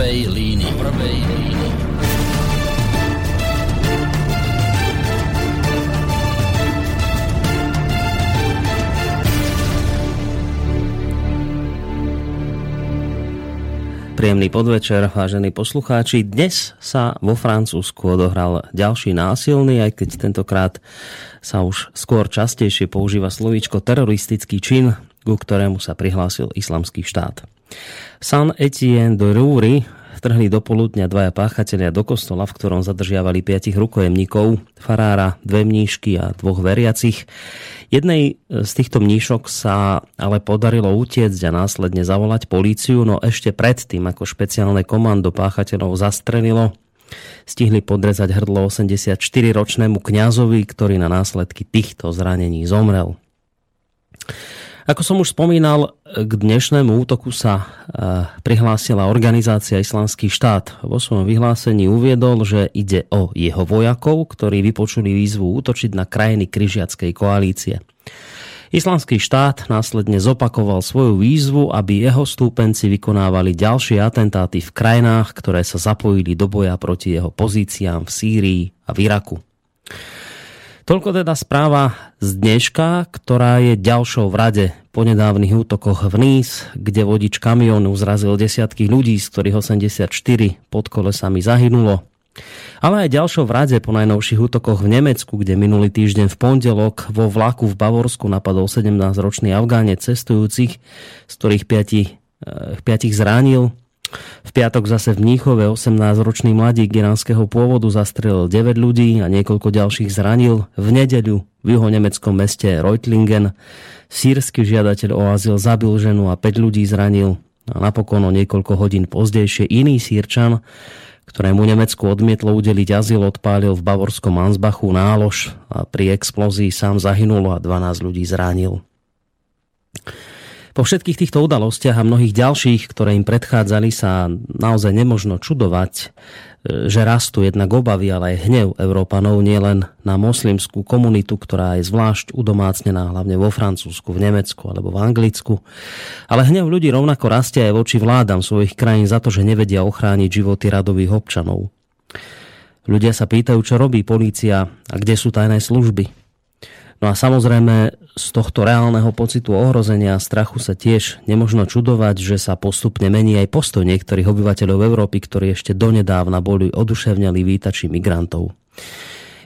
prvej línii. Prvej línii. Príjemný podvečer, vážení poslucháči. Dnes sa vo Francúzsku odohral ďalší násilný, aj keď tentokrát sa už skôr častejšie používa slovíčko teroristický čin, ku ktorému sa prihlásil islamský štát. San Etienne de Roury vtrhli do poludňa dvaja páchatelia do kostola, v ktorom zadržiavali piatich rukojemníkov, farára, dve mníšky a dvoch veriacich. Jednej z týchto mníšok sa ale podarilo utiecť a následne zavolať políciu, no ešte predtým, ako špeciálne komando páchateľov zastrelilo, stihli podrezať hrdlo 84-ročnému kňazovi, ktorý na následky týchto zranení zomrel. Ako som už spomínal, k dnešnému útoku sa e, prihlásila organizácia Islamský štát. Vo svojom vyhlásení uviedol, že ide o jeho vojakov, ktorí vypočuli výzvu útočiť na krajiny kryžiackej koalície. Islamský štát následne zopakoval svoju výzvu, aby jeho stúpenci vykonávali ďalšie atentáty v krajinách, ktoré sa zapojili do boja proti jeho pozíciám v Sýrii a v Iraku. Toľko teda správa z dneška, ktorá je ďalšou v rade po nedávnych útokoch v Nice, kde vodič kamionu zrazil desiatky ľudí, z ktorých 84 pod kolesami zahynulo. Ale aj ďalšou v rade po najnovších útokoch v Nemecku, kde minulý týždeň v pondelok vo vlaku v Bavorsku napadol 17-ročný Afgánec cestujúcich, z ktorých 5, 5 eh, zranil. V piatok zase v Mníchove 18-ročný mladík iránskeho pôvodu zastrelil 9 ľudí a niekoľko ďalších zranil. V nedeľu v juho-nemeckom meste Reutlingen sírsky žiadateľ o azyl zabil ženu a 5 ľudí zranil. A napokon o niekoľko hodín pozdejšie iný sírčan, ktorému Nemecku odmietlo udeliť azyl, odpálil v bavorskom Ansbachu nálož a pri explózii sám zahynul a 12 ľudí zranil. Po všetkých týchto udalostiach a mnohých ďalších, ktoré im predchádzali, sa naozaj nemožno čudovať, že rastú jednak obavy, ale aj hnev Európanov nielen na moslimskú komunitu, ktorá je zvlášť udomácnená hlavne vo Francúzsku, v Nemecku alebo v Anglicku. Ale hnev ľudí rovnako rastie aj voči vládam svojich krajín za to, že nevedia ochrániť životy radových občanov. Ľudia sa pýtajú, čo robí polícia a kde sú tajné služby. No a samozrejme z tohto reálneho pocitu ohrozenia a strachu sa tiež nemožno čudovať, že sa postupne mení aj postoj niektorých obyvateľov Európy, ktorí ešte donedávna boli oduševňali vítači migrantov.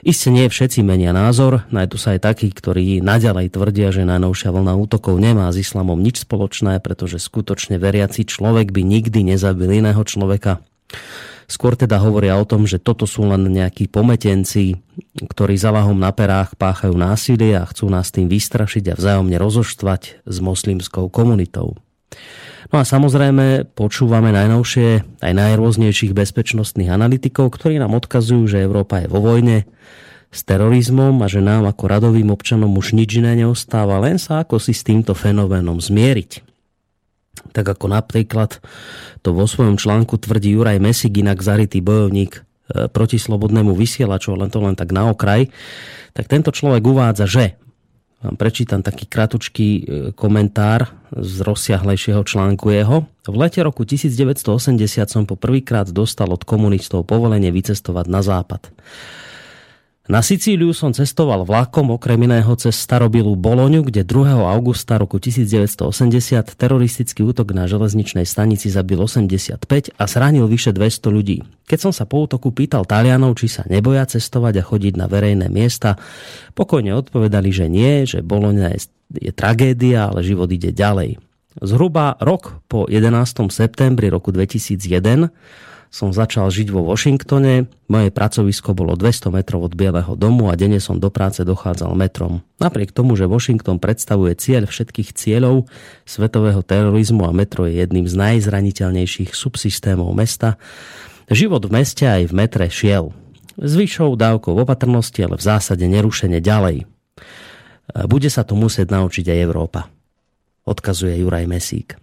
Isté nie všetci menia názor, najdu sa aj takí, ktorí naďalej tvrdia, že najnovšia vlna útokov nemá s islamom nič spoločné, pretože skutočne veriaci človek by nikdy nezabil iného človeka. Skôr teda hovoria o tom, že toto sú len nejakí pometenci, ktorí lahom na perách páchajú násilie a chcú nás tým vystrašiť a vzájomne rozoštvať s moslimskou komunitou. No a samozrejme počúvame najnovšie aj najrôznejších bezpečnostných analytikov, ktorí nám odkazujú, že Európa je vo vojne s terorizmom a že nám ako radovým občanom už nič iné neostáva, len sa ako si s týmto fenoménom zmieriť. Tak ako napríklad to vo svojom článku tvrdí Juraj Mesig, inak zarytý bojovník e, proti slobodnému vysielaču, len to len tak na okraj, tak tento človek uvádza, že vám prečítam taký kratučký e, komentár z rozsiahlejšieho článku jeho. V lete roku 1980 som po prvýkrát dostal od komunistov povolenie vycestovať na západ. Na Sicíliu som cestoval vlakom okrem iného cez starobilú Boloňu, kde 2. augusta roku 1980 teroristický útok na železničnej stanici zabil 85 a zranil vyše 200 ľudí. Keď som sa po útoku pýtal Talianov, či sa neboja cestovať a chodiť na verejné miesta, pokojne odpovedali, že nie, že Boloňa je, je tragédia, ale život ide ďalej. Zhruba rok po 11. septembri roku 2001 som začal žiť vo Washingtone. Moje pracovisko bolo 200 metrov od Bieleho domu a denne som do práce dochádzal metrom. Napriek tomu, že Washington predstavuje cieľ všetkých cieľov svetového terorizmu a metro je jedným z najzraniteľnejších subsystémov mesta, život v meste aj v metre šiel. S vyššou dávkou opatrnosti, ale v zásade nerušene ďalej. Bude sa to musieť naučiť aj Európa, odkazuje Juraj Mesík.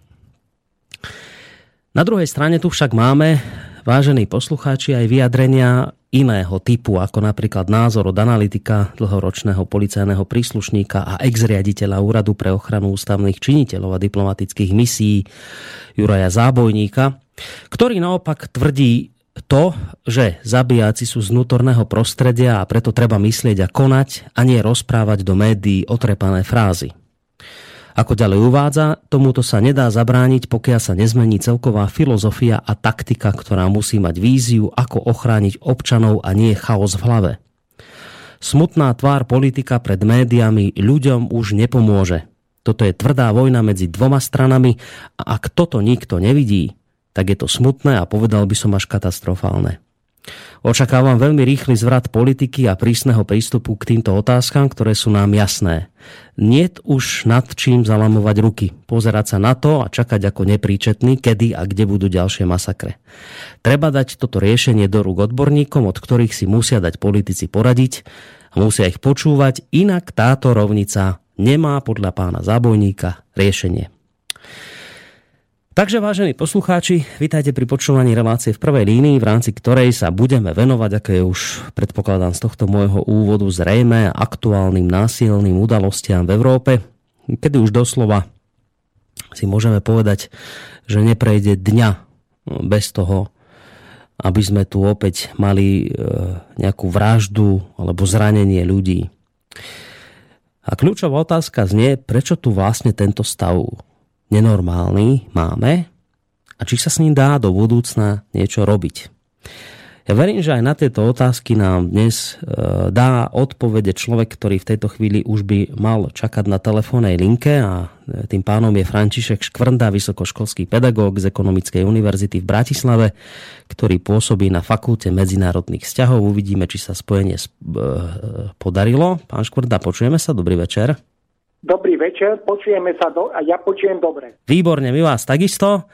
Na druhej strane tu však máme vážení poslucháči, aj vyjadrenia iného typu, ako napríklad názor od analytika, dlhoročného policajného príslušníka a ex-riaditeľa Úradu pre ochranu ústavných činiteľov a diplomatických misií Juraja Zábojníka. ktorý naopak tvrdí to, že zabíjaci sú z vnútorného prostredia a preto treba myslieť a konať a nie rozprávať do médií otrepané frázy. Ako ďalej uvádza, tomuto sa nedá zabrániť, pokiaľ sa nezmení celková filozofia a taktika, ktorá musí mať víziu, ako ochrániť občanov a nie chaos v hlave. Smutná tvár politika pred médiami ľuďom už nepomôže. Toto je tvrdá vojna medzi dvoma stranami a ak toto nikto nevidí, tak je to smutné a povedal by som až katastrofálne. Očakávam veľmi rýchly zvrat politiky a prísneho prístupu k týmto otázkam, ktoré sú nám jasné. Niet už nad čím zalamovať ruky, pozerať sa na to a čakať ako nepríčetný, kedy a kde budú ďalšie masakre. Treba dať toto riešenie do rúk odborníkom, od ktorých si musia dať politici poradiť a musia ich počúvať, inak táto rovnica nemá podľa pána zábojníka riešenie. Takže vážení poslucháči, vítajte pri počúvaní relácie v prvej línii, v rámci ktorej sa budeme venovať, ako je už predpokladám z tohto môjho úvodu zrejme, aktuálnym násilným udalostiam v Európe, kedy už doslova si môžeme povedať, že neprejde dňa bez toho, aby sme tu opäť mali e, nejakú vraždu alebo zranenie ľudí. A kľúčová otázka znie, prečo tu vlastne tento stav nenormálny máme a či sa s ním dá do budúcna niečo robiť. Ja verím, že aj na tieto otázky nám dnes e, dá odpovede človek, ktorý v tejto chvíli už by mal čakať na telefónnej linke a e, tým pánom je František Škvrnda, vysokoškolský pedagóg z Ekonomickej univerzity v Bratislave, ktorý pôsobí na Fakulte medzinárodných vzťahov. Uvidíme, či sa spojenie e, podarilo. Pán Škvrnda, počujeme sa. Dobrý večer. Dobrý večer, počujeme sa do, a ja počujem dobre. Výborne, my vás takisto.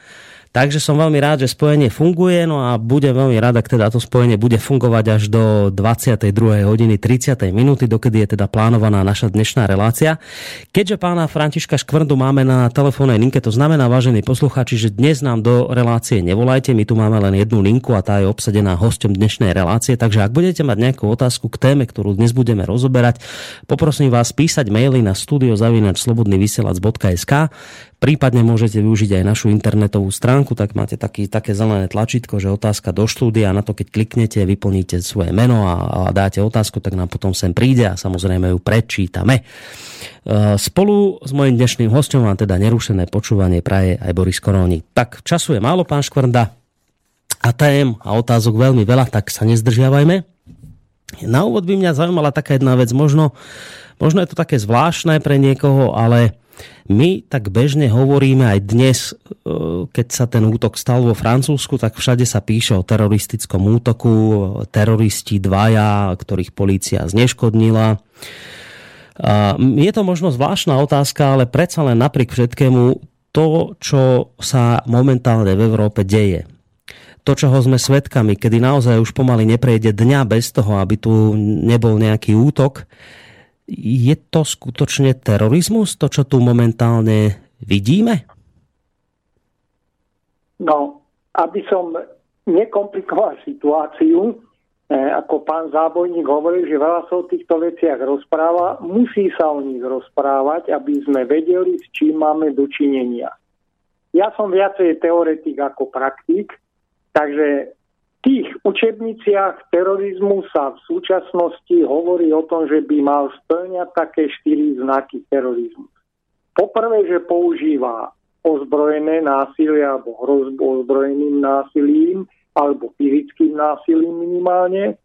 Takže som veľmi rád, že spojenie funguje, no a budem veľmi rád, ak teda to spojenie bude fungovať až do 22. hodiny 30. minúty, dokedy je teda plánovaná naša dnešná relácia. Keďže pána Františka Škvrndu máme na telefónnej linke, to znamená, vážení poslucháči, že dnes nám do relácie nevolajte, my tu máme len jednu linku a tá je obsadená hostom dnešnej relácie, takže ak budete mať nejakú otázku k téme, ktorú dnes budeme rozoberať, poprosím vás písať maily na studiozavinačslobodnyvysielac.sk Prípadne môžete využiť aj našu internetovú stránku, tak máte taký, také zelené tlačítko, že otázka do štúdia, na to keď kliknete, vyplníte svoje meno a, a dáte otázku, tak nám potom sem príde a samozrejme ju prečítame. E, spolu s mojim dnešným hostom vám teda nerušené počúvanie praje aj Boris Koróni. Tak času je málo, pán Škvrnda, a tém a otázok veľmi veľa, tak sa nezdržiavajme. Na úvod by mňa zaujímala taká jedna vec, možno, možno je to také zvláštne pre niekoho, ale my tak bežne hovoríme aj dnes, e, keď sa ten útok stal vo Francúzsku, tak všade sa píše o teroristickom útoku, teroristi dvaja, ktorých polícia zneškodnila. Je to možno zvláštna otázka, ale predsa len napriek všetkému to, čo sa momentálne v Európe deje, to, čoho sme svedkami, kedy naozaj už pomaly neprejde dňa bez toho, aby tu nebol nejaký útok, je to skutočne terorizmus, to, čo tu momentálne vidíme? No, aby som nekomplikoval situáciu, eh, ako pán Zábojník hovoril, že veľa sa o týchto veciach rozpráva, musí sa o nich rozprávať, aby sme vedeli, s čím máme dočinenia. Ja som viacej teoretik ako praktik, takže tých učebniciach terorizmu sa v súčasnosti hovorí o tom, že by mal splňať také štyri znaky terorizmu. Poprvé, že používa ozbrojené násilie alebo hrozbu ozbrojeným násilím alebo fyzickým násilím minimálne.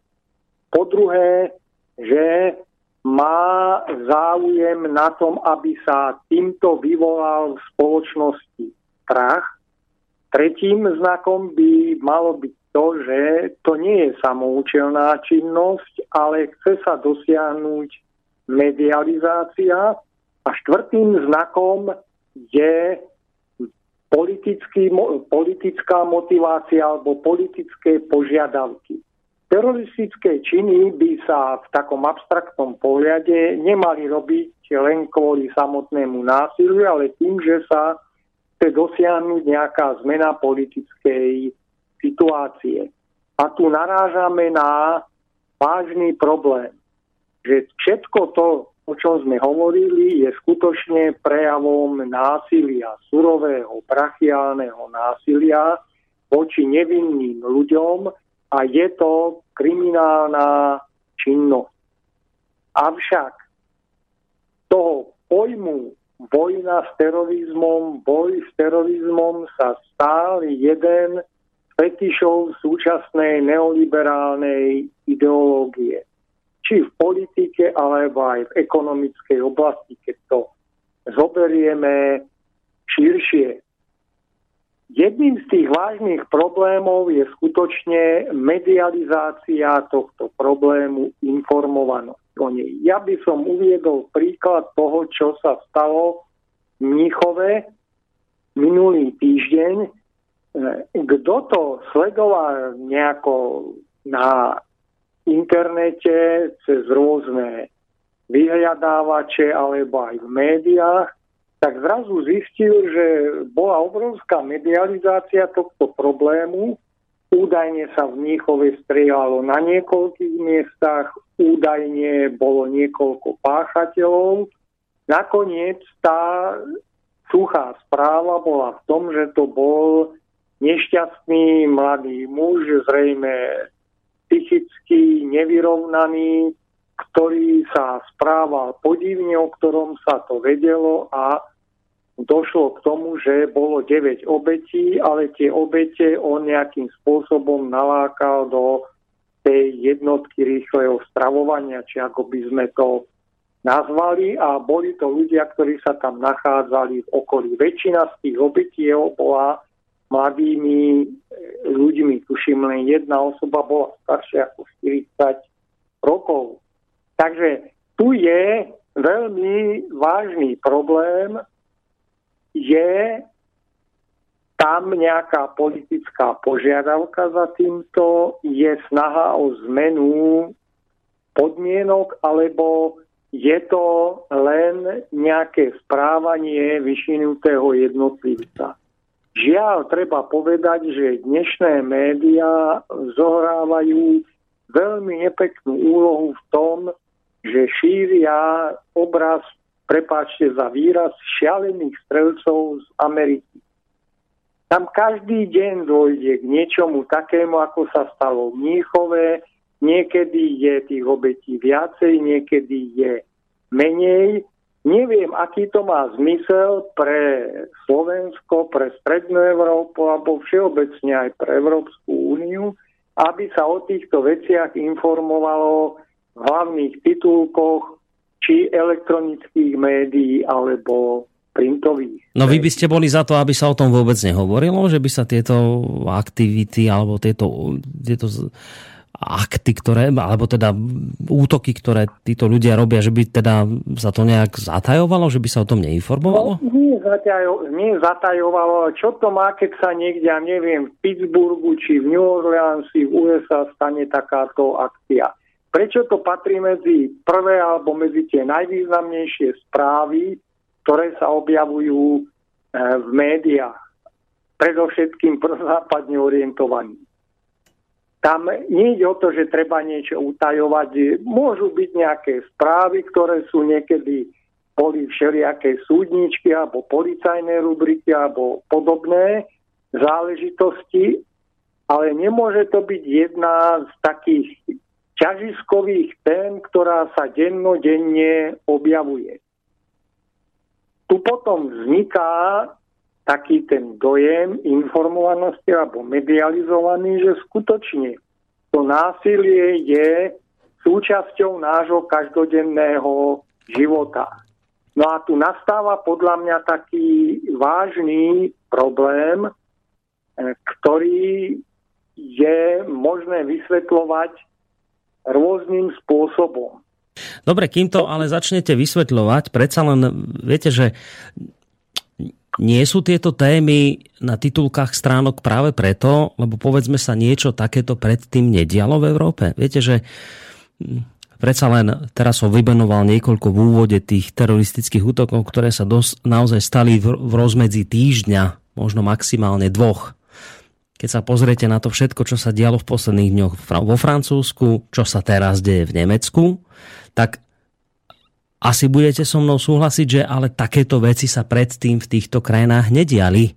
Po druhé, že má záujem na tom, aby sa týmto vyvolal v spoločnosti strach. Tretím znakom by malo byť to, že to nie je samoučelná činnosť, ale chce sa dosiahnuť medializácia a štvrtým znakom je politický, politická motivácia alebo politické požiadavky. Teroristické činy by sa v takom abstraktnom pohľade nemali robiť len kvôli samotnému násiliu, ale tým, že sa chce dosiahnuť nejaká zmena politickej situácie. A tu narážame na vážny problém, že všetko to, o čom sme hovorili, je skutočne prejavom násilia, surového, brachiálneho násilia voči nevinným ľuďom a je to kriminálna činnosť. Avšak toho pojmu vojna s terorizmom, boj s terorizmom sa stal jeden fetišov súčasnej neoliberálnej ideológie. Či v politike, alebo aj v ekonomickej oblasti, keď to zoberieme širšie. Jedným z tých vážnych problémov je skutočne medializácia tohto problému informovanosť o nej. Ja by som uviedol príklad toho, čo sa stalo v Mníchove minulý týždeň. Kto to sledoval nejako na internete cez rôzne vyhľadávače alebo aj v médiách, tak zrazu zistil, že bola obrovská medializácia tohto problému. Údajne sa v Mníchove strieľalo na niekoľkých miestach, údajne bolo niekoľko páchateľov. Nakoniec tá suchá správa bola v tom, že to bol nešťastný mladý muž, zrejme psychicky nevyrovnaný, ktorý sa správal podivne, o ktorom sa to vedelo a došlo k tomu, že bolo 9 obetí, ale tie obete on nejakým spôsobom nalákal do tej jednotky rýchleho stravovania, či ako by sme to nazvali a boli to ľudia, ktorí sa tam nachádzali v okolí. Väčšina z tých obetí bola mladými ľuďmi, tuším len jedna osoba bola staršia ako 40 rokov. Takže tu je veľmi vážny problém, je tam nejaká politická požiadavka za týmto, je snaha o zmenu podmienok, alebo je to len nejaké správanie vyšinutého jednotlivca. Žiaľ, treba povedať, že dnešné médiá zohrávajú veľmi nepeknú úlohu v tom, že šíria obraz prepáčte za výraz, šialených strelcov z Ameriky. Tam každý deň dojde k niečomu takému, ako sa stalo v Mníchove. Niekedy je tých obetí viacej, niekedy je menej. Neviem, aký to má zmysel pre Slovensko, pre Strednú Európu alebo všeobecne aj pre Európsku úniu, aby sa o týchto veciach informovalo v hlavných titulkoch či elektronických médií alebo printových. No vy by ste boli za to, aby sa o tom vôbec nehovorilo, že by sa tieto aktivity alebo tieto, tieto akty, ktoré, alebo teda útoky, ktoré títo ľudia robia, že by teda sa to nejak zatajovalo, že by sa o tom neinformovalo? No, nie, zatajo, nie zatajovalo. Čo to má, keď sa niekde, ja neviem, v Pittsburghu či v New Orleans v USA stane takáto akcia? Prečo to patrí medzi prvé alebo medzi tie najvýznamnejšie správy, ktoré sa objavujú e, v médiách, predovšetkým prozápadne orientovaní. Tam nie ide o to, že treba niečo utajovať. Môžu byť nejaké správy, ktoré sú niekedy boli všelijaké súdničky alebo policajné rubriky alebo podobné záležitosti, ale nemôže to byť jedna z takých ťažiskových tém, ktorá sa dennodenne objavuje. Tu potom vzniká taký ten dojem informovanosti alebo medializovaný, že skutočne to násilie je súčasťou nášho každodenného života. No a tu nastáva podľa mňa taký vážny problém, ktorý je možné vysvetľovať rôznym spôsobom. Dobre, kým to ale začnete vysvetľovať, predsa len viete, že nie sú tieto témy na titulkách stránok práve preto, lebo povedzme sa niečo takéto predtým nedialo v Európe. Viete, že hm, predsa len teraz som vybenoval niekoľko v úvode tých teroristických útokov, ktoré sa dos- naozaj stali v, v rozmedzi týždňa, možno maximálne dvoch keď sa pozriete na to všetko, čo sa dialo v posledných dňoch vo Francúzsku, čo sa teraz deje v Nemecku, tak asi budete so mnou súhlasiť, že ale takéto veci sa predtým v týchto krajinách nediali.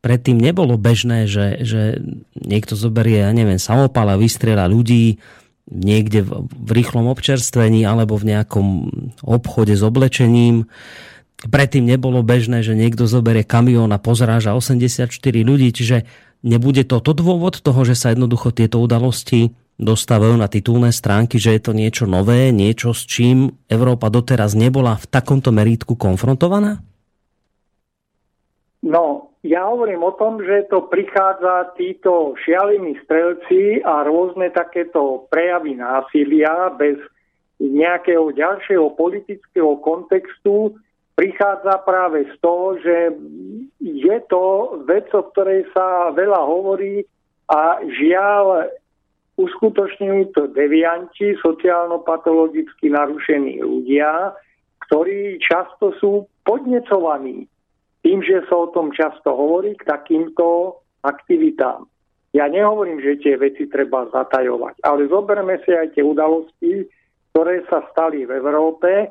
predtým nebolo bežné, že, že niekto zoberie, ja neviem, samopal a vystrieľa ľudí niekde v, v rýchlom občerstvení alebo v nejakom obchode s oblečením. Predtým nebolo bežné, že niekto zoberie kamión a pozráža 84 ľudí, čiže nebude toto dôvod toho, že sa jednoducho tieto udalosti dostávajú na titulné stránky, že je to niečo nové, niečo s čím Európa doteraz nebola v takomto merítku konfrontovaná? No, ja hovorím o tom, že to prichádza títo šialení strelci a rôzne takéto prejavy násilia bez nejakého ďalšieho politického kontextu prichádza práve z toho, že je to vec, o ktorej sa veľa hovorí a žiaľ uskutočňujú to devianti, sociálno-patologicky narušení ľudia, ktorí často sú podnecovaní tým, že sa o tom často hovorí k takýmto aktivitám. Ja nehovorím, že tie veci treba zatajovať, ale zoberme si aj tie udalosti, ktoré sa stali v Európe.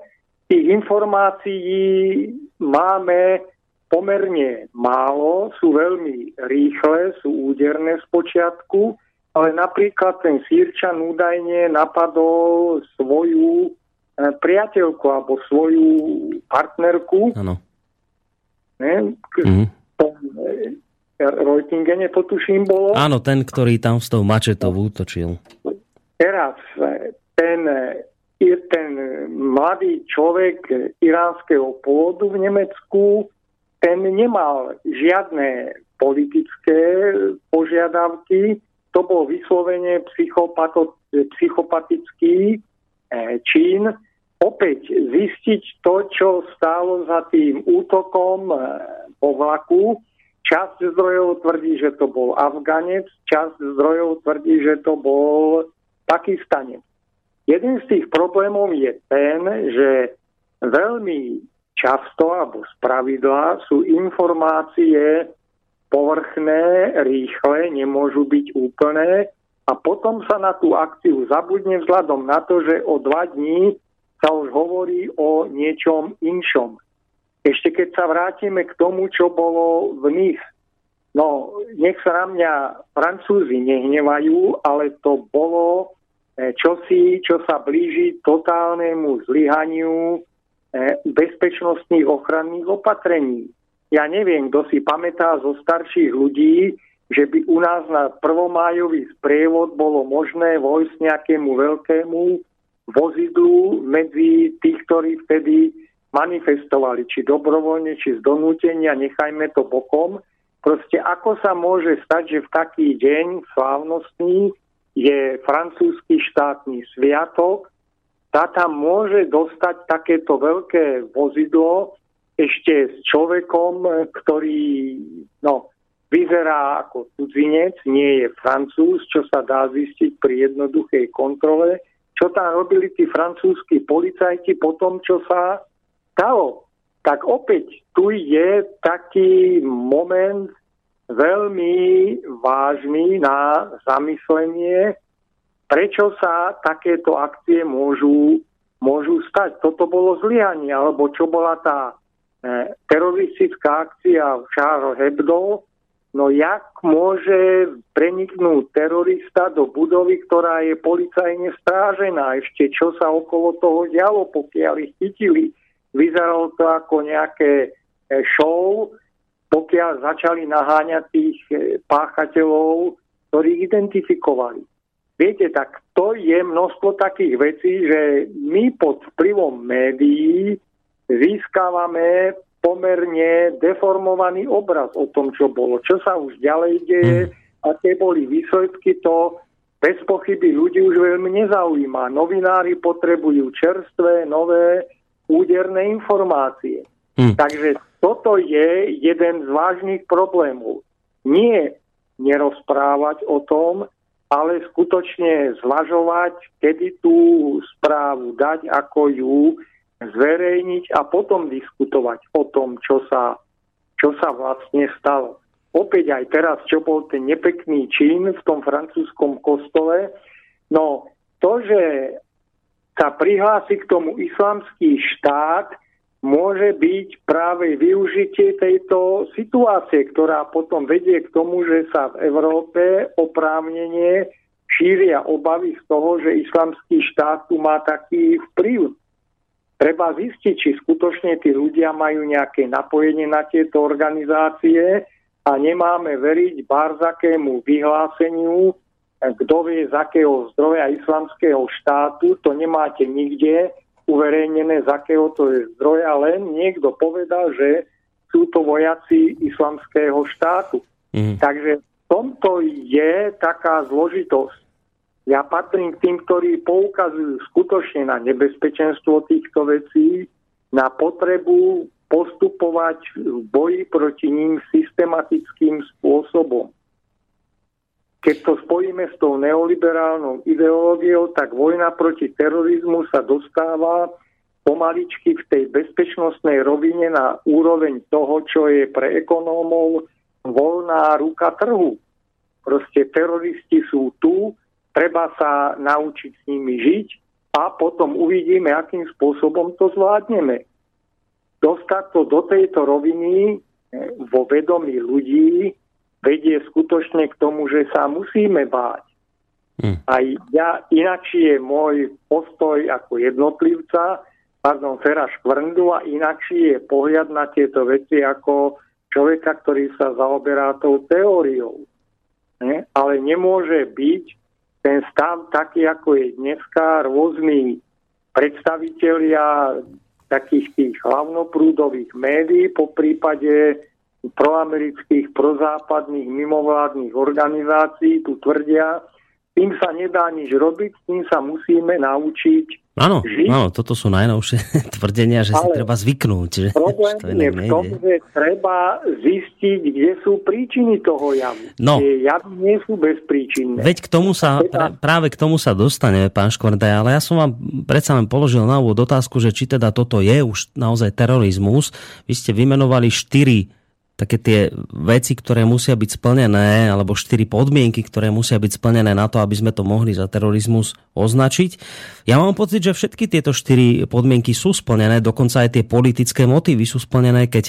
Tých informácií máme pomerne málo, sú veľmi rýchle, sú úderné z počiatku, ale napríklad ten Sýrčan údajne napadol svoju eh, priateľku alebo svoju partnerku. Ne? Mm-hmm. Reutingene to tuším bolo. Áno, ten, ktorý tam s tou mačetou útočil. Teraz ten, ten mladý človek iránskeho pôvodu v Nemecku, ten nemal žiadne politické požiadavky, to bol vyslovene psychopatický čin, opäť zistiť to, čo stálo za tým útokom po vlaku. Časť zdrojov tvrdí, že to bol Afganec, časť zdrojov tvrdí, že to bol Pakistanec. Jeden z tých problémov je ten, že veľmi často alebo z pravidla sú informácie povrchné, rýchle, nemôžu byť úplné a potom sa na tú akciu zabudne vzhľadom na to, že o dva dní sa už hovorí o niečom inšom. Ešte keď sa vrátime k tomu, čo bolo v nich, no nech sa na mňa Francúzi nehnevajú, ale to bolo e, čosi, čo sa blíži totálnemu zlyhaniu e, bezpečnostných ochranných opatrení. Ja neviem, kto si pamätá zo starších ľudí, že by u nás na prvomájový sprievod bolo možné vojsť nejakému veľkému vozidlu medzi tých, ktorí vtedy manifestovali, či dobrovoľne, či z donútenia, nechajme to bokom. Proste ako sa môže stať, že v taký deň slávnostný je francúzsky štátny sviatok, tá tam môže dostať takéto veľké vozidlo ešte s človekom, ktorý no, vyzerá ako cudzinec, nie je francúz, čo sa dá zistiť pri jednoduchej kontrole, čo tam robili tí francúzskí policajti po tom, čo sa stalo. Tak opäť tu je taký moment veľmi vážny na zamyslenie, prečo sa takéto akcie môžu, môžu stať. Toto bolo zlyhanie, alebo čo bola tá teroristická akcia v Charles Hebdo, No jak môže preniknúť terorista do budovy, ktorá je policajne strážená? Ešte čo sa okolo toho dialo, pokiaľ ich chytili? Vyzeralo to ako nejaké e, show, pokiaľ začali naháňať tých e, páchateľov, ktorí identifikovali. Viete, tak to je množstvo takých vecí, že my pod vplyvom médií získavame pomerne deformovaný obraz o tom, čo bolo. Čo sa už ďalej deje, mm. aké boli výsledky, to bez pochyby ľudí už veľmi nezaujíma. Novinári potrebujú čerstvé, nové, úderné informácie. Mm. Takže toto je jeden z vážnych problémov. Nie nerozprávať o tom, ale skutočne zvažovať, kedy tú správu dať, ako ju zverejniť a potom diskutovať o tom, čo sa, čo sa vlastne stalo. Opäť aj teraz, čo bol ten nepekný čin v tom francúzskom kostole, no to, že sa prihlási k tomu islamský štát, môže byť práve využitie tejto situácie, ktorá potom vedie k tomu, že sa v Európe oprávnenie šíria obavy z toho, že islamský štát tu má taký vplyv. Treba zistiť, či skutočne tí ľudia majú nejaké napojenie na tieto organizácie a nemáme veriť barzakému vyhláseniu, kto vie z akého zdroja islamského štátu, to nemáte nikde, uverejnené, z akého to je zdroja, len niekto povedal, že sú to vojaci islamského štátu. Mm. Takže v tomto je taká zložitosť. Ja patrím k tým, ktorí poukazujú skutočne na nebezpečenstvo týchto vecí, na potrebu postupovať v boji proti ním systematickým spôsobom. Keď to spojíme s tou neoliberálnou ideológiou, tak vojna proti terorizmu sa dostáva pomaličky v tej bezpečnostnej rovine na úroveň toho, čo je pre ekonómov voľná ruka trhu. Proste teroristi sú tu, treba sa naučiť s nimi žiť a potom uvidíme, akým spôsobom to zvládneme. Dostať to do tejto roviny eh, vo vedomí ľudí, vedie skutočne k tomu, že sa musíme báť. Hmm. Aj ja, inakší je môj postoj ako jednotlivca, pardon, Fera Škvrndu a inakší je pohľad na tieto veci ako človeka, ktorý sa zaoberá tou teóriou. Ne? Ale nemôže byť ten stav taký, ako je dneska, rôzni predstavitelia takých tých hlavnoprúdových médií, po prípade proamerických, prozápadných, mimovládnych organizácií tu tvrdia, tým sa nedá nič robiť, tým sa musíme naučiť Áno, áno, toto sú najnovšie tvrdenia, že Ale si treba zvyknúť. Že problém to je v tom, že treba zistiť, kde sú príčiny toho javu. No. Tie javy nie sú bezpríčinné. Veď k tomu sa, teda... práve k tomu sa dostane, pán Škvrdaj, ale ja som vám predsa len položil na úvod otázku, že či teda toto je už naozaj terorizmus. Vy ste vymenovali štyri také tie veci, ktoré musia byť splnené, alebo štyri podmienky, ktoré musia byť splnené na to, aby sme to mohli za terorizmus označiť. Ja mám pocit, že všetky tieto štyri podmienky sú splnené, dokonca aj tie politické motívy sú splnené, keď,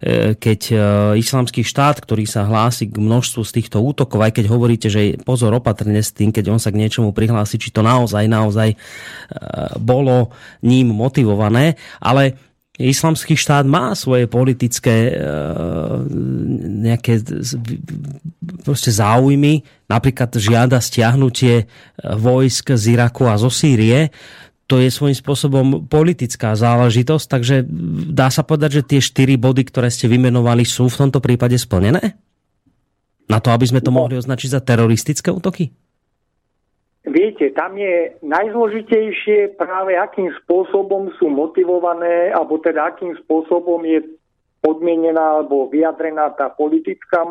e, keď e, islamský štát, ktorý sa hlási k množstvu z týchto útokov, aj keď hovoríte, že pozor opatrne s tým, keď on sa k niečomu prihlási, či to naozaj, naozaj e, bolo ním motivované, ale islamský štát má svoje politické e, nejaké proste záujmy, napríklad žiada stiahnutie e, vojsk z Iraku a zo Sýrie, to je svojím spôsobom politická záležitosť, takže dá sa povedať, že tie štyri body, ktoré ste vymenovali, sú v tomto prípade splnené? Na to, aby sme to no. mohli označiť za teroristické útoky? Viete, tam je najzložitejšie práve akým spôsobom sú motivované, alebo teda akým spôsobom je podmienená alebo vyjadrená tá politická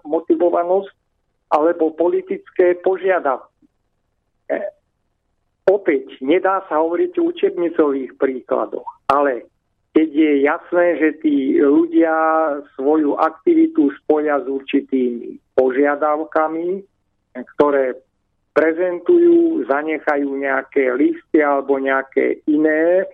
motivovanosť alebo politické požiadavky. E, opäť, nedá sa hovoriť o učebnicových príkladoch, ale keď je jasné, že tí ľudia svoju aktivitu spoja s určitými požiadavkami, ktoré prezentujú, zanechajú nejaké listy alebo nejaké iné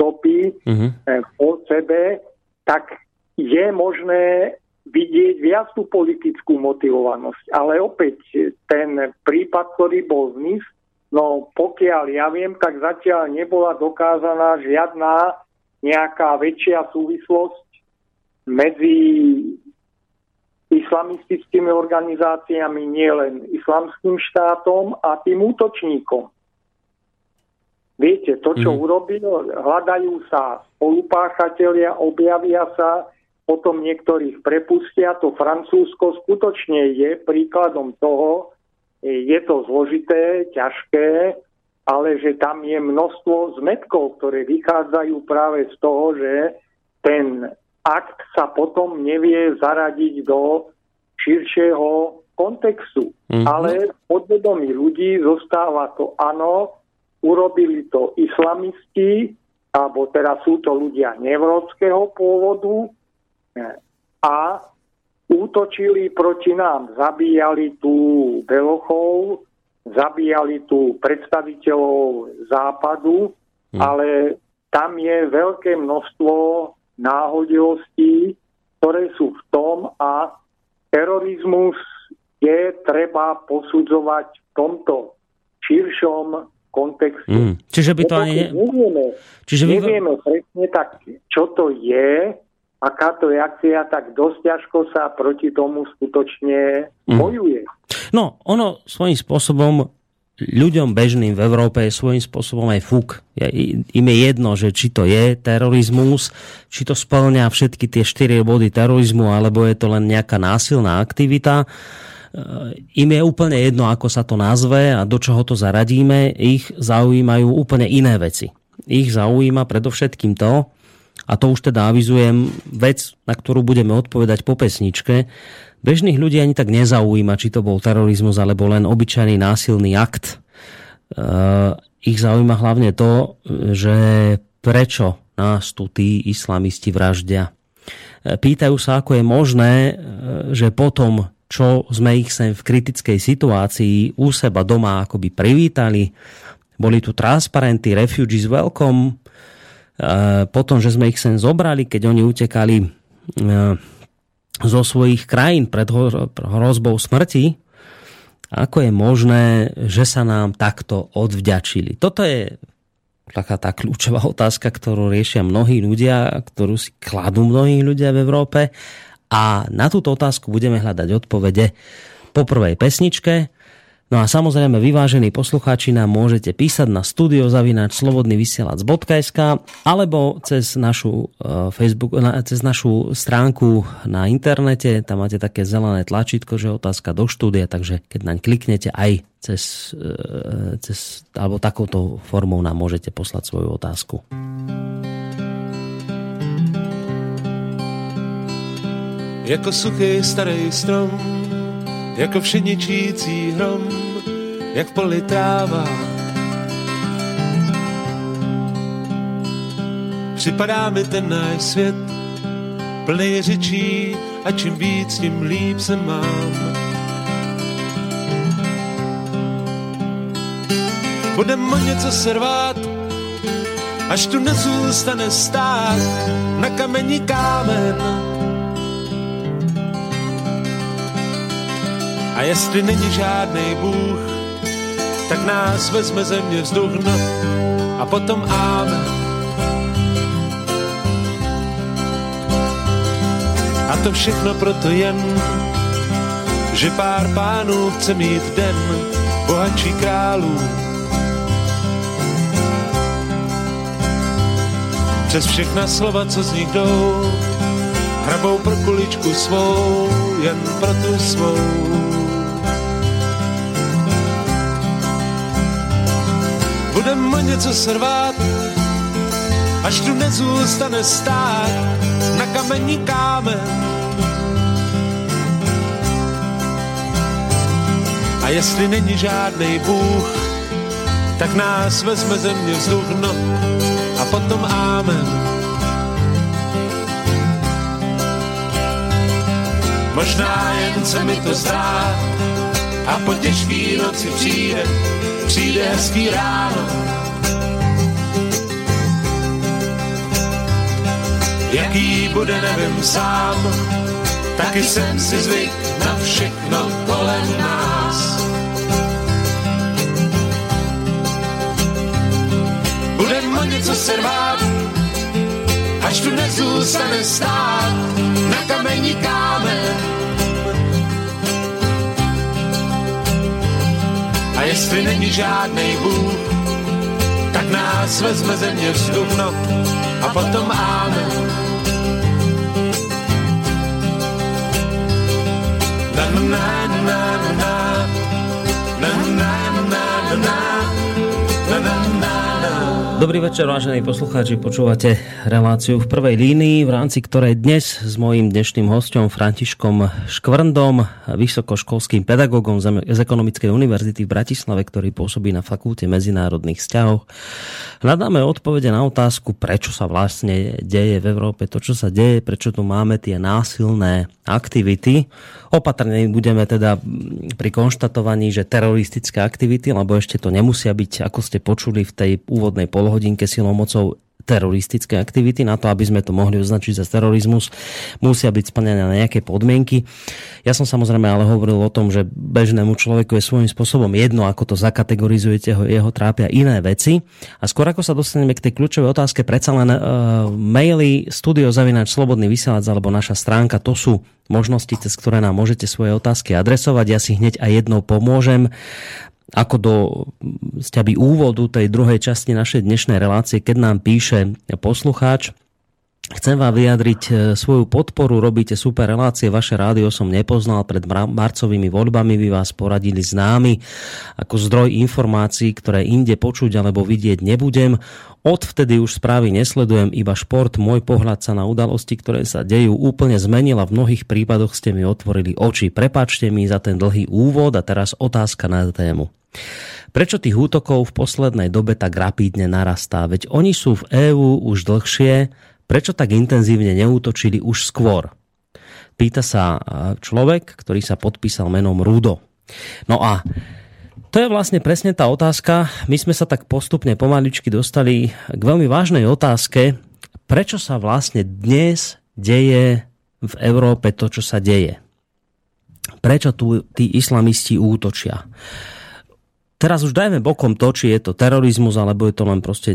topy uh-huh. po sebe, tak je možné vidieť viac tú politickú motivovanosť. Ale opäť ten prípad, ktorý bol z NIS, no pokiaľ ja viem, tak zatiaľ nebola dokázaná žiadna nejaká väčšia súvislosť medzi islamistickými organizáciami, nielen islamským štátom a tým útočníkom. Viete, to, čo mm. urobil, hľadajú sa spolupáchatelia, objavia sa, potom niektorých prepustia. To Francúzsko skutočne je príkladom toho, je to zložité, ťažké, ale že tam je množstvo zmetkov, ktoré vychádzajú práve z toho, že ten akt sa potom nevie zaradiť do širšieho kontextu. Mm-hmm. Ale podvedomí ľudí zostáva to áno, urobili to islamisti, alebo teda sú to ľudia nevrodského pôvodu a útočili proti nám, zabíjali tu Belochov, zabíjali tu predstaviteľov západu, mm. ale tam je veľké množstvo náhodilostí, ktoré sú v tom a terorizmus je treba posudzovať v tomto širšom kontexte. Mm. Čiže by to ani... Nevieme, Čiže vy... nevieme presne tak, čo to je, aká to reakcia, tak dosť ťažko sa proti tomu skutočne mm. bojuje. No, ono svojím spôsobom ľuďom bežným v Európe je svojím spôsobom aj fúk. Im je jedno, že či to je terorizmus, či to splňa všetky tie štyri body terorizmu, alebo je to len nejaká násilná aktivita. Im je úplne jedno, ako sa to nazve a do čoho to zaradíme. Ich zaujímajú úplne iné veci. Ich zaujíma predovšetkým to, a to už teda avizujem, vec, na ktorú budeme odpovedať po pesničke, Bežných ľudí ani tak nezaujíma, či to bol terorizmus alebo len obyčajný násilný akt. Uh, ich zaujíma hlavne to, že prečo nás tu tí islamisti vraždia. E, pýtajú sa, ako je možné, e, že potom, čo sme ich sem v kritickej situácii u seba doma akoby privítali, boli tu transparenty, refugees welcome, potom, že sme ich sem zobrali, keď oni utekali zo svojich krajín pred hrozbou smrti, ako je možné, že sa nám takto odvďačili. Toto je taká tá kľúčová otázka, ktorú riešia mnohí ľudia, ktorú si kladú mnohí ľudia v Európe. A na túto otázku budeme hľadať odpovede po prvej pesničke. No a samozrejme, vyvážení poslucháči nám môžete písať na studiozavináč.slobodnyvysielac.sk alebo cez našu, uh, Facebook, na, cez našu stránku na internete. Tam máte také zelené tlačítko, že otázka do štúdia, takže keď naň kliknete aj cez, uh, cez alebo takouto formou nám môžete poslať svoju otázku. Jako suchý starý strom jako všeničící hrom, jak v poli tráva. Připadá mi ten náš svět, plný řečí a čím víc, tím líp se mám. Budem o něco servát, až tu nezůstane stát na kamení kámen A jestli není žádný Bůh, tak nás vezme země vzduch no, a potom áme. A to všechno proto jen, že pár pánů chce mít den bohatší králů. Přes všechna slova, co z nich jdou, hrabou pro kuličku svou, jen pro tu svou. Budem o něco srvát, až tu nezůstane stát na kamení kámen. A jestli není žádný Bůh, tak nás vezme země vzduch, no a potom ámen. Možná jen se mi to zdá a po těžký noci přijde přijde hezký ráno. Jaký bude, nevím sám, taky jsem si zvyk na všechno kolem nás. Budem o něco servát, až tu nezůstane stát na kamení kámen A jestli není žádný Bůh, tak nás vezme země vzduch, no a potom na na na na na na na na na na Dobrý večer, vážení poslucháči. Počúvate reláciu v prvej línii, v rámci ktorej dnes s mojím dnešným hostom Františkom Škvrndom, vysokoškolským pedagógom z Ekonomickej univerzity v Bratislave, ktorý pôsobí na Fakulte medzinárodných vzťahov, hľadáme odpovede na otázku, prečo sa vlastne deje v Európe to, čo sa deje, prečo tu máme tie násilné aktivity. Opatrne budeme teda pri konštatovaní, že teroristické aktivity, lebo ešte to nemusia byť, ako ste počuli v tej úvodnej polohe, hodinke silou mocou teroristické aktivity. Na to, aby sme to mohli označiť za terorizmus, musia byť splnené nejaké podmienky. Ja som samozrejme ale hovoril o tom, že bežnému človeku je svojím spôsobom jedno, ako to zakategorizujete, jeho trápia iné veci. A skôr ako sa dostaneme k tej kľúčovej otázke, predsa len uh, maily studiozavinač slobodný vysielač alebo naša stránka, to sú možnosti, cez ktoré nám môžete svoje otázky adresovať. Ja si hneď aj jednou pomôžem ako do úvodu tej druhej časti našej dnešnej relácie, keď nám píše poslucháč, Chcem vám vyjadriť e, svoju podporu, robíte super relácie, vaše rádio som nepoznal, pred marcovými voľbami vy vás poradili známy ako zdroj informácií, ktoré inde počuť alebo vidieť nebudem. Odvtedy už správy nesledujem, iba šport, môj pohľad sa na udalosti, ktoré sa dejú, úplne zmenila. V mnohých prípadoch ste mi otvorili oči. Prepačte mi za ten dlhý úvod a teraz otázka na tému. Prečo tých útokov v poslednej dobe tak rapídne narastá? Veď oni sú v EÚ už dlhšie, Prečo tak intenzívne neútočili už skôr? Pýta sa človek, ktorý sa podpísal menom Rudo. No a to je vlastne presne tá otázka. My sme sa tak postupne pomaličky dostali k veľmi vážnej otázke, prečo sa vlastne dnes deje v Európe to, čo sa deje. Prečo tu tí islamisti útočia? teraz už dajme bokom to, či je to terorizmus, alebo je to len proste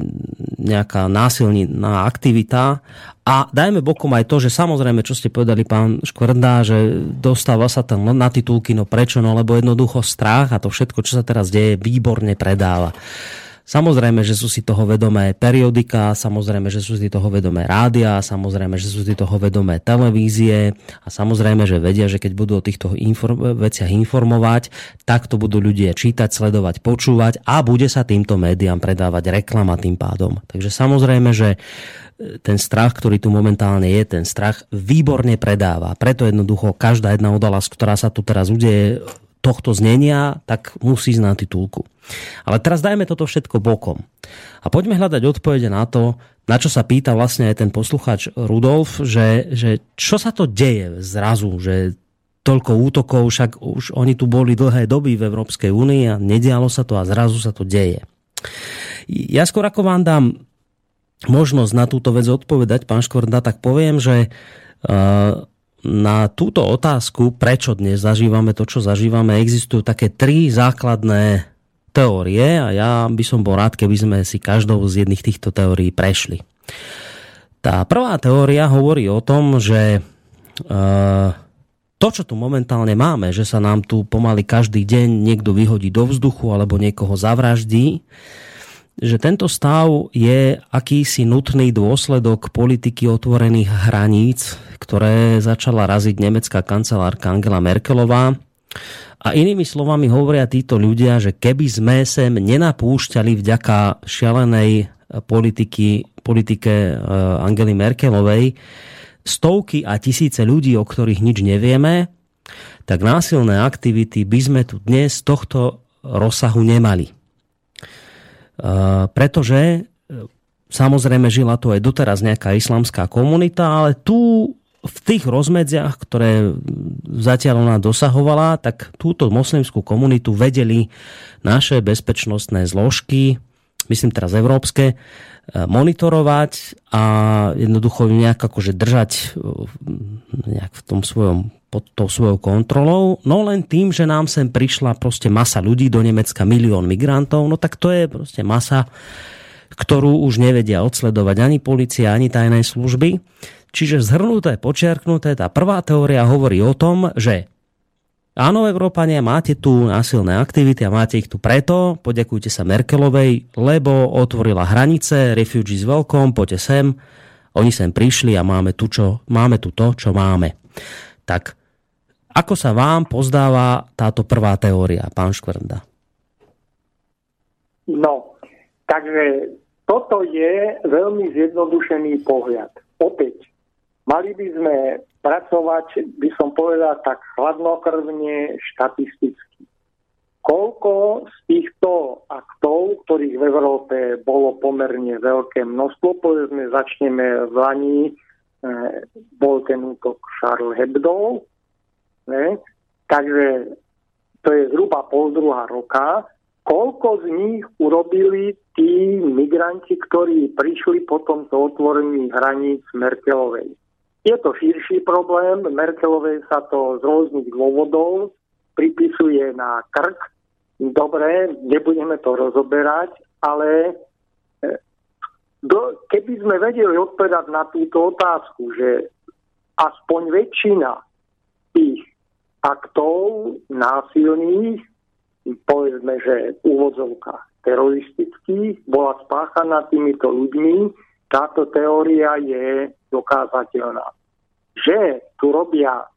nejaká násilná aktivita. A dajme bokom aj to, že samozrejme, čo ste povedali pán Škvrndá, že dostáva sa tam na titulky, no prečo, no lebo jednoducho strach a to všetko, čo sa teraz deje, výborne predáva. Samozrejme, že sú si toho vedomé periodika, samozrejme, že sú si toho vedomé rádia, samozrejme, že sú si toho vedomé televízie a samozrejme, že vedia, že keď budú o týchto inform- veciach informovať, tak to budú ľudia čítať, sledovať, počúvať a bude sa týmto médiám predávať reklama tým pádom. Takže samozrejme, že e, ten strach, ktorý tu momentálne je, ten strach výborne predáva. Preto jednoducho každá jedna udalosť, ktorá sa tu teraz udeje, tohto znenia, tak musí ísť na titulku. Ale teraz dajme toto všetko bokom. A poďme hľadať odpovede na to, na čo sa pýta vlastne aj ten posluchač Rudolf, že, že čo sa to deje zrazu, že toľko útokov, však už oni tu boli dlhé doby v Európskej únii a nedialo sa to a zrazu sa to deje. Ja skôr ako vám dám možnosť na túto vec odpovedať, pán Škorda, tak poviem, že uh, na túto otázku, prečo dnes zažívame to, čo zažívame, existujú také tri základné teórie a ja by som bol rád, keby sme si každou z jedných týchto teórií prešli. Tá prvá teória hovorí o tom, že e, to, čo tu momentálne máme, že sa nám tu pomaly každý deň niekto vyhodí do vzduchu alebo niekoho zavraždí, že tento stav je akýsi nutný dôsledok politiky otvorených hraníc, ktoré začala raziť nemecká kancelárka Angela Merkelová. A inými slovami hovoria títo ľudia, že keby sme sem nenapúšťali vďaka šialenej politiky, politike eh, Angely Merkelovej stovky a tisíce ľudí, o ktorých nič nevieme, tak násilné aktivity by sme tu dnes tohto rozsahu nemali. Pretože e, samozrejme žila tu aj doteraz nejaká islamská komunita, ale tu v tých rozmedziach, ktoré zatiaľ ona dosahovala, tak túto moslimskú komunitu vedeli naše bezpečnostné zložky, myslím teraz európske, monitorovať a jednoducho nejak akože držať e, nejak v tom svojom pod tou svojou kontrolou, no len tým, že nám sem prišla proste masa ľudí do Nemecka, milión migrantov, no tak to je proste masa, ktorú už nevedia odsledovať ani policia, ani tajné služby. Čiže zhrnuté, počiarknuté, tá prvá teória hovorí o tom, že áno, Európania, máte tu násilné aktivity a máte ich tu preto, poďakujte sa Merkelovej, lebo otvorila hranice, refugees welcome, poďte sem, oni sem prišli a máme tu, čo, máme tu to, čo máme. Tak ako sa vám pozdáva táto prvá teória, pán Škvrnda? No, takže toto je veľmi zjednodušený pohľad. Opäť, mali by sme pracovať, by som povedal, tak chladnokrvne štatisticky. Koľko z týchto aktov, ktorých v Európe bolo pomerne veľké množstvo, povedzme, začneme v Lani, e, bol ten útok Charles Hebdo, Ne? Takže to je zhruba pol druhá roka. koľko z nich urobili tí migranti, ktorí prišli po tomto otvorení hraníc Merkelovej. Je to širší problém, Merkelovej sa to z rôznych dôvodov pripisuje na krk. Dobre, nebudeme to rozoberať, ale e, do, keby sme vedeli odpovedať na túto otázku, že aspoň väčšina tých aktov násilných povedzme, že úvodzovka teroristických bola spáchaná týmito ľuďmi, táto teória je dokázateľná. Že tu robia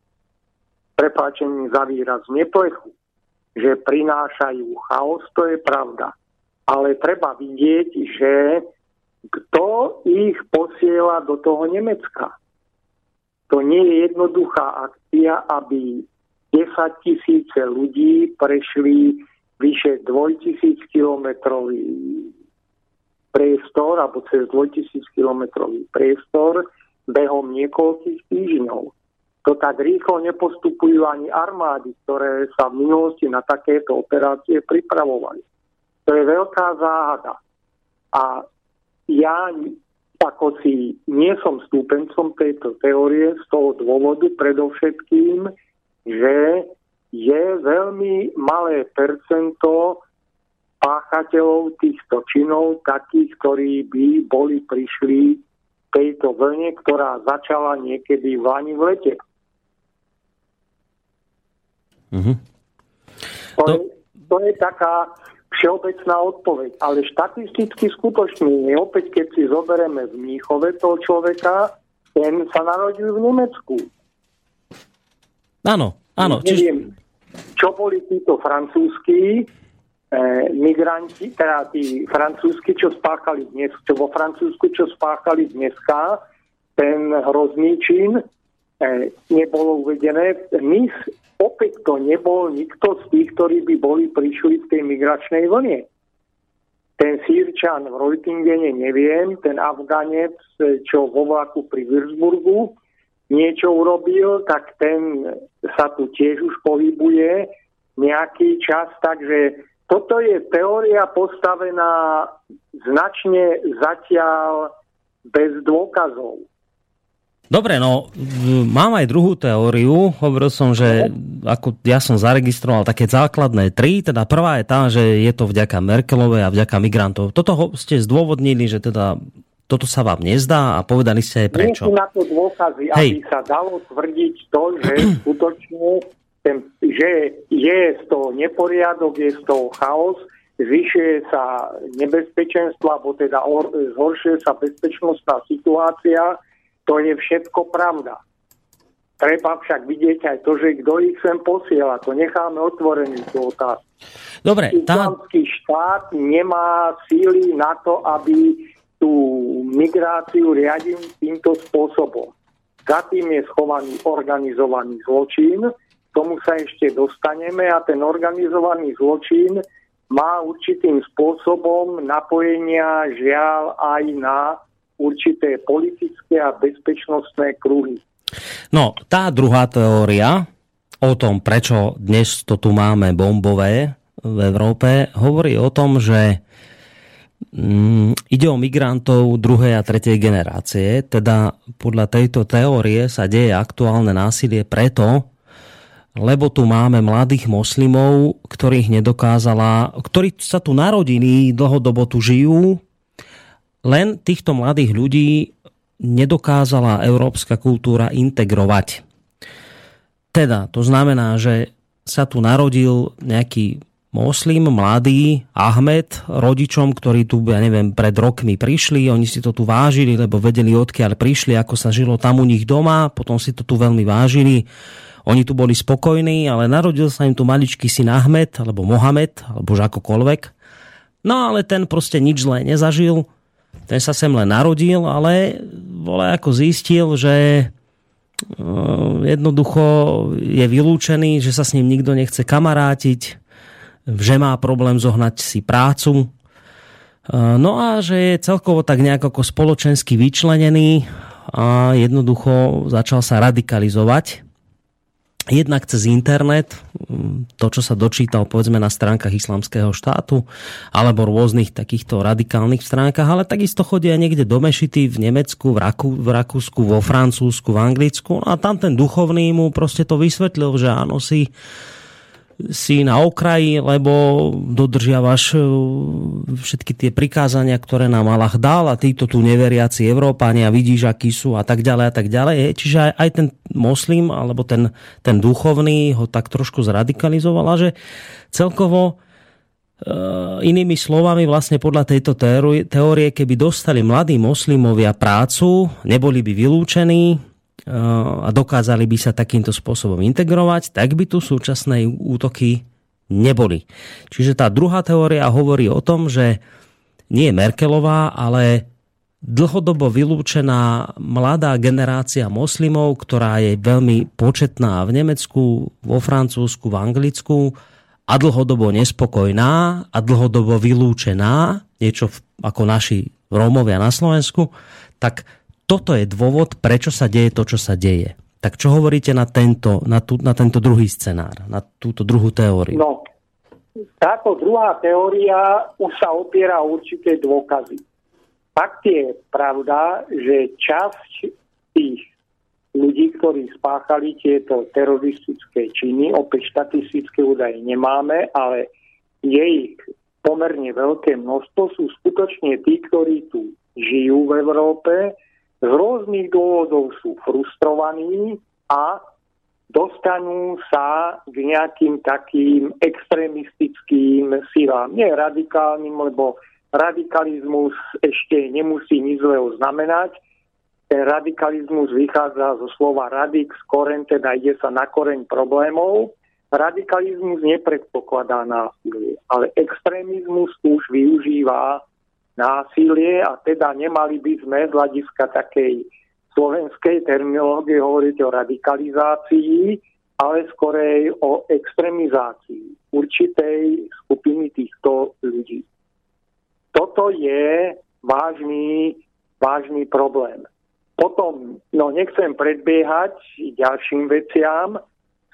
prepáčením za výraz neplechu, že prinášajú chaos, to je pravda. Ale treba vidieť, že kto ich posiela do toho Nemecka. To nie je jednoduchá akcia, aby 10 tisíce ľudí prešli vyše 2000 kilometrový priestor, alebo cez 2000 kilometrový priestor behom niekoľkých týždňov. To tak rýchlo nepostupujú ani armády, ktoré sa v minulosti na takéto operácie pripravovali. To je veľká záhada. A ja ako si nie som stúpencom tejto teórie z toho dôvodu predovšetkým, že je veľmi malé percento páchateľov týchto činov, takých, ktorí by boli prišli tejto vlne, ktorá začala niekedy v Lani v lete. Mm-hmm. To, to... Je, to je taká všeobecná odpoveď. Ale štatisticky skutočne, opäť keď si zoberieme v Mníchove toho človeka, ten sa narodil v Nemecku. Áno, áno. Neviem, čiže... čo boli títo francúzskí migranti, teda tí francúzsky, čo spáchali dnes, čo vo Francúzsku, čo spáchali dneska, ten hrozný čin, e, nebolo uvedené. My opäť to nebol nikto z tých, ktorí by boli prišli v tej migračnej vlne. Ten Sýrčan v Reutingene neviem, ten Afganec, čo vo vlaku pri Würzburgu, niečo urobil, tak ten sa tu tiež už pohybuje nejaký čas, takže toto je teória postavená značne zatiaľ bez dôkazov. Dobre, no mám aj druhú teóriu. Hovoril som, že ako ja som zaregistroval také základné tri. Teda prvá je tá, že je to vďaka Merkelovej a vďaka migrantov. Toto ste zdôvodnili, že teda toto sa vám nezdá a povedali ste aj prečo. Nie sú na to dôkazy, Hej. aby sa dalo tvrdiť to, že skutočne ten, že je z toho neporiadok, je z toho chaos, zvyšuje sa nebezpečenstvo, alebo teda zhoršuje sa bezpečnostná situácia, to je všetko pravda. Treba však vidieť aj to, že kto ich sem posiela. To necháme otvorený tú otázku. Dobre, tá... štát nemá síly na to, aby tú migráciu riadím týmto spôsobom. Za tým je schovaný organizovaný zločin, tomu sa ešte dostaneme a ten organizovaný zločin má určitým spôsobom napojenia žiaľ aj na určité politické a bezpečnostné kruhy. No, tá druhá teória o tom, prečo dnes to tu máme bombové v Európe, hovorí o tom, že Mm, ide o migrantov druhej a tretej generácie, teda podľa tejto teórie sa deje aktuálne násilie preto, lebo tu máme mladých moslimov, ktorých nedokázala, ktorí sa tu narodili, dlhodobo tu žijú, len týchto mladých ľudí nedokázala európska kultúra integrovať. Teda, to znamená, že sa tu narodil nejaký moslim, mladý, Ahmed, rodičom, ktorí tu, ja neviem, pred rokmi prišli, oni si to tu vážili, lebo vedeli, odkiaľ prišli, ako sa žilo tam u nich doma, potom si to tu veľmi vážili. Oni tu boli spokojní, ale narodil sa im tu maličký syn Ahmed, alebo Mohamed, alebo už akokoľvek. No ale ten proste nič zlé nezažil, ten sa sem len narodil, ale vole ako zistil, že eh, jednoducho je vylúčený, že sa s ním nikto nechce kamarátiť, že má problém zohnať si prácu, e, no a že je celkovo tak nejako ako spoločensky vyčlenený a jednoducho začal sa radikalizovať. Jednak cez internet, to, čo sa dočítal povedzme na stránkach islamského štátu, alebo rôznych takýchto radikálnych stránkach, ale takisto chodia niekde do mešity v Nemecku, v, Raku, v Rakúsku, vo Francúzsku, v Anglicku. A tam ten duchovný mu proste to vysvetlil, že áno, si si na okraji, lebo dodržiavaš e, všetky tie prikázania, ktoré nám Allah dal a títo tu neveriaci Európania vidíš, akí sú a tak ďalej a tak ďalej. Čiže aj, aj ten moslim alebo ten, ten duchovný ho tak trošku zradikalizoval a že celkovo e, inými slovami vlastne podľa tejto teórie, keby dostali mladí moslimovia prácu, neboli by vylúčení, a dokázali by sa takýmto spôsobom integrovať, tak by tu súčasné útoky neboli. Čiže tá druhá teória hovorí o tom, že nie Merkelová, ale dlhodobo vylúčená mladá generácia moslimov, ktorá je veľmi početná v Nemecku, vo Francúzsku, v Anglicku a dlhodobo nespokojná a dlhodobo vylúčená, niečo ako naši Rómovia na Slovensku, tak toto je dôvod, prečo sa deje to, čo sa deje. Tak čo hovoríte na tento, na, tú, na tento druhý scenár, na túto druhú teóriu? No, táto druhá teória už sa opiera o určité dôkazy. Fakt je pravda, že časť tých ľudí, ktorí spáchali tieto teroristické činy, opäť štatistické údaje nemáme, ale je ich pomerne veľké množstvo, sú skutočne tí, ktorí tu žijú v Európe, z rôznych dôvodov sú frustrovaní a dostanú sa k nejakým takým extrémistickým silám. Nie radikálnym, lebo radikalizmus ešte nemusí nič zlého znamenať. Ten radikalizmus vychádza zo slova radix, koren, teda ide sa na koreň problémov. Radikalizmus nepredpokladá násilie, ale extrémizmus už využíva násilie a teda nemali by sme z hľadiska takej slovenskej terminológie hovoriť o radikalizácii, ale skorej o extremizácii určitej skupiny týchto ľudí. Toto je vážny, vážny problém. Potom, no nechcem predbiehať ďalším veciam,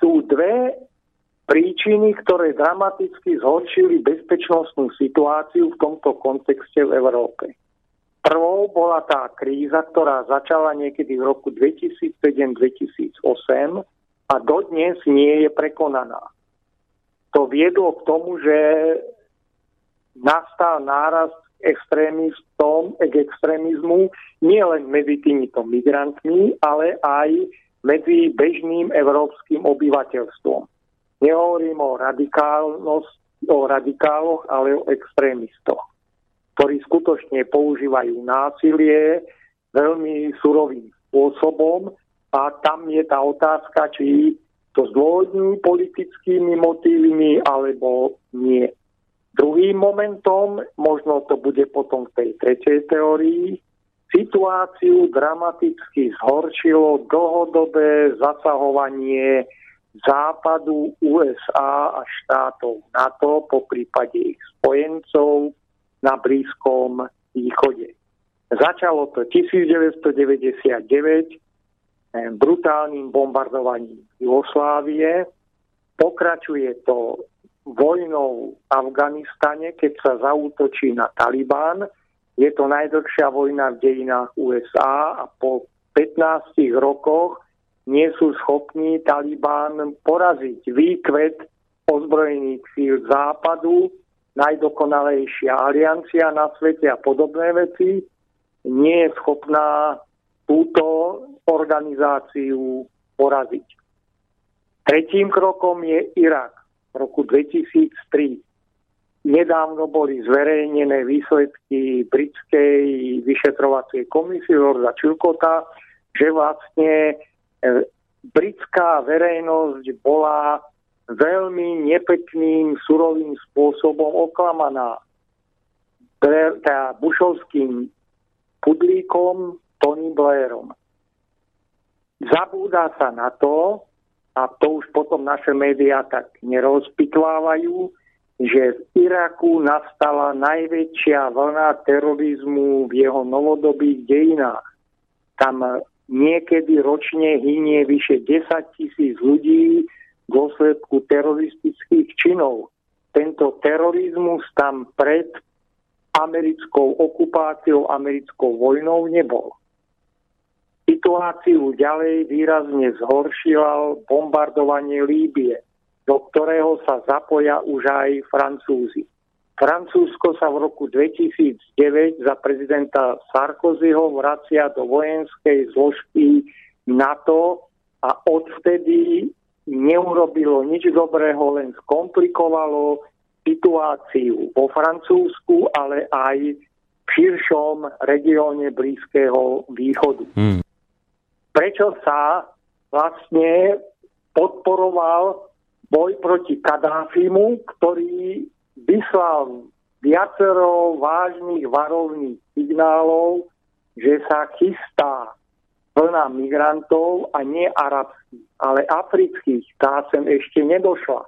sú dve príčiny, ktoré dramaticky zhoršili bezpečnostnú situáciu v tomto kontexte v Európe. Prvou bola tá kríza, ktorá začala niekedy v roku 2007-2008 a dodnes nie je prekonaná. To viedlo k tomu, že nastal nárast extrémistom, k extrémizmu nielen medzi týmito migrantmi, ale aj medzi bežným európskym obyvateľstvom. Nehovorím o, o radikáloch, ale o extrémistoch, ktorí skutočne používajú násilie veľmi surovým spôsobom a tam je tá otázka, či to zdôvodňujú politickými motívmi alebo nie. Druhým momentom, možno to bude potom v tej tretej teórii, situáciu dramaticky zhoršilo dlhodobé zasahovanie západu USA a štátov NATO, po prípade ich spojencov na Blízkom východe. Začalo to 1999 eh, brutálnym bombardovaním Jugoslávie, pokračuje to vojnou v Afganistane, keď sa zautočí na Taliban. Je to najdlhšia vojna v dejinách USA a po 15 rokoch nie sú schopní Taliban poraziť výkvet ozbrojených síl západu, najdokonalejšia aliancia na svete a podobné veci, nie je schopná túto organizáciu poraziť. Tretím krokom je Irak v roku 2003. Nedávno boli zverejnené výsledky britskej vyšetrovacej komisie Lorda Čilkota, že vlastne britská verejnosť bola veľmi nepekným, surovým spôsobom oklamaná teda bušovským pudlíkom Tony Blairom. Zabúda sa na to, a to už potom naše médiá tak nerozpitlávajú, že v Iraku nastala najväčšia vlna terorizmu v jeho novodobých dejinách. Tam niekedy ročne hynie vyše 10 tisíc ľudí v dôsledku teroristických činov. Tento terorizmus tam pred americkou okupáciou, americkou vojnou nebol. Situáciu ďalej výrazne zhoršila bombardovanie Líbie, do ktorého sa zapoja už aj Francúzi. Francúzsko sa v roku 2009 za prezidenta Sarkozyho vracia do vojenskej zložky NATO a odvtedy neurobilo nič dobrého, len skomplikovalo situáciu vo Francúzsku, ale aj v širšom regióne Blízkeho východu. Hmm prečo sa vlastne podporoval boj proti Kadáfimu, ktorý vyslal viacero vážnych varovných signálov, že sa chystá vlna migrantov a nie arabských, ale afrických. Tá sem ešte nedošla.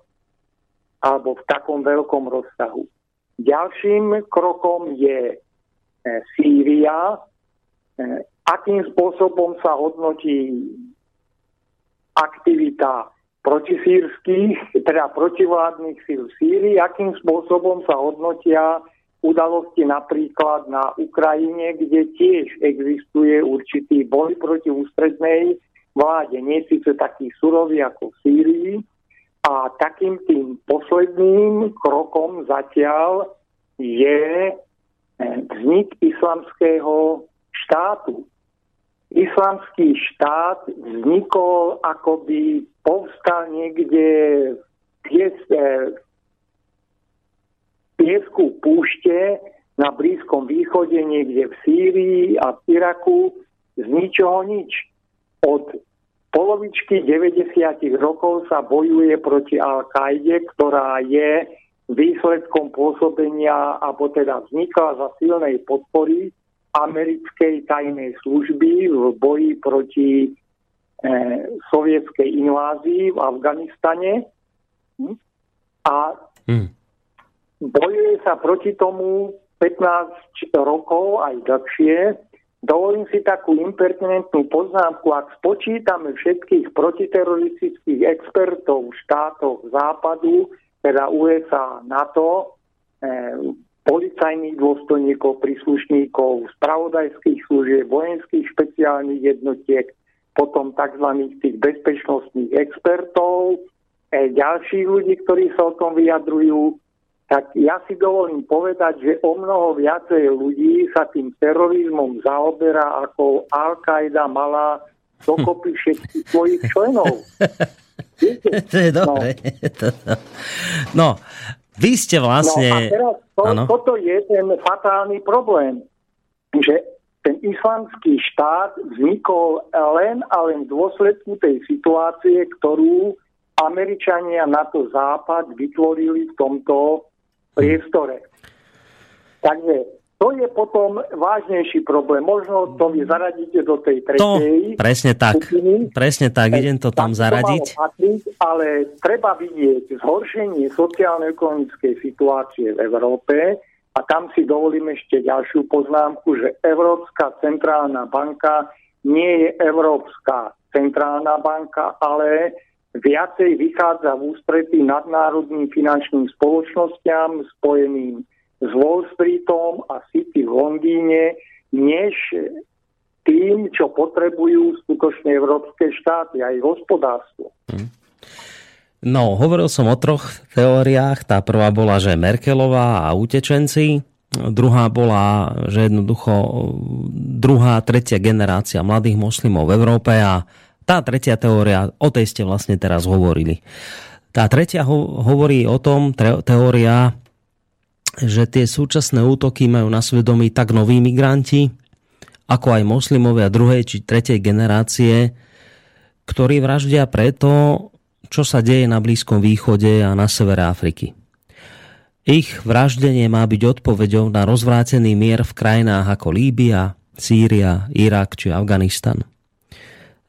Alebo v takom veľkom rozsahu. Ďalším krokom je e, Sýria, e, akým spôsobom sa hodnotí aktivita protisírských, teda protivládnych síl v Sýrii, akým spôsobom sa hodnotia udalosti napríklad na Ukrajine, kde tiež existuje určitý boj proti ústrednej vláde, nie síce taký surový ako v Sýrii. A takým tým posledným krokom zatiaľ je vznik islamského štátu islamský štát vznikol akoby povstal niekde v piesku púšte na Blízkom východe, niekde v Sýrii a v Iraku z ničoho nič. Od polovičky 90. rokov sa bojuje proti Al-Kaide, ktorá je výsledkom pôsobenia, alebo teda vznikla za silnej podpory americkej tajnej služby v boji proti e, sovietskej invázii v Afganistane. Hm? A hmm. bojuje sa proti tomu 15 rokov aj dlhšie. Dovolím si takú impertinentnú poznámku, ak spočítame všetkých protiteroristických expertov v štátoch západu, teda USA, NATO, e, policajných dôstojníkov, príslušníkov, spravodajských služieb, vojenských špeciálnych jednotiek, potom tzv. tých bezpečnostných expertov, e, ďalších ľudí, ktorí sa o tom vyjadrujú, tak ja si dovolím povedať, že o mnoho viacej ľudí sa tým terorizmom zaoberá, ako Al-Qaida mala dokopy všetkých svojich členov. to je dobré. No, no vy ste vlastne... No a teraz to, toto je ten fatálny problém, že ten islamský štát vznikol len a len v dôsledku tej situácie, ktorú Američania na to západ vytvorili v tomto priestore. Takže to je potom vážnejší problém. Možno to vy zaradíte do tej tretej. To, presne tak. Skupiny. Presne tak, idem to tam zaradiť. Patriť, ale treba vidieť zhoršenie sociálno-ekonomickej situácie v Európe a tam si dovolím ešte ďalšiu poznámku, že Európska centrálna banka nie je Európska centrálna banka, ale viacej vychádza v ústretí nadnárodným finančným spoločnosťam spojeným s Wall Streetom a City v Londýne, než tým, čo potrebujú skutočne európske štáty, aj hospodárstvo. Hm. No, hovoril som o troch teóriách. Tá prvá bola, že Merkelová a utečenci. Druhá bola, že jednoducho druhá, tretia generácia mladých moslimov v Európe a tá tretia teória, o tej ste vlastne teraz hovorili. Tá tretia ho, hovorí o tom, teória, že tie súčasné útoky majú na svedomí tak noví migranti, ako aj moslimovia druhej či tretej generácie, ktorí vraždia preto, čo sa deje na Blízkom východe a na severe Afriky. Ich vraždenie má byť odpoveďou na rozvrátený mier v krajinách ako Líbia, Sýria, Irak či Afganistan.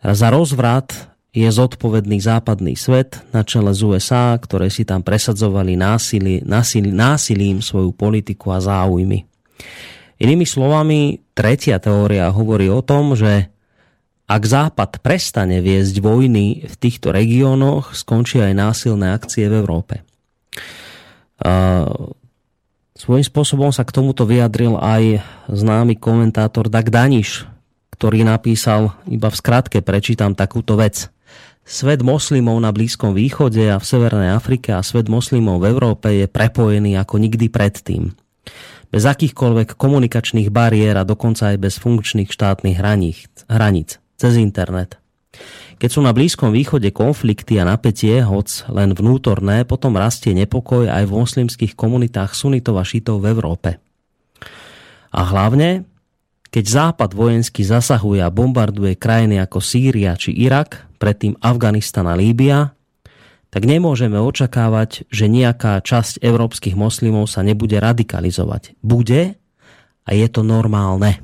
Za rozvrat je zodpovedný západný svet na čele z USA, ktoré si tam presadzovali násilí, násilí, násilím svoju politiku a záujmy. Inými slovami, tretia teória hovorí o tom, že ak Západ prestane viesť vojny v týchto regiónoch, skončí aj násilné akcie v Európe. Svojím spôsobom sa k tomuto vyjadril aj známy komentátor Dag Daniš, ktorý napísal, iba v skratke prečítam takúto vec. Svet moslimov na Blízkom východe a v Severnej Afrike a svet moslimov v Európe je prepojený ako nikdy predtým. Bez akýchkoľvek komunikačných bariér a dokonca aj bez funkčných štátnych hraníc. hraníc cez internet. Keď sú na Blízkom východe konflikty a napätie, hoc len vnútorné, potom rastie nepokoj aj v moslimských komunitách sunitov a šitov v Európe. A hlavne, keď Západ vojensky zasahuje a bombarduje krajiny ako Sýria či Irak, predtým Afganistan a Líbia, tak nemôžeme očakávať, že nejaká časť európskych moslimov sa nebude radikalizovať. Bude a je to normálne.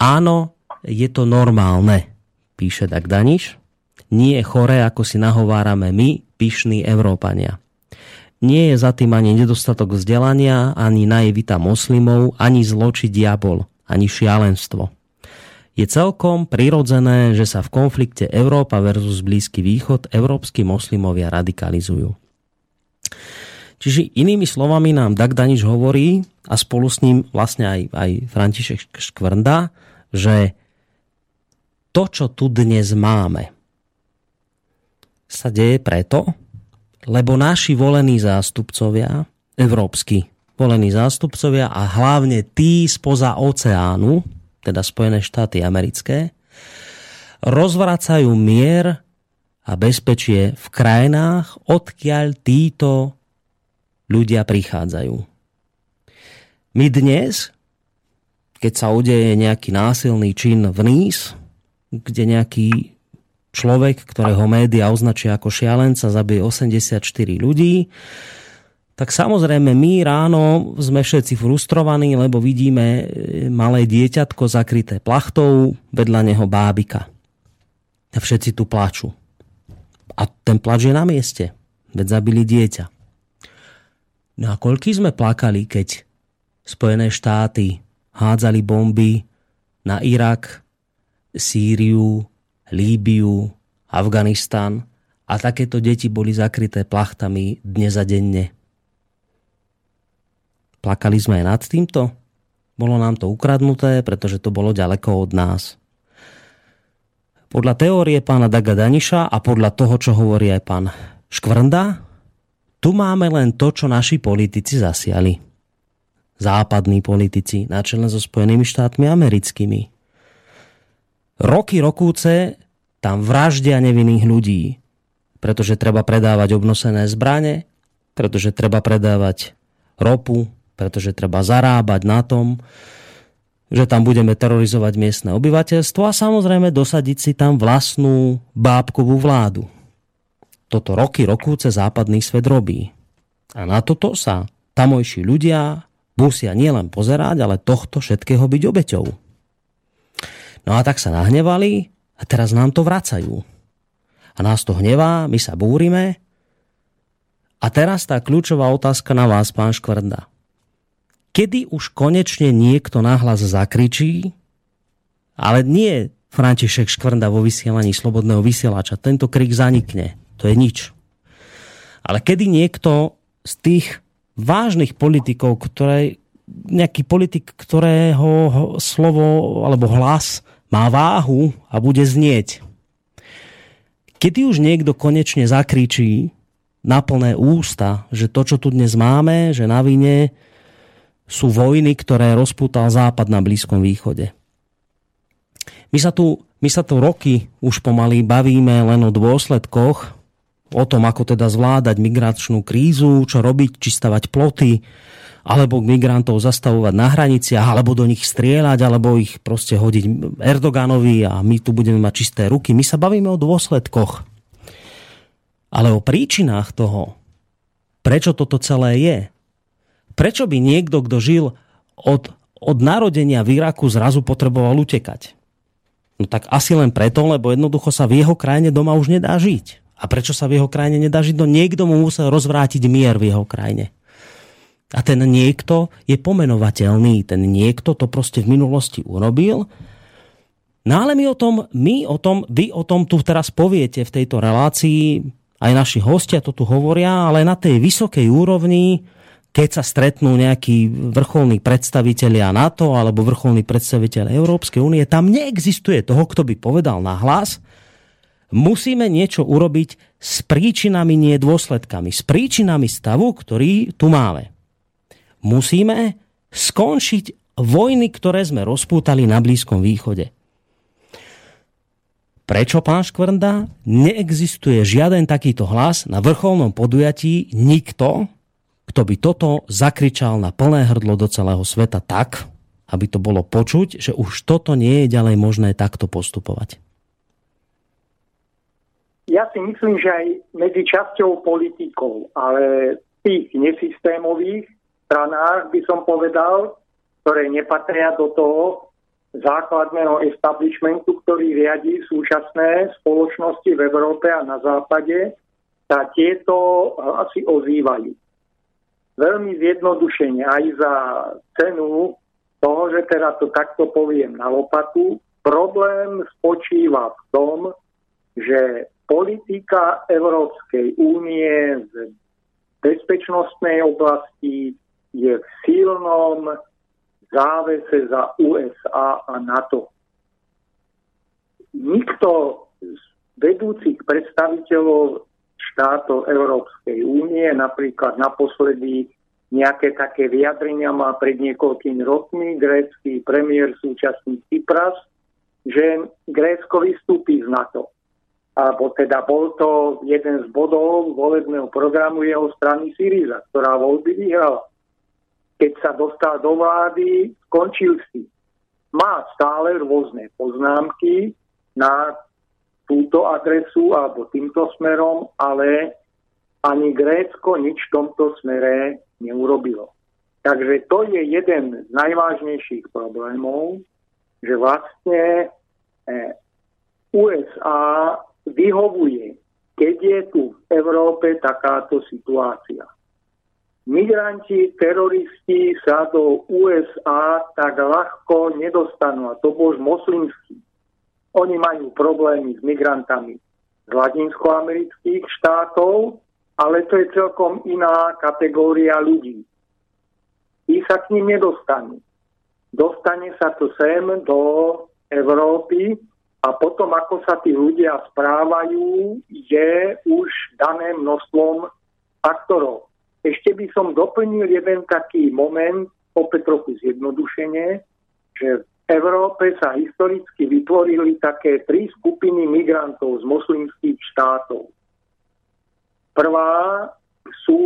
Áno, je to normálne, píše Dag Daniš. Nie je choré, ako si nahovárame my, pyšní Európania. Nie je za tým ani nedostatok vzdelania, ani naivita moslimov, ani zlo či diabol, ani šialenstvo. Je celkom prirodzené, že sa v konflikte Európa versus Blízky východ európsky moslimovia radikalizujú. Čiže inými slovami nám Dag Daniš hovorí, a spolu s ním vlastne aj, aj František Škvrnda, že to, čo tu dnes máme, sa deje preto, lebo naši volení zástupcovia, európsky volení zástupcovia a hlavne tí spoza oceánu, teda Spojené štáty americké, rozvracajú mier a bezpečie v krajinách, odkiaľ títo ľudia prichádzajú. My dnes, keď sa udeje nejaký násilný čin v Nice, kde nejaký človek, ktorého média označia ako šialenca, zabije 84 ľudí, tak samozrejme my ráno sme všetci frustrovaní, lebo vidíme e, malé dieťatko zakryté plachtou, vedľa neho bábika. A všetci tu plačú. A ten plač je na mieste, veď zabili dieťa. No a koľky sme plakali, keď Spojené štáty hádzali bomby na Irak, Sýriu, Líbiu, Afganistan a takéto deti boli zakryté plachtami dnes a denne. Plakali sme aj nad týmto? Bolo nám to ukradnuté, pretože to bolo ďaleko od nás. Podľa teórie pána Daga Daniša a podľa toho, čo hovorí aj pán Škvrnda, tu máme len to, čo naši politici zasiali. Západní politici, na so Spojenými štátmi americkými roky rokúce tam vraždia nevinných ľudí, pretože treba predávať obnosené zbrane, pretože treba predávať ropu, pretože treba zarábať na tom, že tam budeme terorizovať miestne obyvateľstvo a samozrejme dosadiť si tam vlastnú bábkovú vládu. Toto roky rokúce západný svet robí. A na toto sa tamojší ľudia musia nielen pozerať, ale tohto všetkého byť obeťou. No a tak sa nahnevali a teraz nám to vracajú. A nás to hnevá, my sa búrime. A teraz tá kľúčová otázka na vás, pán Škvrda. Kedy už konečne niekto nahlas zakričí, ale nie František Škvrnda vo vysielaní Slobodného vysielača, tento krik zanikne. To je nič. Ale kedy niekto z tých vážnych politikov, ktoré, nejaký politik, ktorého slovo alebo hlas má váhu a bude znieť. Kedy už niekto konečne zakričí na plné ústa, že to, čo tu dnes máme, že na vine sú vojny, ktoré rozputal Západ na Blízkom východe. My sa tu, my sa tu roky už pomaly bavíme len o dôsledkoch, o tom, ako teda zvládať migračnú krízu, čo robiť, či stavať ploty, alebo migrantov zastavovať na hraniciach, alebo do nich strieľať, alebo ich proste hodiť Erdoganovi a my tu budeme mať čisté ruky. My sa bavíme o dôsledkoch. Ale o príčinách toho, prečo toto celé je. Prečo by niekto, kto žil od, od narodenia v Iraku, zrazu potreboval utekať? No tak asi len preto, lebo jednoducho sa v jeho krajine doma už nedá žiť. A prečo sa v jeho krajine nedá žiť? No niekto mu musel rozvrátiť mier v jeho krajine. A ten niekto je pomenovateľný. Ten niekto to proste v minulosti urobil. No ale my o tom, my o tom, vy o tom tu teraz poviete v tejto relácii, aj naši hostia to tu hovoria, ale na tej vysokej úrovni, keď sa stretnú nejakí vrcholní predstavitelia NATO alebo vrcholní predstaviteľ Európskej únie, tam neexistuje toho, kto by povedal na hlas, musíme niečo urobiť s príčinami, nie dôsledkami. S príčinami stavu, ktorý tu máme. Musíme skončiť vojny, ktoré sme rozpútali na Blízkom východe. Prečo, pán Škvrnda, neexistuje žiaden takýto hlas na vrcholnom podujatí nikto, kto by toto zakričal na plné hrdlo do celého sveta tak, aby to bolo počuť, že už toto nie je ďalej možné takto postupovať? Ja si myslím, že aj medzi časťou politikov, ale tých nesystémových stranách by som povedal, ktoré nepatria do toho základného establishmentu, ktorý riadí súčasné spoločnosti v Európe a na západe, sa tieto asi ozývajú. Veľmi zjednodušene aj za cenu toho, že teda to takto poviem na lopatu, problém spočíva v tom, že politika Európskej únie z bezpečnostnej oblasti je v silnom závese za USA a NATO. Nikto z vedúcich predstaviteľov štátov Európskej únie, napríklad naposledy nejaké také vyjadrenia má pred niekoľkými rokmi grécky premiér súčasný Cypras, že Grécko vystúpi z NATO. Alebo teda bol to jeden z bodov volebného programu jeho strany Syriza, ktorá voľby vyhrala keď sa dostal do vlády, skončil si. Má stále rôzne poznámky na túto adresu alebo týmto smerom, ale ani Grécko nič v tomto smere neurobilo. Takže to je jeden z najvážnejších problémov, že vlastne eh, USA vyhovuje, keď je tu v Európe takáto situácia migranti, teroristi sa do USA tak ľahko nedostanú, a to bož moslimský. Oni majú problémy s migrantami z latinskoamerických štátov, ale to je celkom iná kategória ľudí. I sa k ním nedostanú. Dostane sa to sem do Európy a potom, ako sa tí ľudia správajú, je už dané množstvom faktorov. Ešte by som doplnil jeden taký moment, opäť trochu zjednodušenie, že Európe sa historicky vytvorili také tri skupiny migrantov z moslimských štátov. Prvá sú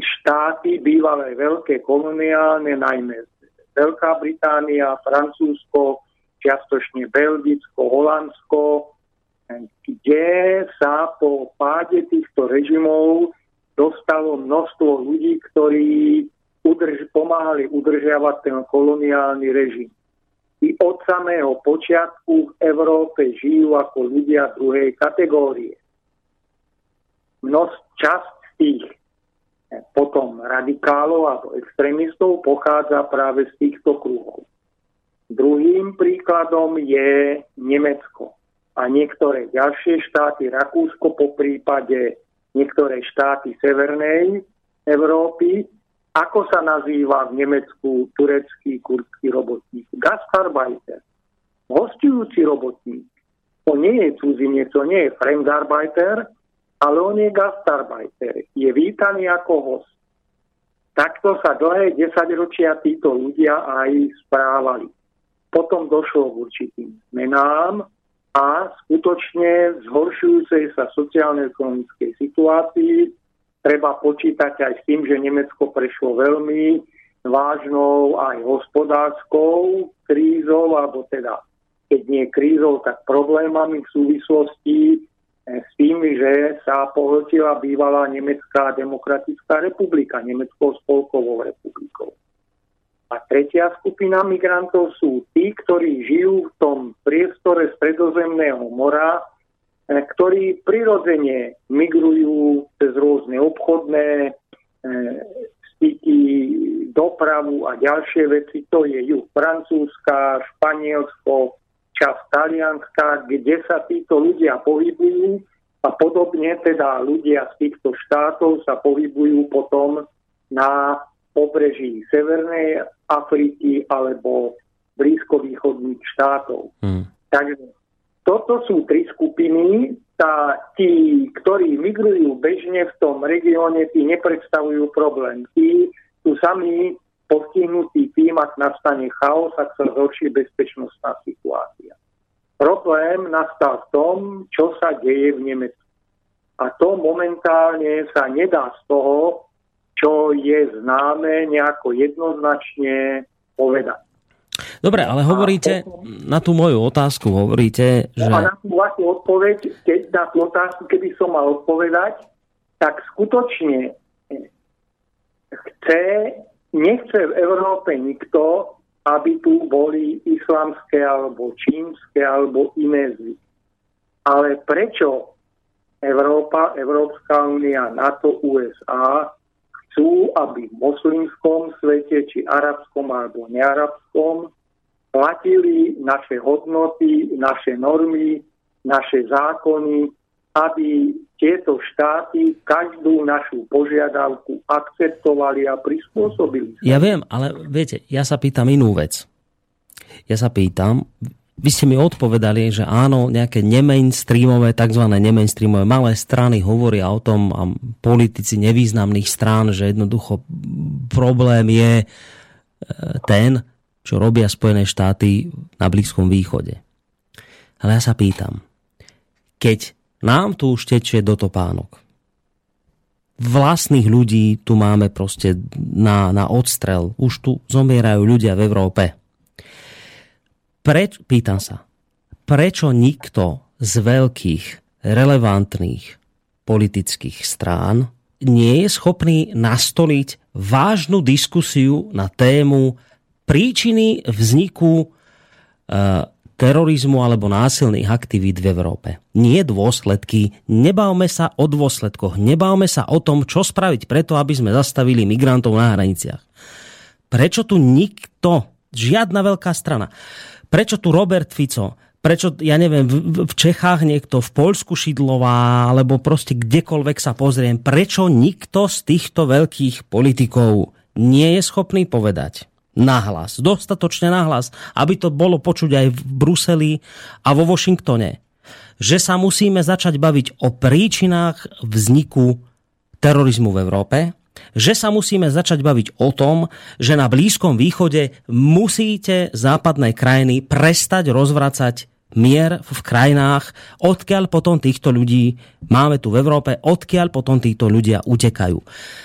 štáty bývalé veľké koloniálne, najmä Veľká Británia, Francúzsko, čiastočne Belgicko, Holandsko, kde sa po páde týchto režimov dostalo množstvo ľudí, ktorí udrž- pomáhali udržiavať ten koloniálny režim. I od samého počiatku v Európe žijú ako ľudia druhej kategórie. Množ časť tých eh, potom radikálov alebo extrémistov pochádza práve z týchto kruhov. Druhým príkladom je Nemecko a niektoré ďalšie štáty, Rakúsko po prípade niektoré štáty Severnej Európy. Ako sa nazýva v Nemecku turecký kurdský robotník? Gastarbeiter. Hostujúci robotník. On nie je cudzinec, on nie je Fremdarbeiter, ale on je gastarbeiter. Je vítaný ako host. Takto sa dlhé desaťročia títo ľudia aj správali. Potom došlo k určitým zmenám, a skutočne zhoršujúcej sa sociálno-ekonomickej situácii treba počítať aj s tým, že Nemecko prešlo veľmi vážnou aj hospodárskou krízou, alebo teda keď nie krízou, tak problémami v súvislosti eh, s tým, že sa pohltila bývalá Nemecká demokratická republika, Nemeckou spolkovou republikou. A tretia skupina migrantov sú tí, ktorí žijú v tom priestore stredozemného mora, ktorí prirodzene migrujú cez rôzne obchodné e, styky, dopravu a ďalšie veci. To je juh Francúzska, Španielsko, časť Talianska, kde sa títo ľudia pohybujú a podobne teda ľudia z týchto štátov sa pohybujú potom na pobreží Severnej Afriky alebo blízkovýchodných štátov. Hmm. Takže toto sú tri skupiny. Tá, tí, ktorí migrujú bežne v tom regióne, tí nepredstavujú problém. Tí sú sami postihnutí tým, ak nastane chaos, ak sa zhorší bezpečnostná situácia. Problém nastal v tom, čo sa deje v Nemecku. A to momentálne sa nedá z toho, čo je známe, nejako jednoznačne povedať. Dobre, ale hovoríte, potom, na tú moju otázku hovoríte, že... A na tú vašu odpoveď, keď na tú otázku, keby som mal odpovedať, tak skutočne chce, nechce v Európe nikto, aby tu boli islamské alebo čínske alebo iné zvyky. Ale prečo Európa, Európska únia, NATO, USA chcú, aby v moslimskom svete, či arabskom alebo nearabskom, platili naše hodnoty, naše normy, naše zákony, aby tieto štáty každú našu požiadavku akceptovali a prispôsobili. Ja viem, ale viete, ja sa pýtam inú vec. Ja sa pýtam, vy ste mi odpovedali, že áno, nejaké nemainstreamové, tzv. nemainstreamové malé strany hovoria o tom, a politici nevýznamných strán, že jednoducho problém je e, ten, čo robia Spojené štáty na Blízkom východe. Ale ja sa pýtam, keď nám tu už tečie do topánok, vlastných ľudí tu máme proste na, na odstrel, už tu zomierajú ľudia v Európe. Preč, pýtam sa, prečo nikto z veľkých relevantných politických strán nie je schopný nastoliť vážnu diskusiu na tému príčiny vzniku e, terorizmu alebo násilných aktivít v Európe. Nie dôsledky, nebavme sa o dôsledkoch, nebavme sa o tom, čo spraviť preto, aby sme zastavili migrantov na hraniciach. Prečo tu nikto, žiadna veľká strana, prečo tu Robert Fico, prečo, ja neviem, v, v Čechách niekto, v Polsku Šidlová, alebo proste kdekoľvek sa pozriem, prečo nikto z týchto veľkých politikov nie je schopný povedať, nahlas, dostatočne nahlas, aby to bolo počuť aj v Bruseli a vo Washingtone, že sa musíme začať baviť o príčinách vzniku terorizmu v Európe, že sa musíme začať baviť o tom, že na Blízkom východe musíte západné krajiny prestať rozvracať mier v krajinách, odkiaľ potom týchto ľudí máme tu v Európe, odkiaľ potom títo ľudia utekajú.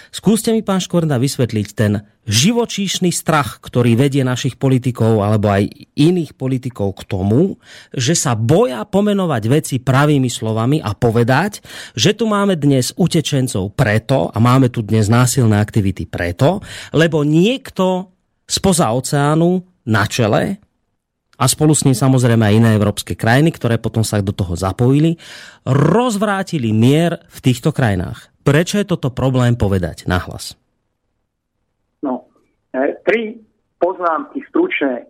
Skúste mi, pán Škorda, vysvetliť ten živočíšny strach, ktorý vedie našich politikov alebo aj iných politikov k tomu, že sa boja pomenovať veci pravými slovami a povedať, že tu máme dnes utečencov preto a máme tu dnes násilné aktivity preto, lebo niekto spoza oceánu na čele a spolu s ním samozrejme aj iné európske krajiny, ktoré potom sa do toho zapojili, rozvrátili mier v týchto krajinách. Prečo je toto problém povedať nahlas? No, e, tri poznámky stručné.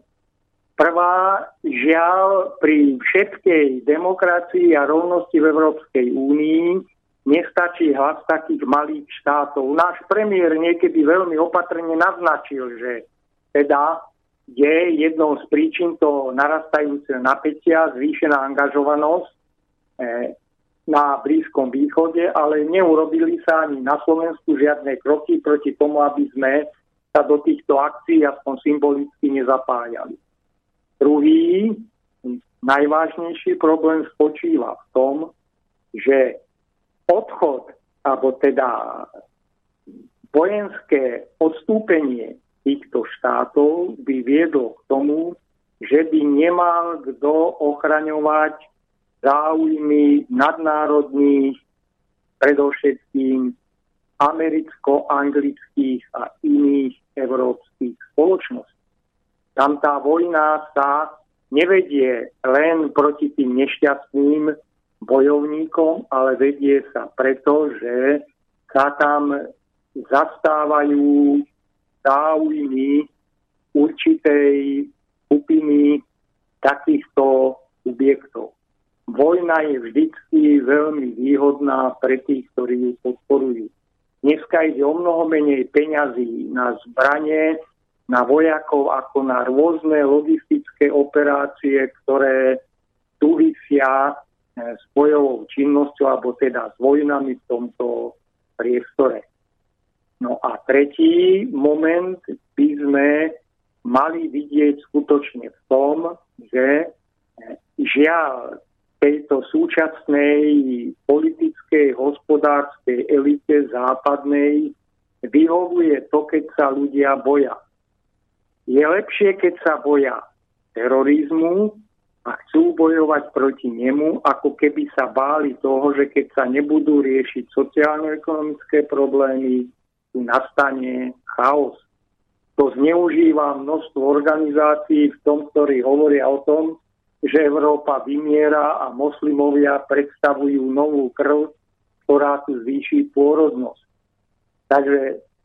Prvá, žiaľ, pri všetkej demokracii a rovnosti v Európskej únii nestačí hlas takých malých štátov. Náš premiér niekedy veľmi opatrne naznačil, že teda je jednou z príčin toho narastajúceho napätia zvýšená angažovanosť eh, na Blízkom východe, ale neurobili sa ani na Slovensku žiadne kroky proti tomu, aby sme sa do týchto akcií aspoň symbolicky nezapájali. Druhý, najvážnejší problém spočíva v tom, že odchod, alebo teda vojenské odstúpenie týchto štátov by viedlo k tomu, že by nemal kto ochraňovať záujmy nadnárodných, predovšetkým americko-anglických a iných európskych spoločností. Tam tá vojna sa nevedie len proti tým nešťastným bojovníkom, ale vedie sa preto, že sa tam zastávajú záujmy určitej skupiny takýchto subjektov. Vojna je vždycky veľmi výhodná pre tých, ktorí ju podporujú. Dneska ide o mnoho menej peňazí na zbranie, na vojakov ako na rôzne logistické operácie, ktoré súvisia eh, s bojovou činnosťou alebo teda s vojnami v tomto priestore. No a tretí moment by sme mali vidieť skutočne v tom, že eh, žiaľ tejto súčasnej politickej, hospodárskej elite západnej vyhovuje to, keď sa ľudia boja. Je lepšie, keď sa boja terorizmu a chcú bojovať proti nemu, ako keby sa báli toho, že keď sa nebudú riešiť sociálno-ekonomické problémy, tu nastane chaos. To zneužíva množstvo organizácií v tom, ktorí hovoria o tom, že Európa vymiera a moslimovia predstavujú novú krv, ktorá tu zvýši pôrodnosť. Takže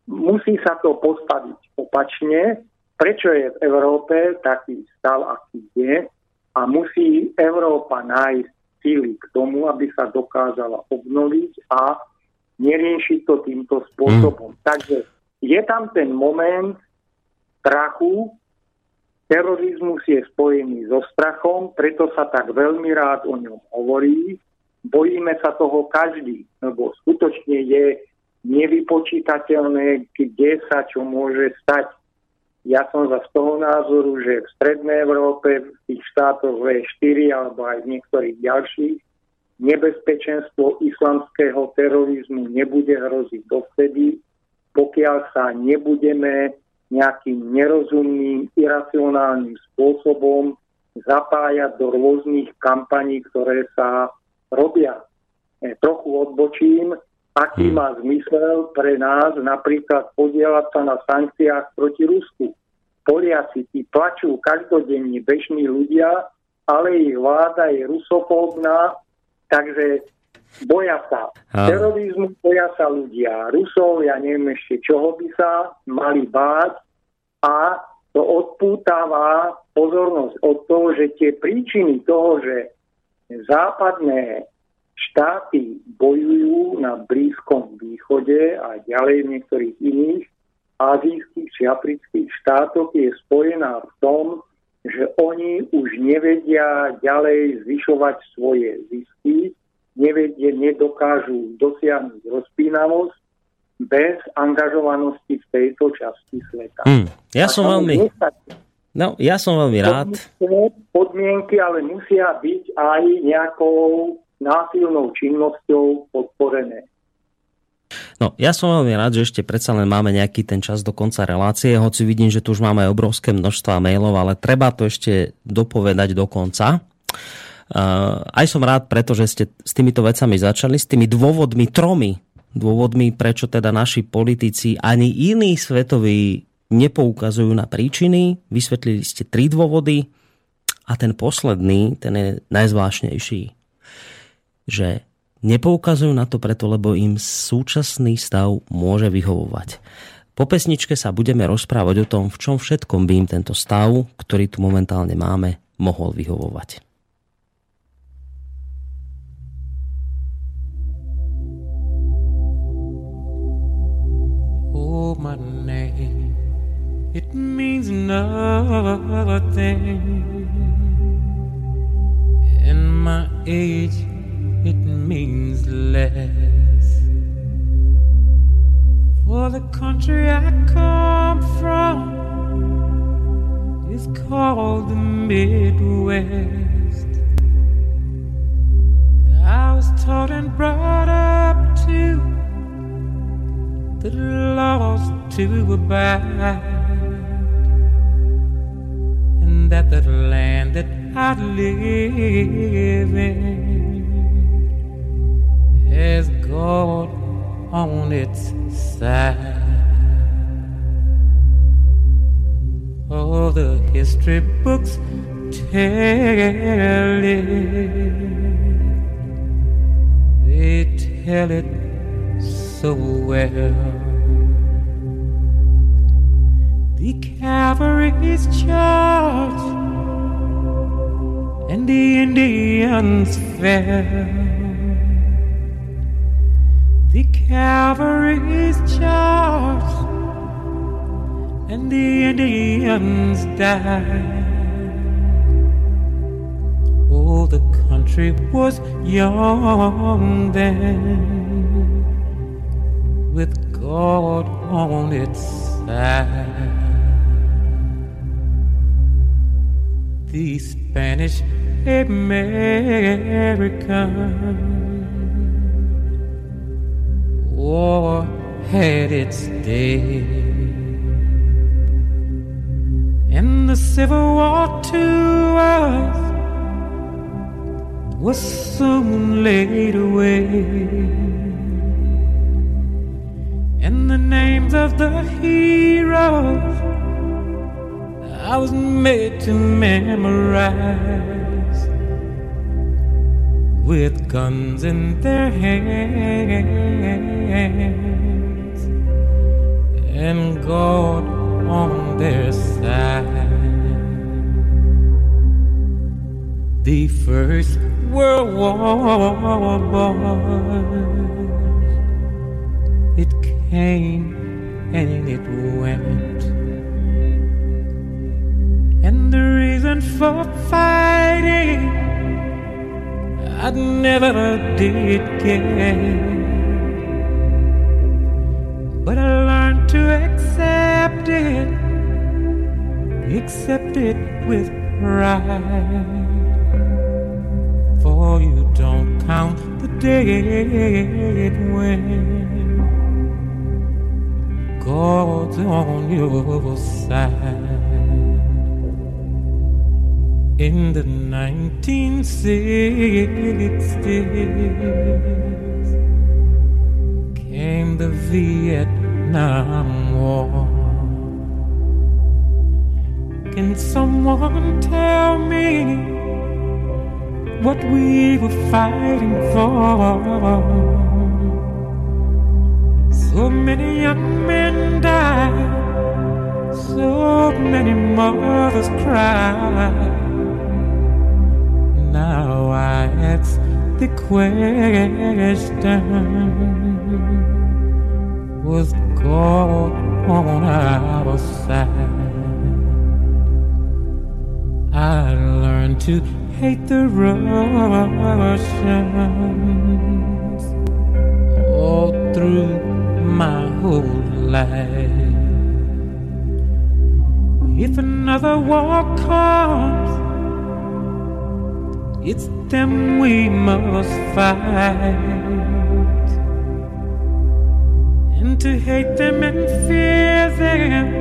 musí sa to postaviť opačne prečo je v Európe taký stav, aký je a musí Európa nájsť síly k tomu, aby sa dokázala obnoviť a neriešiť to týmto spôsobom. Mm. Takže je tam ten moment strachu, terorizmus je spojený so strachom, preto sa tak veľmi rád o ňom hovorí. Bojíme sa toho každý, lebo skutočne je nevypočítateľné, kde sa čo môže stať. Ja som za z toho názoru, že v Strednej Európe, v tých štátoch V4 alebo aj v niektorých ďalších, nebezpečenstvo islamského terorizmu nebude hroziť dovtedy, pokiaľ sa nebudeme nejakým nerozumným, iracionálnym spôsobom zapájať do rôznych kampaní, ktoré sa robia. E, trochu odbočím, aký hmm. má zmysel pre nás napríklad podielať sa na sankciách proti Rusku. Poliaci tí plačú každodenne bežní ľudia, ale ich vláda je rusofóbna, takže boja sa. Terorizmu, boja sa ľudia. Rusov, ja neviem ešte čoho by sa mali báť. A to odpútava pozornosť od toho, že tie príčiny toho, že západné štáty bojujú na Blízkom východe a ďalej v niektorých iných azijských či afrických štátoch je spojená v tom, že oni už nevedia ďalej zvyšovať svoje zisky, nevedie, nedokážu dosiahnuť rozpínavosť bez angažovanosti v tejto časti sveta. Hmm. Ja som veľmi... No, ja som veľmi rád. Podmienky ale musia byť aj nejakou násilnou činnosťou podporené. No, ja som veľmi rád, že ešte predsa len máme nejaký ten čas do konca relácie, hoci vidím, že tu už máme obrovské množstva mailov, ale treba to ešte dopovedať do konca. Uh, aj som rád, pretože ste s týmito vecami začali, s tými dôvodmi, tromi dôvodmi, prečo teda naši politici ani iní svetoví nepoukazujú na príčiny. Vysvetlili ste tri dôvody a ten posledný, ten je najzvláštnejší že nepoukazujú na to preto, lebo im súčasný stav môže vyhovovať. Po pesničke sa budeme rozprávať o tom, v čom všetkom by im tento stav, ktorý tu momentálne máme, mohol vyhovovať. Oh, my name, it means nothing. In my age, it means less. For the country I come from is called the Midwest. I was taught and brought up to the laws to abide, and that the land that I live in God on its side. All the history books tell it, they tell it so well. The cavalry's charge and the Indians fell. The cavalry's charged, and the Indians died. Oh, the country was young then, with God on its side. The Spanish American war had its day. And the Civil War to us was soon laid away. And the names of the heroes I was made to memorize with guns in their hands and God on their side. The first World War. It came and it went. And the reason for fighting I never did get. But I learned to accept it, accept it with pride for you don't count the dead when God's on your side. In the 1960s came the Vietnam War. Can someone tell me? what we were fighting for. So many young men died, so many mothers cried. Now I ask the question Was God on our side? I learned to hate the Russians all through my whole life. If another war comes, it's them we must fight. And to hate them and fear them,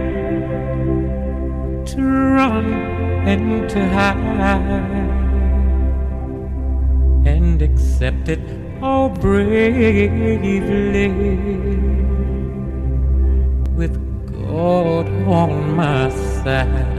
to run and to hide and accept it all bravely with God on my side.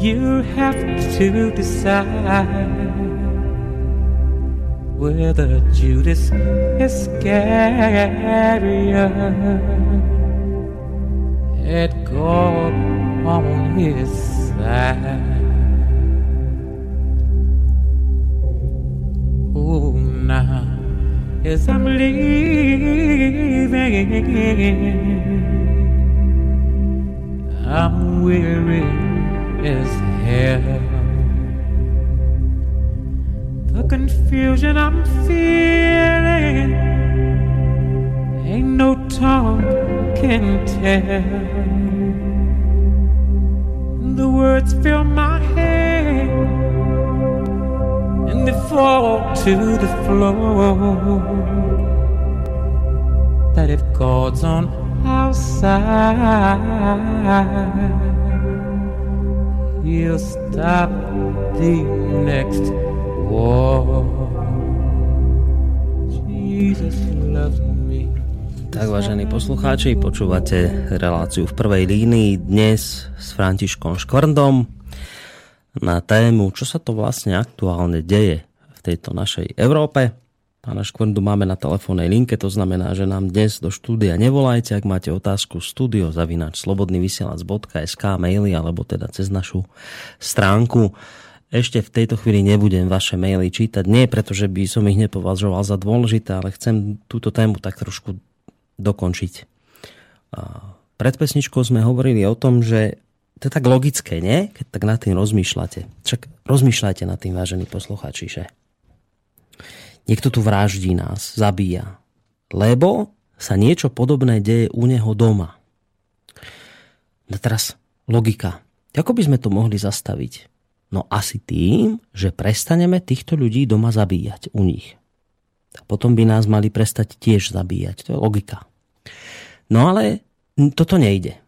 You have to decide whether Judas Iscariot had God on his side. Oh, now as I'm leaving, I'm weary as hell. The confusion I'm feeling ain't no tongue can tell. The words fill my head and they fall to the floor. That if God's on our side, he'll stop the next war. Jesus loves me. Tak, vážení poslucháči, počúvate reláciu v prvej línii dnes s Františkom Škvrndom na tému, čo sa to vlastne aktuálne deje v tejto našej Európe. Pána Škvrndu máme na telefónnej linke, to znamená, že nám dnes do štúdia nevolajte, ak máte otázku studio zavinač slobodnyvysielac.sk maily alebo teda cez našu stránku. Ešte v tejto chvíli nebudem vaše maily čítať, nie preto, že by som ich nepovažoval za dôležité, ale chcem túto tému tak trošku dokončiť. Pred pesničkou sme hovorili o tom, že to je tak logické, nie? Keď tak nad tým rozmýšľate. Však rozmýšľajte nad tým, vážení poslucháči, že? Niekto tu vraždí nás, zabíja. Lebo sa niečo podobné deje u neho doma. No teraz logika. Ako by sme to mohli zastaviť? No asi tým, že prestaneme týchto ľudí doma zabíjať u nich. A potom by nás mali prestať tiež zabíjať. To je logika. No ale toto nejde.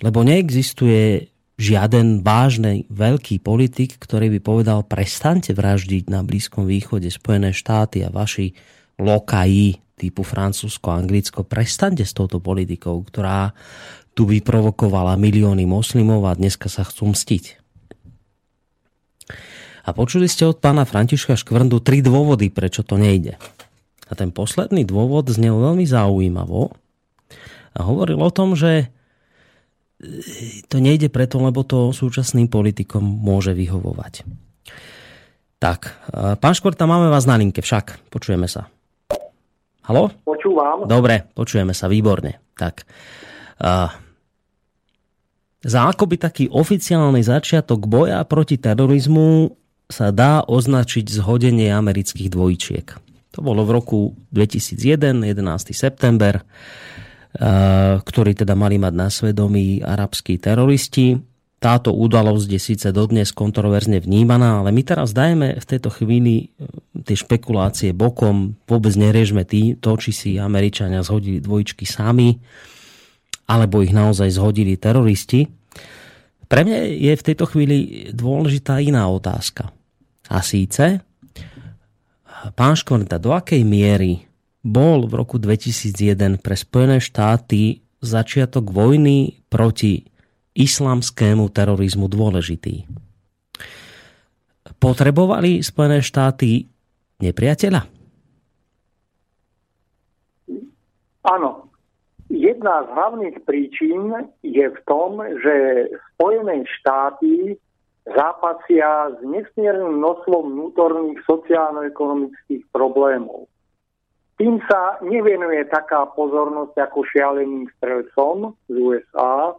Lebo neexistuje žiaden vážny veľký politik, ktorý by povedal prestante vraždiť na Blízkom východe Spojené štáty a vaši lokají typu Francúzsko, Anglicko, prestante s touto politikou, ktorá tu vyprovokovala milióny moslimov a dneska sa chcú mstiť. A počuli ste od pána Františka Škvrndu tri dôvody, prečo to nejde. A ten posledný dôvod znel veľmi zaujímavo a hovoril o tom, že to nejde preto, lebo to súčasným politikom môže vyhovovať. Tak, pán Škvrta, máme vás na linke však. Počujeme sa. Halo? Počúvam. Dobre, počujeme sa, výborne. Tak. Uh, za akoby taký oficiálny začiatok boja proti terorizmu sa dá označiť zhodenie amerických dvojčiek. To bolo v roku 2001, 11. september. Eh, ktorí teda mali mať na svedomí arabskí teroristi. Táto udalosť je síce dodnes kontroverzne vnímaná, ale my teraz dajme v tejto chvíli eh, tie špekulácie bokom, vôbec neriežme tý, to, či si Američania zhodili dvojčky sami, alebo ich naozaj zhodili teroristi. Pre mňa je v tejto chvíli dôležitá iná otázka. A síce, pán Škvrnta, do akej miery bol v roku 2001 pre Spojené štáty začiatok vojny proti islamskému terorizmu dôležitý. Potrebovali Spojené štáty nepriateľa? Áno. Jedna z hlavných príčin je v tom, že Spojené štáty zápasia s nesmiernym množstvom vnútorných sociálno-ekonomických problémov. Tým sa nevenuje taká pozornosť ako šialeným strelcom z USA,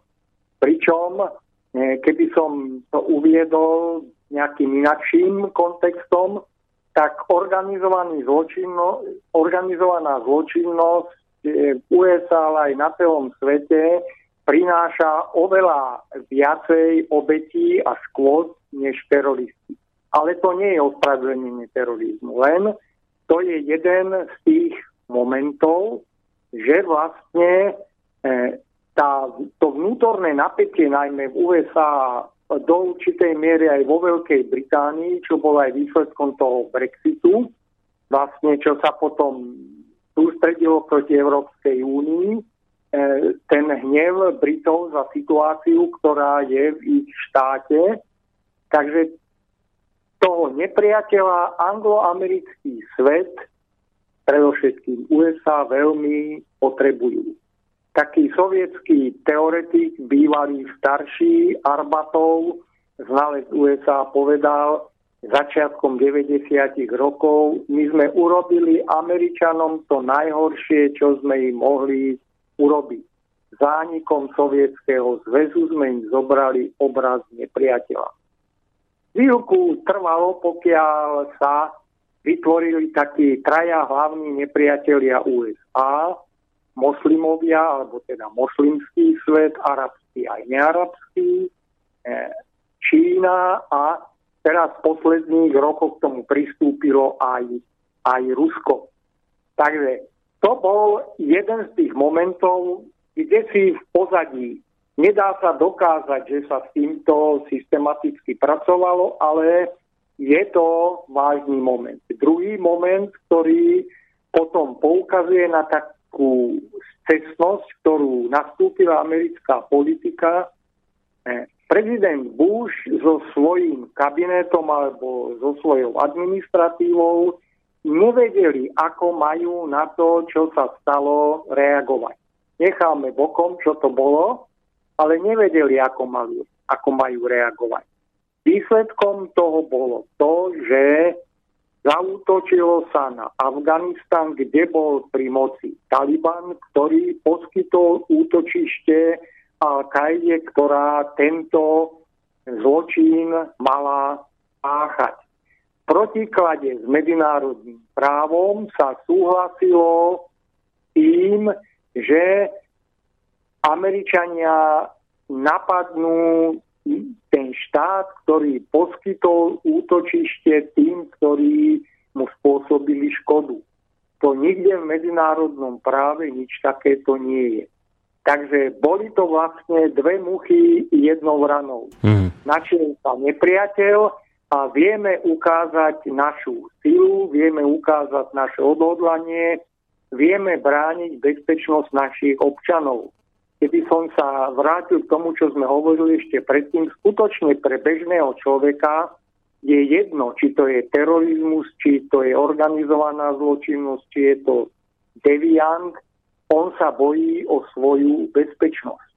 pričom e, keby som to uviedol nejakým inakším kontextom, tak organizovaný zločinno, organizovaná zločinnosť v USA, ale aj na celom svete prináša oveľa viacej obetí a škôd než teroristi. Ale to nie je ospravedlnenie terorizmu. Len to je jeden z tých momentov, že vlastne e, tá, to vnútorné napätie najmä v USA do určitej miery aj vo Veľkej Británii, čo bolo aj výsledkom toho Brexitu, vlastne čo sa potom sústredilo proti Európskej únii, e, ten hnev Britov za situáciu, ktorá je v ich štáte. Takže toho nepriateľa angloamerický svet, predovšetkým USA, veľmi potrebujú. Taký sovietský teoretik, bývalý starší Arbatov, znalec USA, povedal začiatkom 90. rokov, my sme urobili Američanom to najhoršie, čo sme im mohli urobiť. Zánikom Sovietskeho zväzu sme im zobrali obraz nepriateľa. Chvíľku trvalo, pokiaľ sa vytvorili takí traja hlavní nepriatelia USA, moslimovia, alebo teda moslimský svet, arabský aj nearabský, e, Čína a teraz v posledných rokoch k tomu pristúpilo aj, aj Rusko. Takže to bol jeden z tých momentov, kde si v pozadí Nedá sa dokázať, že sa s týmto systematicky pracovalo, ale je to vážny moment. Druhý moment, ktorý potom poukazuje na takú cestnosť, ktorú nastúpila americká politika. E, prezident Bush so svojím kabinetom alebo so svojou administratívou nevedeli, ako majú na to, čo sa stalo, reagovať. Necháme bokom, čo to bolo, ale nevedeli, ako, majú, ako majú reagovať. Výsledkom toho bolo to, že zautočilo sa na Afganistan, kde bol pri moci Taliban, ktorý poskytol útočište Al-Kaide, ktorá tento zločin mala páchať. V protiklade s medzinárodným právom sa súhlasilo tým, že Američania napadnú ten štát, ktorý poskytol útočište tým, ktorí mu spôsobili škodu. To nikde v medzinárodnom práve nič takéto nie je. Takže boli to vlastne dve muchy jednou ranou. Mm. Načil sa nepriateľ a vieme ukázať našu silu, vieme ukázať naše odhodlanie, vieme brániť bezpečnosť našich občanov keby som sa vrátil k tomu, čo sme hovorili ešte predtým, skutočne pre bežného človeka je jedno, či to je terorizmus, či to je organizovaná zločinnosť, či je to deviant, on sa bojí o svoju bezpečnosť.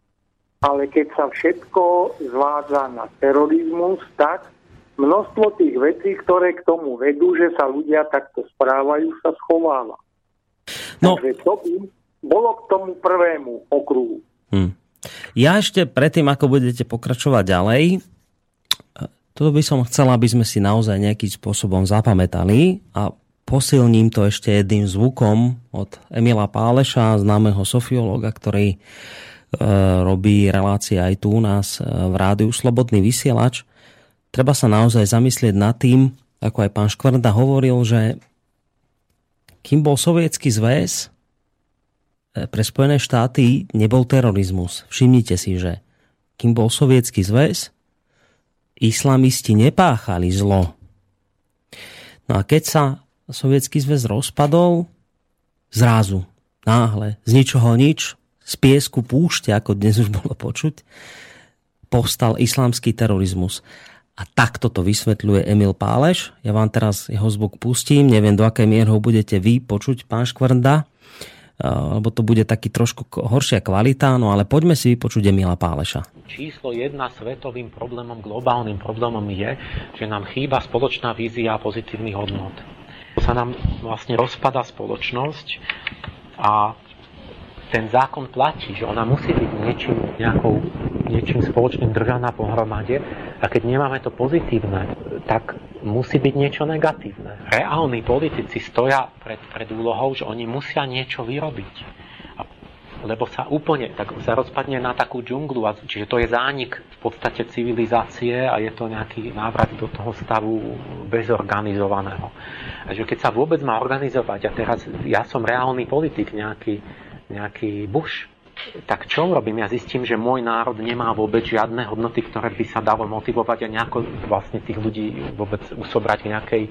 Ale keď sa všetko zvádza na terorizmus, tak množstvo tých vecí, ktoré k tomu vedú, že sa ľudia takto správajú, sa schováva. No. Takže to by bolo k tomu prvému okruhu. Hm. Ja ešte predtým, ako budete pokračovať ďalej, toto by som chcel, aby sme si naozaj nejakým spôsobom zapamätali a posilním to ešte jedným zvukom od Emila Páleša, známeho sofiológa, ktorý e, robí relácie aj tu u nás e, v rádiu Slobodný vysielač. Treba sa naozaj zamyslieť nad tým, ako aj pán Škvrda hovoril, že kým bol sovietský zväz, pre Spojené štáty nebol terorizmus. Všimnite si, že kým bol sovietský zväz, islamisti nepáchali zlo. No a keď sa sovietský zväz rozpadol, zrazu, náhle, z ničoho nič, z piesku púšte, ako dnes už bolo počuť, povstal islamský terorizmus. A takto to vysvetľuje Emil Páleš. Ja vám teraz jeho zvuk pustím, neviem do akej miery ho budete vy počuť, pán Škvrnda lebo to bude taký trošku horšia kvalita, no ale poďme si vypočuť Emila Páleša. Číslo jedna svetovým problémom, globálnym problémom je, že nám chýba spoločná vízia pozitívnych hodnot. Sa nám vlastne rozpada spoločnosť a ten zákon platí, že ona musí byť niečím, nejakou, niečím spoločným držaná pohromade a keď nemáme to pozitívne, tak musí byť niečo negatívne. Reálni politici stoja pred, pred úlohou, že oni musia niečo vyrobiť lebo sa úplne tak sa rozpadne na takú džunglu, a, čiže to je zánik v podstate civilizácie a je to nejaký návrat do toho stavu bezorganizovaného. A že keď sa vôbec má organizovať, a teraz ja som reálny politik, nejaký, nejaký Bush, tak čo robím? Ja zistím, že môj národ nemá vôbec žiadne hodnoty, ktoré by sa dalo motivovať a nejako vlastne tých ľudí vôbec usobrať k nejakej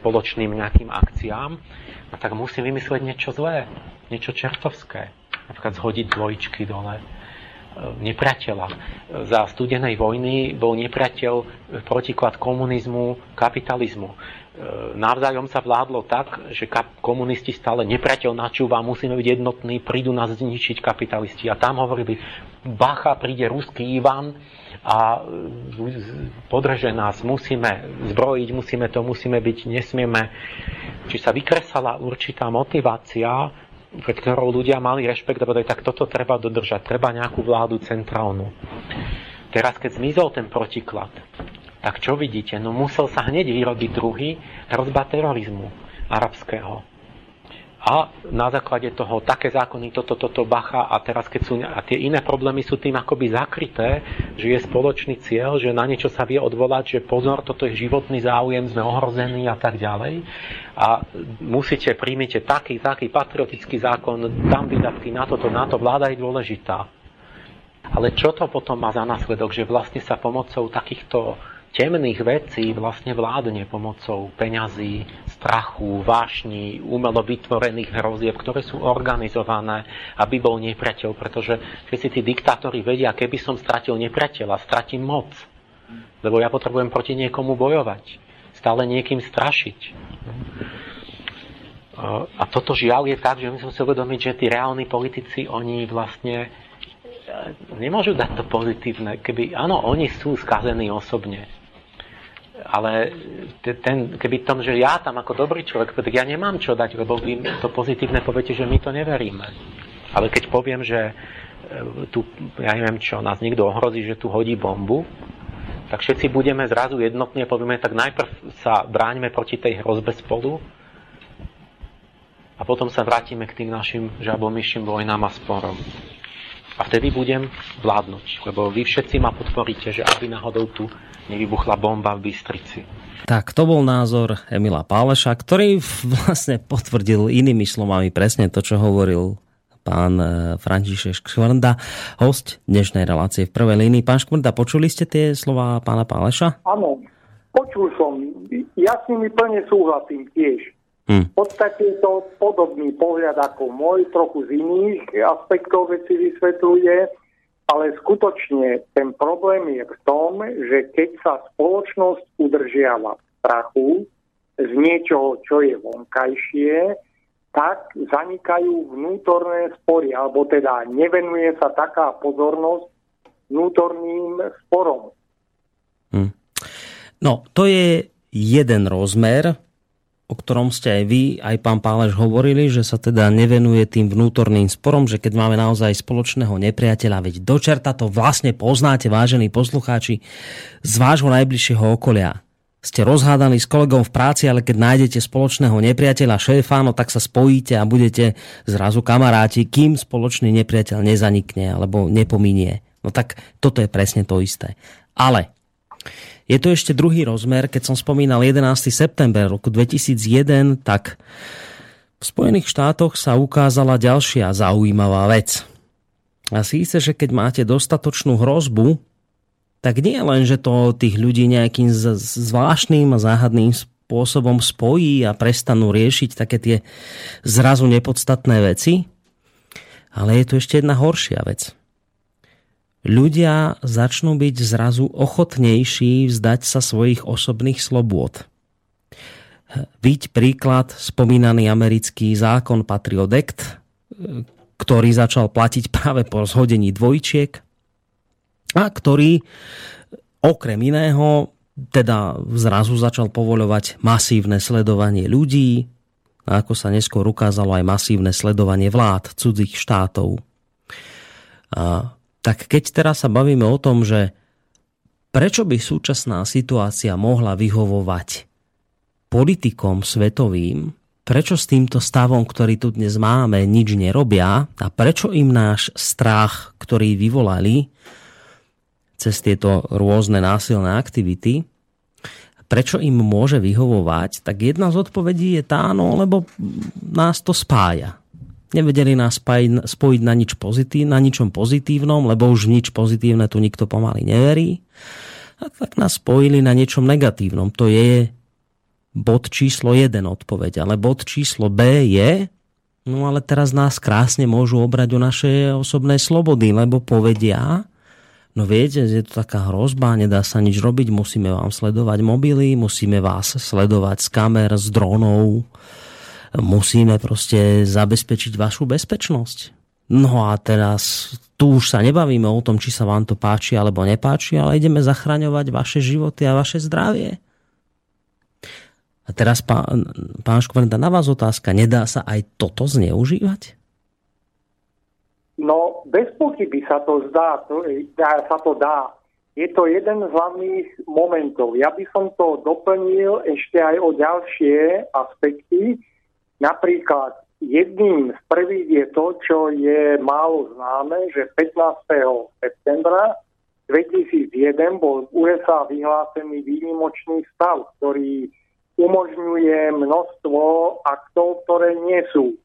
spoločným nejakým akciám, no tak musím vymyslieť niečo zlé, niečo čertovské. Napríklad zhodiť dvojičky dole nepriateľa. Za studenej vojny bol nepriateľ protiklad komunizmu, kapitalizmu. E, navzájom sa vládlo tak, že komunisti stále nepriateľ načúva, musíme byť jednotní, prídu nás zničiť kapitalisti. A tam hovorili, bacha, príde ruský Ivan a podrže nás, musíme zbrojiť, musíme to, musíme byť, nesmieme. Či sa vykresala určitá motivácia, pred ktorou ľudia mali rešpekt a povedali, tak toto treba dodržať, treba nejakú vládu centrálnu. Teraz, keď zmizol ten protiklad, tak čo vidíte? No musel sa hneď vyrobiť druhý hrozba terorizmu arabského a na základe toho také zákony, toto, toto, bacha a teraz keď sú, a tie iné problémy sú tým akoby zakryté, že je spoločný cieľ, že na niečo sa vie odvolať, že pozor, toto je životný záujem, sme ohrození a tak ďalej. A musíte, príjmite taký, taký patriotický zákon, tam výdavky na toto, na to, vláda je dôležitá. Ale čo to potom má za následok, že vlastne sa pomocou takýchto temných vecí vlastne vládne pomocou peňazí, strachu, vášni, umelo vytvorených hrozieb, ktoré sú organizované, aby bol nepriateľ, pretože všetci tí diktátori vedia, keby som stratil nepriateľa, stratím moc. Lebo ja potrebujem proti niekomu bojovať. Stále niekým strašiť. A toto žiaľ je tak, že my sme si uvedomiť, že tí reálni politici, oni vlastne e, nemôžu dať to pozitívne. Keby, áno, oni sú skazení osobne, ale ten, keby tom, že ja tam ako dobrý človek, tak ja nemám čo dať, lebo vy to pozitívne poviete, že my to neveríme. Ale keď poviem, že e, tu, ja neviem čo, nás niekto ohrozí, že tu hodí bombu, tak všetci budeme zrazu jednotní a povieme, tak najprv sa bráňme proti tej hrozbe spolu a potom sa vrátime k tým našim žabomyším vojnám a sporom. A vtedy budem vládnuť, lebo vy všetci ma podporíte, že aby náhodou tu nevybuchla bomba v Bystrici. Tak to bol názor Emila Páleša, ktorý vlastne potvrdil inými slovami presne to, čo hovoril pán e, František Škvrnda, host dnešnej relácie v prvej línii. Pán Škvrnda, počuli ste tie slova pána Páleša? Áno, počul som. Ja s nimi plne súhlasím tiež. Hmm. V podstate je to podobný pohľad ako môj, trochu z iných aspektov veci vysvetľuje ale skutočne ten problém je v tom, že keď sa spoločnosť udržiava v strachu z niečoho, čo je vonkajšie, tak zanikajú vnútorné spory, alebo teda nevenuje sa taká pozornosť vnútorným sporom. Hm. No, to je jeden rozmer o ktorom ste aj vy, aj pán Páleš hovorili, že sa teda nevenuje tým vnútorným sporom, že keď máme naozaj spoločného nepriateľa, veď dočerta to vlastne poznáte, vážení poslucháči, z vášho najbližšieho okolia. Ste rozhádaní s kolegom v práci, ale keď nájdete spoločného nepriateľa, šéfa, no tak sa spojíte a budete zrazu kamaráti, kým spoločný nepriateľ nezanikne alebo nepominie. No tak toto je presne to isté. Ale je tu ešte druhý rozmer, keď som spomínal 11. september roku 2001, tak v Spojených štátoch sa ukázala ďalšia zaujímavá vec. A síce, že keď máte dostatočnú hrozbu, tak nie len, že to tých ľudí nejakým zvláštnym a záhadným spôsobom spojí a prestanú riešiť také tie zrazu nepodstatné veci, ale je tu ešte jedna horšia vec ľudia začnú byť zrazu ochotnejší vzdať sa svojich osobných slobôd. Byť príklad spomínaný americký zákon Patriot Act, ktorý začal platiť práve po zhodení dvojčiek a ktorý okrem iného teda zrazu začal povoľovať masívne sledovanie ľudí, a ako sa neskôr ukázalo aj masívne sledovanie vlád cudzích štátov. A tak keď teraz sa bavíme o tom, že prečo by súčasná situácia mohla vyhovovať politikom svetovým, prečo s týmto stavom, ktorý tu dnes máme, nič nerobia a prečo im náš strach, ktorý vyvolali cez tieto rôzne násilné aktivity, prečo im môže vyhovovať, tak jedna z odpovedí je tá, no lebo nás to spája. Nevedeli nás spojiť, na, nič pozitív, na ničom pozitívnom, lebo už nič pozitívne tu nikto pomaly neverí. A tak nás spojili na niečom negatívnom. To je bod číslo 1 odpoveď. Ale bod číslo B je, no ale teraz nás krásne môžu obrať o naše osobné slobody, lebo povedia, no viete, je to taká hrozba, nedá sa nič robiť, musíme vám sledovať mobily, musíme vás sledovať z kamer, z dronov, musíme proste zabezpečiť vašu bezpečnosť. No a teraz tu už sa nebavíme o tom, či sa vám to páči alebo nepáči, ale ideme zachraňovať vaše životy a vaše zdravie. A teraz, pán, pán Škvrnda, na vás otázka, nedá sa aj toto zneužívať? No, bez pochyby sa to zdá, to, dá, sa to dá. Je to jeden z hlavných momentov. Ja by som to doplnil ešte aj o ďalšie aspekty, Napríklad jedným z prvých je to, čo je málo známe, že 15. septembra 2001 bol v USA vyhlásený výnimočný stav, ktorý umožňuje množstvo aktov, ktoré nie sú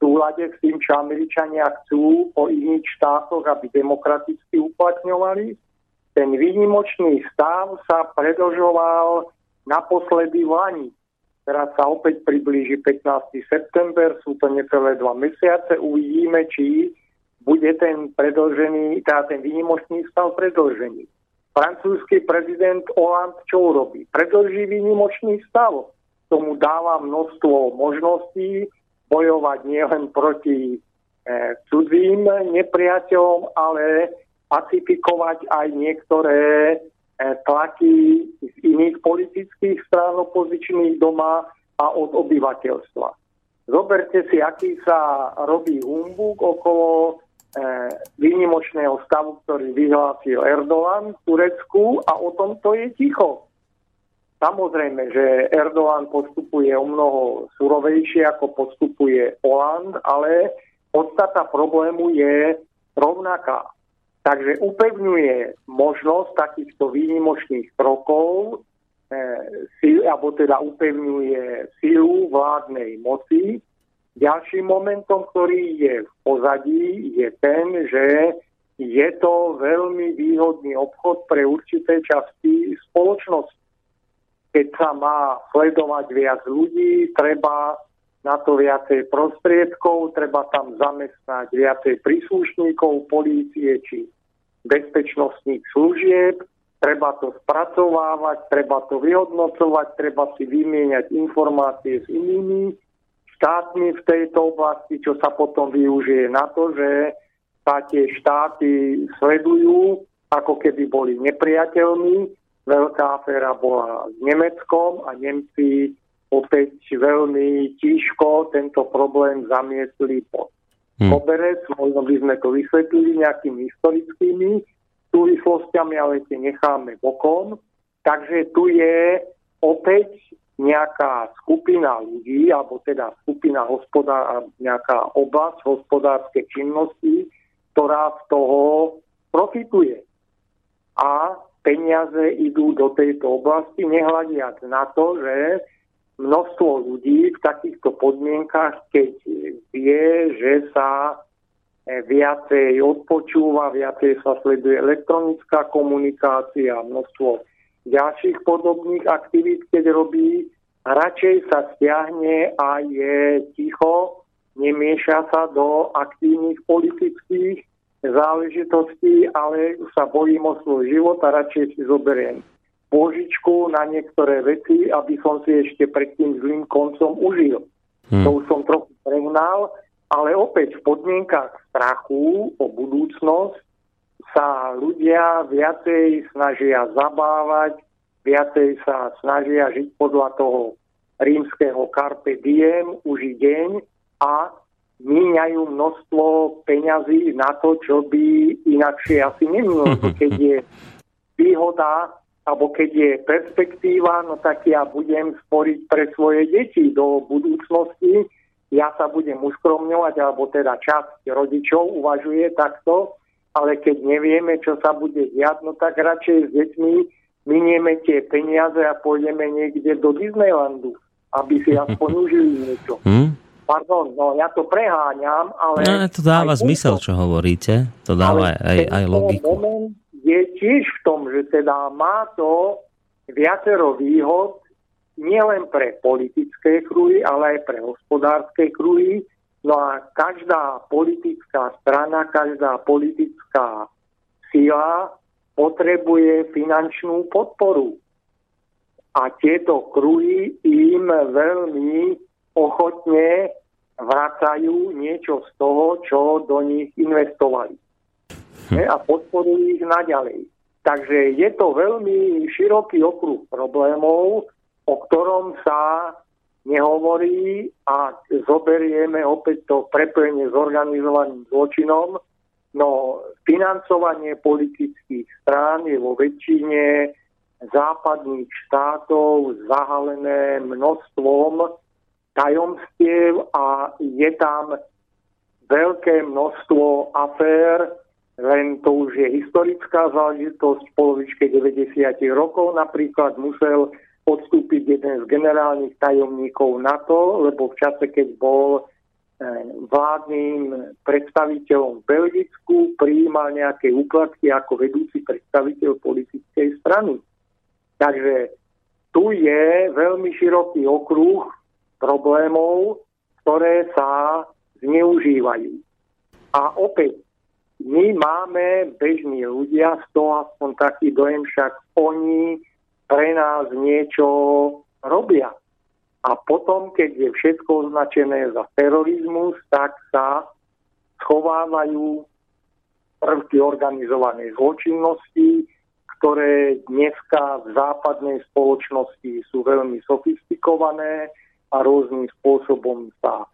súlade s tým, čo Američania chcú po iných štátoch, aby demokraticky uplatňovali. Ten výnimočný stav sa predlžoval naposledy v Lani. Teraz sa opäť priblíži 15. september, sú to necelé dva mesiace. Uvidíme, či bude ten predlžený, teda ten výnimočný stav predlžený. Francúzsky prezident Hollande čo urobí? Predlží výnimočný stav. Tomu dáva množstvo možností, bojovať nielen proti e, cudzím nepriateľom, ale pacifikovať aj niektoré tlaky z iných politických strán opozičných doma a od obyvateľstva. Zoberte si, aký sa robí humbuk okolo e, výnimočného stavu, ktorý vyhlásil Erdogan v Turecku a o tomto je ticho. Samozrejme, že Erdoğan postupuje o mnoho surovejšie, ako postupuje Holand, ale podstata problému je rovnaká. Takže upevňuje možnosť takýchto výnimočných krokov, e, alebo teda upevňuje silu vládnej moci. Ďalším momentom, ktorý je v pozadí, je ten, že je to veľmi výhodný obchod pre určité časti spoločnosti keď sa má sledovať viac ľudí, treba na to viacej prostriedkov, treba tam zamestnať viacej príslušníkov polície či bezpečnostných služieb, treba to spracovávať, treba to vyhodnocovať, treba si vymieňať informácie s inými štátmi v tejto oblasti, čo sa potom využije na to, že sa tie štáty sledujú, ako keby boli nepriateľmi. Veľká aféra bola s Nemeckom a Nemci opäť veľmi tížko tento problém zamietli pod hmm. koberec. Možno by sme to vysvetlili nejakými historickými súvislostiami, ale tie necháme bokom. Takže tu je opäť nejaká skupina ľudí, alebo teda skupina hospodár, nejaká oblasť hospodárskej činnosti, ktorá z toho profituje. A peniaze idú do tejto oblasti, nehľadiac na to, že množstvo ľudí v takýchto podmienkach, keď vie, že sa e, viacej odpočúva, viacej sa sleduje elektronická komunikácia, množstvo ďalších podobných aktivít, keď robí, radšej sa stiahne a je ticho, nemieša sa do aktívnych politických záležitosti, ale sa bojím o svoj život a radšej si zoberiem pôžičku na niektoré veci, aby som si ešte pred tým zlým koncom užil. Hmm. To už som trochu prehnal, ale opäť v podmienkach strachu o budúcnosť sa ľudia viacej snažia zabávať, viacej sa snažia žiť podľa toho rímskeho carpe diem, uži deň a míňajú množstvo peňazí na to, čo by inakšie asi nemilo. Keď je výhoda, alebo keď je perspektíva, no tak ja budem sporiť pre svoje deti do budúcnosti, ja sa budem uskromňovať, alebo teda časť rodičov uvažuje takto, ale keď nevieme, čo sa bude diať, no tak radšej s deťmi minieme tie peniaze a pôjdeme niekde do Disneylandu, aby si aspoň užili niečo. Hmm? Pardon, no ja to preháňam, ale... No, to dáva zmysel, čo hovoríte. To dáva aj, aj logiku. moment je tiež v tom, že teda má to viacero výhod nielen pre politické kruhy, ale aj pre hospodárske kruhy. No a každá politická strana, každá politická sila potrebuje finančnú podporu. A tieto kruhy im veľmi ochotne vracajú niečo z toho, čo do nich investovali. Hm. A podporujú ich naďalej. Takže je to veľmi široký okruh problémov, o ktorom sa nehovorí a zoberieme opäť to prepojenie s organizovaným zločinom. No financovanie politických strán je vo väčšine západných štátov zahalené množstvom tajomstiev a je tam veľké množstvo afér, len to už je historická záležitosť v polovičke 90. rokov. Napríklad musel odstúpiť jeden z generálnych tajomníkov NATO, lebo v čase, keď bol vládnym predstaviteľom v Belgicku prijímal nejaké úplatky ako vedúci predstaviteľ politickej strany. Takže tu je veľmi široký okruh problémov, ktoré sa zneužívajú. A opäť, my máme bežní ľudia, z toho aspoň taký dojem, však oni pre nás niečo robia. A potom, keď je všetko označené za terorizmus, tak sa schovávajú prvky organizovanej zločinnosti, ktoré dneska v západnej spoločnosti sú veľmi sofistikované a rôznym spôsobom sa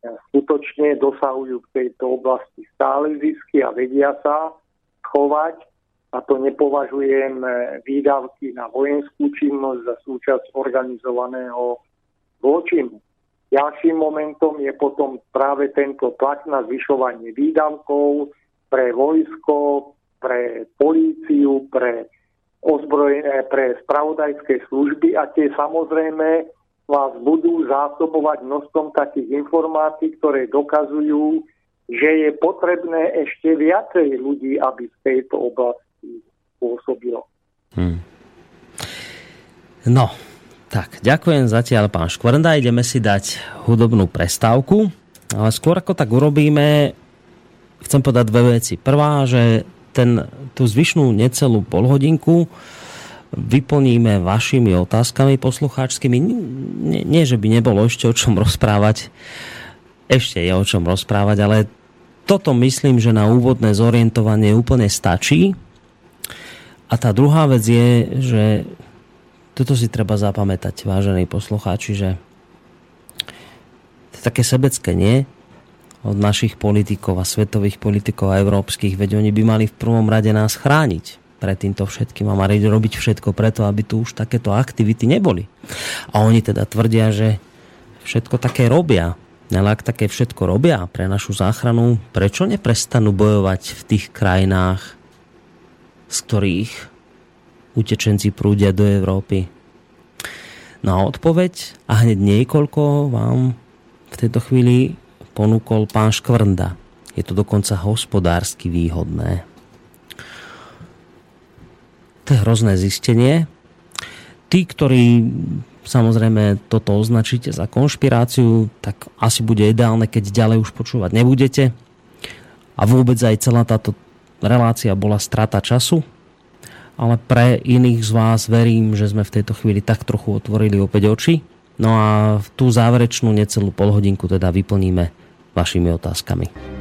skutočne dosahujú v tejto oblasti stále zisky a vedia sa chovať. A to nepovažujem výdavky na vojenskú činnosť za súčasť organizovaného zločinu. Ďalším momentom je potom práve tento tlak na zvyšovanie výdavkov pre vojsko, pre políciu, pre, ozbrojené, pre spravodajské služby a tie samozrejme vás budú zásobovať množstvom takých informácií, ktoré dokazujú, že je potrebné ešte viacej ľudí, aby v tejto oblasti pôsobilo. Hmm. No, tak, ďakujem zatiaľ pán Škvrnda. Ideme si dať hudobnú prestávku. Ale skôr ako tak urobíme, chcem povedať dve veci. Prvá, že ten, tú zvyšnú necelú polhodinku vyplníme vašimi otázkami poslucháčskými. Nie, nie, že by nebolo ešte o čom rozprávať. Ešte je o čom rozprávať, ale toto myslím, že na úvodné zorientovanie úplne stačí. A tá druhá vec je, že toto si treba zapamätať, vážení poslucháči, že to je také sebecké, nie? Od našich politikov a svetových politikov a európskych, veď oni by mali v prvom rade nás chrániť pred týmto všetkým a mali robiť všetko preto, aby tu už takéto aktivity neboli. A oni teda tvrdia, že všetko také robia. Ale ak také všetko robia pre našu záchranu, prečo neprestanú bojovať v tých krajinách, z ktorých utečenci prúdia do Európy. No a odpoveď a hneď niekoľko vám v tejto chvíli ponúkol pán Škvrnda. Je to dokonca hospodársky výhodné. Je hrozné zistenie. Tí, ktorí samozrejme toto označíte za konšpiráciu, tak asi bude ideálne, keď ďalej už počúvať nebudete. A vôbec aj celá táto relácia bola strata času, ale pre iných z vás verím, že sme v tejto chvíli tak trochu otvorili opäť oči. No a tú záverečnú necelú polhodinku teda vyplníme vašimi otázkami.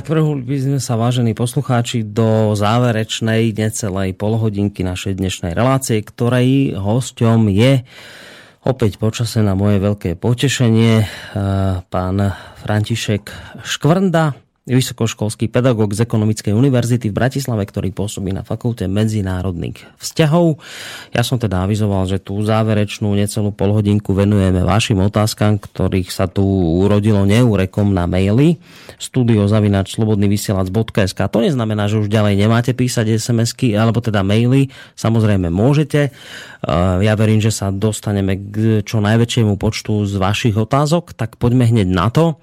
Tak vrhuli by sme sa, vážení poslucháči, do záverečnej necelej polhodinky našej dnešnej relácie, ktorej hosťom je opäť počase na moje veľké potešenie eh, pán František Škvrnda, vysokoškolský pedagóg z Ekonomickej univerzity v Bratislave, ktorý pôsobí na fakulte medzinárodných vzťahov. Ja som teda avizoval, že tú záverečnú necelú polhodinku venujeme vašim otázkam, ktorých sa tu urodilo neúrekom na maily studiozavinačslobodnyvysielac.sk To neznamená, že už ďalej nemáte písať SMS-ky, alebo teda maily. Samozrejme môžete. Ja verím, že sa dostaneme k čo najväčšiemu počtu z vašich otázok, tak poďme hneď na to.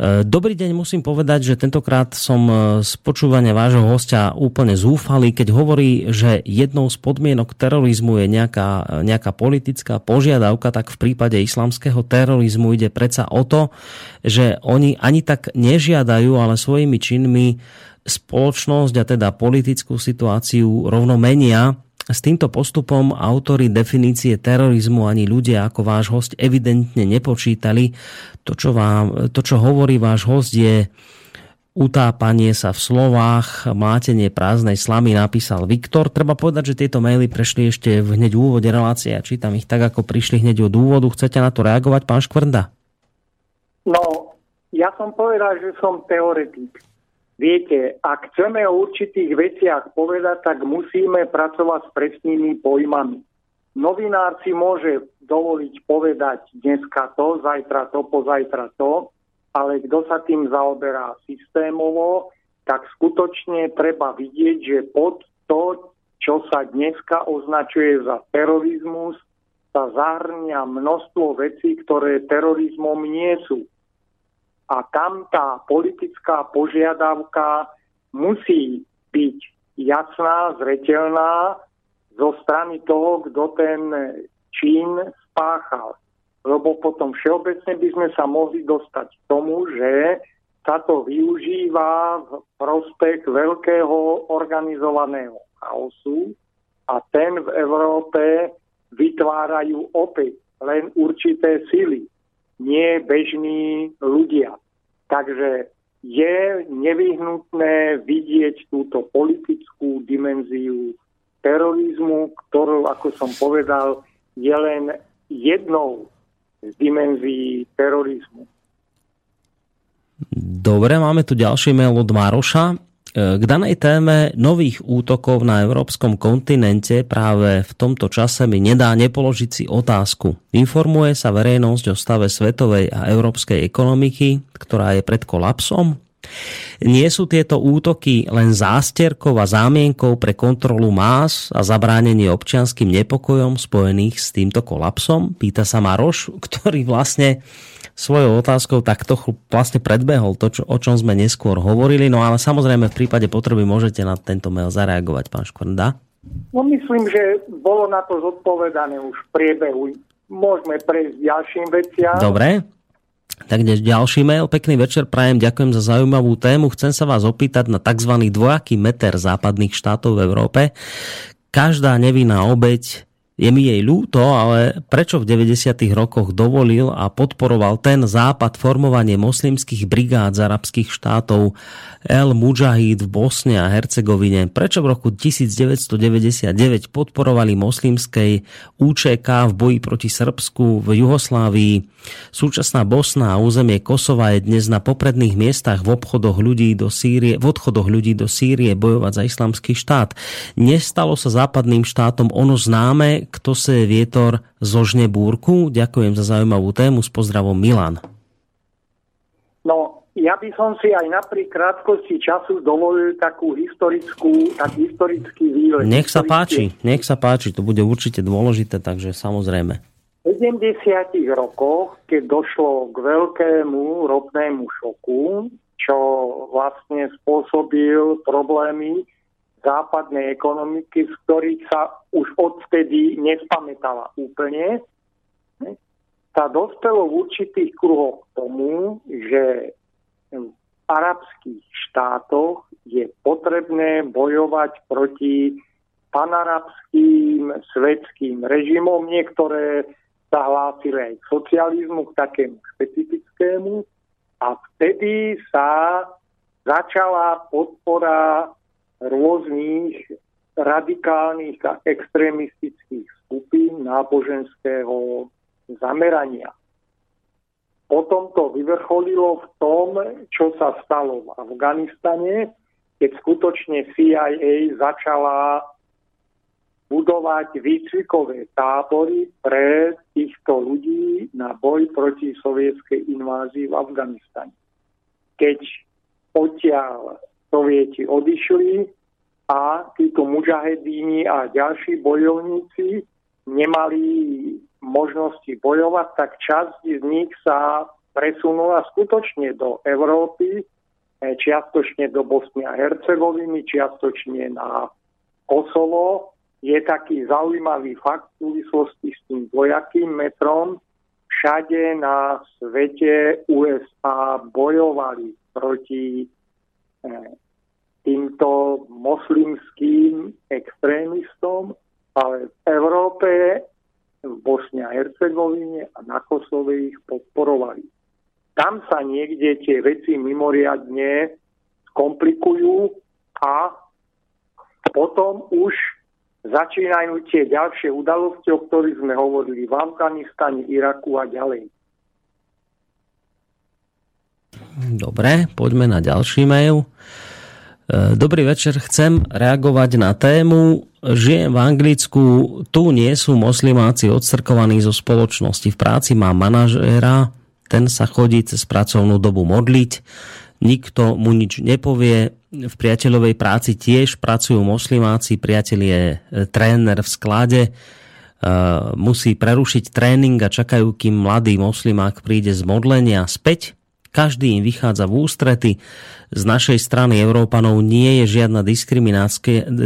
Dobrý deň, musím povedať, že tentokrát som z počúvania vášho hostia úplne zúfalý, keď hovorí, že jednou z podmienok terorizmu je nejaká, nejaká politická požiadavka, tak v prípade islamského terorizmu ide predsa o to, že oni ani tak nežiadajú, ale svojimi činmi spoločnosť a teda politickú situáciu rovno menia s týmto postupom autory definície terorizmu ani ľudia ako váš host evidentne nepočítali. To, čo, vám, to, čo hovorí váš host, je utápanie sa v slovách, mátenie prázdnej slamy, napísal Viktor. Treba povedať, že tieto maily prešli ešte v hneď úvode relácie a čítam ich tak, ako prišli hneď od úvodu. Chcete na to reagovať, pán Škvrnda? No, ja som povedal, že som teoretik. Viete, ak chceme o určitých veciach povedať, tak musíme pracovať s presnými pojmami. Novinár si môže dovoliť povedať dneska to, zajtra to, pozajtra to, ale kto sa tým zaoberá systémovo, tak skutočne treba vidieť, že pod to, čo sa dneska označuje za terorizmus, sa zahrňa množstvo vecí, ktoré terorizmom nie sú a tam tá politická požiadavka musí byť jasná, zretelná zo strany toho, kto ten čin spáchal. Lebo potom všeobecne by sme sa mohli dostať k tomu, že sa to využíva v prospech veľkého organizovaného chaosu a ten v Európe vytvárajú opäť len určité sily, nie bežní ľudia. Takže je nevyhnutné vidieť túto politickú dimenziu terorizmu, ktorú, ako som povedal, je len jednou z dimenzií terorizmu. Dobre, máme tu ďalší mail od Maroša. K danej téme nových útokov na európskom kontinente práve v tomto čase mi nedá nepoložiť si otázku. Informuje sa verejnosť o stave svetovej a európskej ekonomiky, ktorá je pred kolapsom? Nie sú tieto útoky len zásterkou a zámienkou pre kontrolu más a zabránenie občianským nepokojom spojených s týmto kolapsom? Pýta sa Maroš, ktorý vlastne svojou otázkou takto vlastne predbehol to, čo, o čom sme neskôr hovorili. No ale samozrejme v prípade potreby môžete na tento mail zareagovať, pán Škvrnda. No myslím, že bolo na to zodpovedané už v priebehu. Môžeme prejsť ďalším veciam. Dobre. Tak ďalší mail. Pekný večer, prajem, ďakujem za zaujímavú tému. Chcem sa vás opýtať na tzv. dvojaký meter západných štátov v Európe. Každá nevinná obeď je mi jej ľúto, ale prečo v 90. rokoch dovolil a podporoval ten západ formovanie moslimských brigád z arabských štátov El Mujahid v Bosne a Hercegovine? Prečo v roku 1999 podporovali moslimskej UČK v boji proti Srbsku v Juhoslávii? Súčasná Bosna a územie Kosova je dnes na popredných miestach v obchodoch ľudí do Sýrie, v odchodoch ľudí do Sýrie bojovať za islamský štát. Nestalo sa západným štátom ono známe, kto se vietor zožne búrku? Ďakujem za zaujímavú tému. S pozdravom Milan. No, ja by som si aj napriek krátkosti času dovolil takú historickú, taký historický výlet. Nech sa páči, nech sa páči, to bude určite dôležité, takže samozrejme. V 70. rokoch, keď došlo k veľkému ropnému šoku, čo vlastne spôsobil problémy západnej ekonomiky, z ktorých sa už odvtedy nespamätala úplne, sa dospelo v určitých kruhoch k tomu, že v arabských štátoch je potrebné bojovať proti panarabským svetským režimom. Niektoré sa hlásili aj k socializmu, k takému špecifickému. A vtedy sa začala podpora rôznych radikálnych a extrémistických skupín náboženského zamerania. Potom to vyvrcholilo v tom, čo sa stalo v Afganistane, keď skutočne CIA začala budovať výcvikové tábory pre týchto ľudí na boj proti sovietskej invázii v Afganistane. Keď odtiaľ sovieti odišli a títo mužahedíni a ďalší bojovníci nemali možnosti bojovať, tak časť z nich sa presunula skutočne do Európy, eh, čiastočne do Bosny a Hercegoviny, čiastočne na Kosovo. Je taký zaujímavý fakt v súvislosti s tým dvojakým metrom. Všade na svete USA bojovali proti eh, týmto moslimským extrémistom, ale v Európe, v Bosne a Hercegovine a na Kosove ich podporovali. Tam sa niekde tie veci mimoriadne komplikujú a potom už začínajú tie ďalšie udalosti, o ktorých sme hovorili v Afganistane, Iraku a ďalej. Dobre, poďme na ďalší mail. E, dobrý večer, chcem reagovať na tému. Žijem v Anglicku, tu nie sú moslimáci odstrkovaní zo spoločnosti. V práci mám manažéra, ten sa chodí cez pracovnú dobu modliť, nikto mu nič nepovie. V priateľovej práci tiež pracujú moslimáci, priateľ je e, tréner v sklade, e, musí prerušiť tréning a čakajú, kým mladý moslimák príde z modlenia späť každý im vychádza v ústrety. Z našej strany Európanov nie je žiadna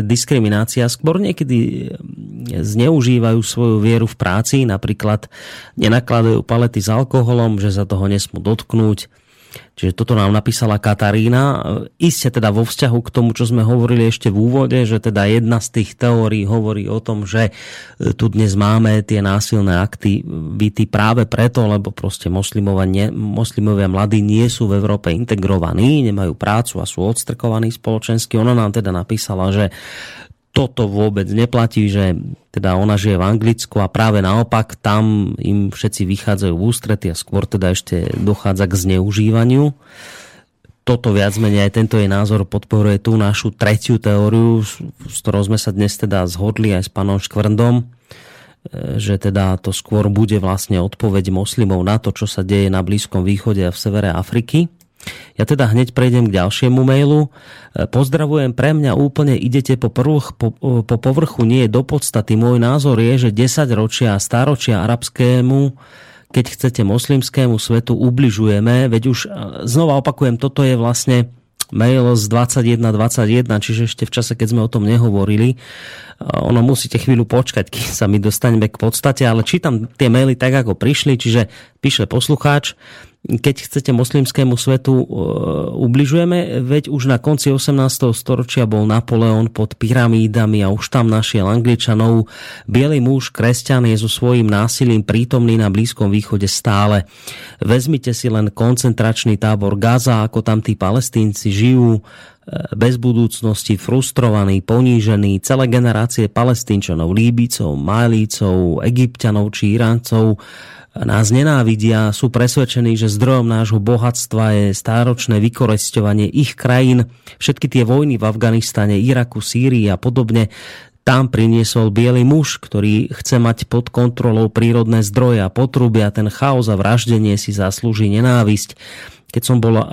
diskriminácia. Skôr niekedy zneužívajú svoju vieru v práci, napríklad nenakladajú palety s alkoholom, že sa toho nesmú dotknúť Čiže toto nám napísala Katarína. Isté teda vo vzťahu k tomu, čo sme hovorili ešte v úvode, že teda jedna z tých teórií hovorí o tom, že e, tu dnes máme tie násilné aktivity práve preto, lebo proste moslimovia, moslimovia mladí nie sú v Európe integrovaní, nemajú prácu a sú odstrkovaní spoločensky. Ona nám teda napísala, že toto vôbec neplatí, že teda ona žije v Anglicku a práve naopak tam im všetci vychádzajú v ústrety a skôr teda ešte dochádza k zneužívaniu. Toto viac menej aj tento jej názor podporuje tú našu tretiu teóriu, s ktorou sme sa dnes teda zhodli aj s pánom Škvrndom, e, že teda to skôr bude vlastne odpoveď moslimov na to, čo sa deje na Blízkom východe a v severe Afriky. Ja teda hneď prejdem k ďalšiemu mailu. E, pozdravujem, pre mňa úplne idete po, prvch, po, po povrchu, nie je do podstaty. Môj názor je, že 10 ročia a staročia arabskému keď chcete moslimskému svetu ubližujeme, veď už e, znova opakujem, toto je vlastne mail z 21.21, čiže ešte v čase, keď sme o tom nehovorili. E, ono musíte chvíľu počkať, kým sa my dostaneme k podstate, ale čítam tie maily tak, ako prišli, čiže píše poslucháč, keď chcete moslimskému svetu uh, ubližujeme, veď už na konci 18. storočia bol Napoleon pod pyramídami a už tam našiel Angličanov. Bielý muž, kresťan je so svojím násilím prítomný na Blízkom východe stále. Vezmite si len koncentračný tábor Gaza, ako tam tí palestínci žijú, uh, bez budúcnosti, frustrovaní, ponížení, celé generácie palestínčanov, líbicov, malícov, egyptianov či iráncov nás nenávidia, sú presvedčení, že zdrojom nášho bohatstva je stáročné vykoresťovanie ich krajín. Všetky tie vojny v Afganistane, Iraku, Sýrii a podobne, tam priniesol biely muž, ktorý chce mať pod kontrolou prírodné zdroje a potrubie a ten chaos a vraždenie si zaslúži nenávisť. Keď som bol, e,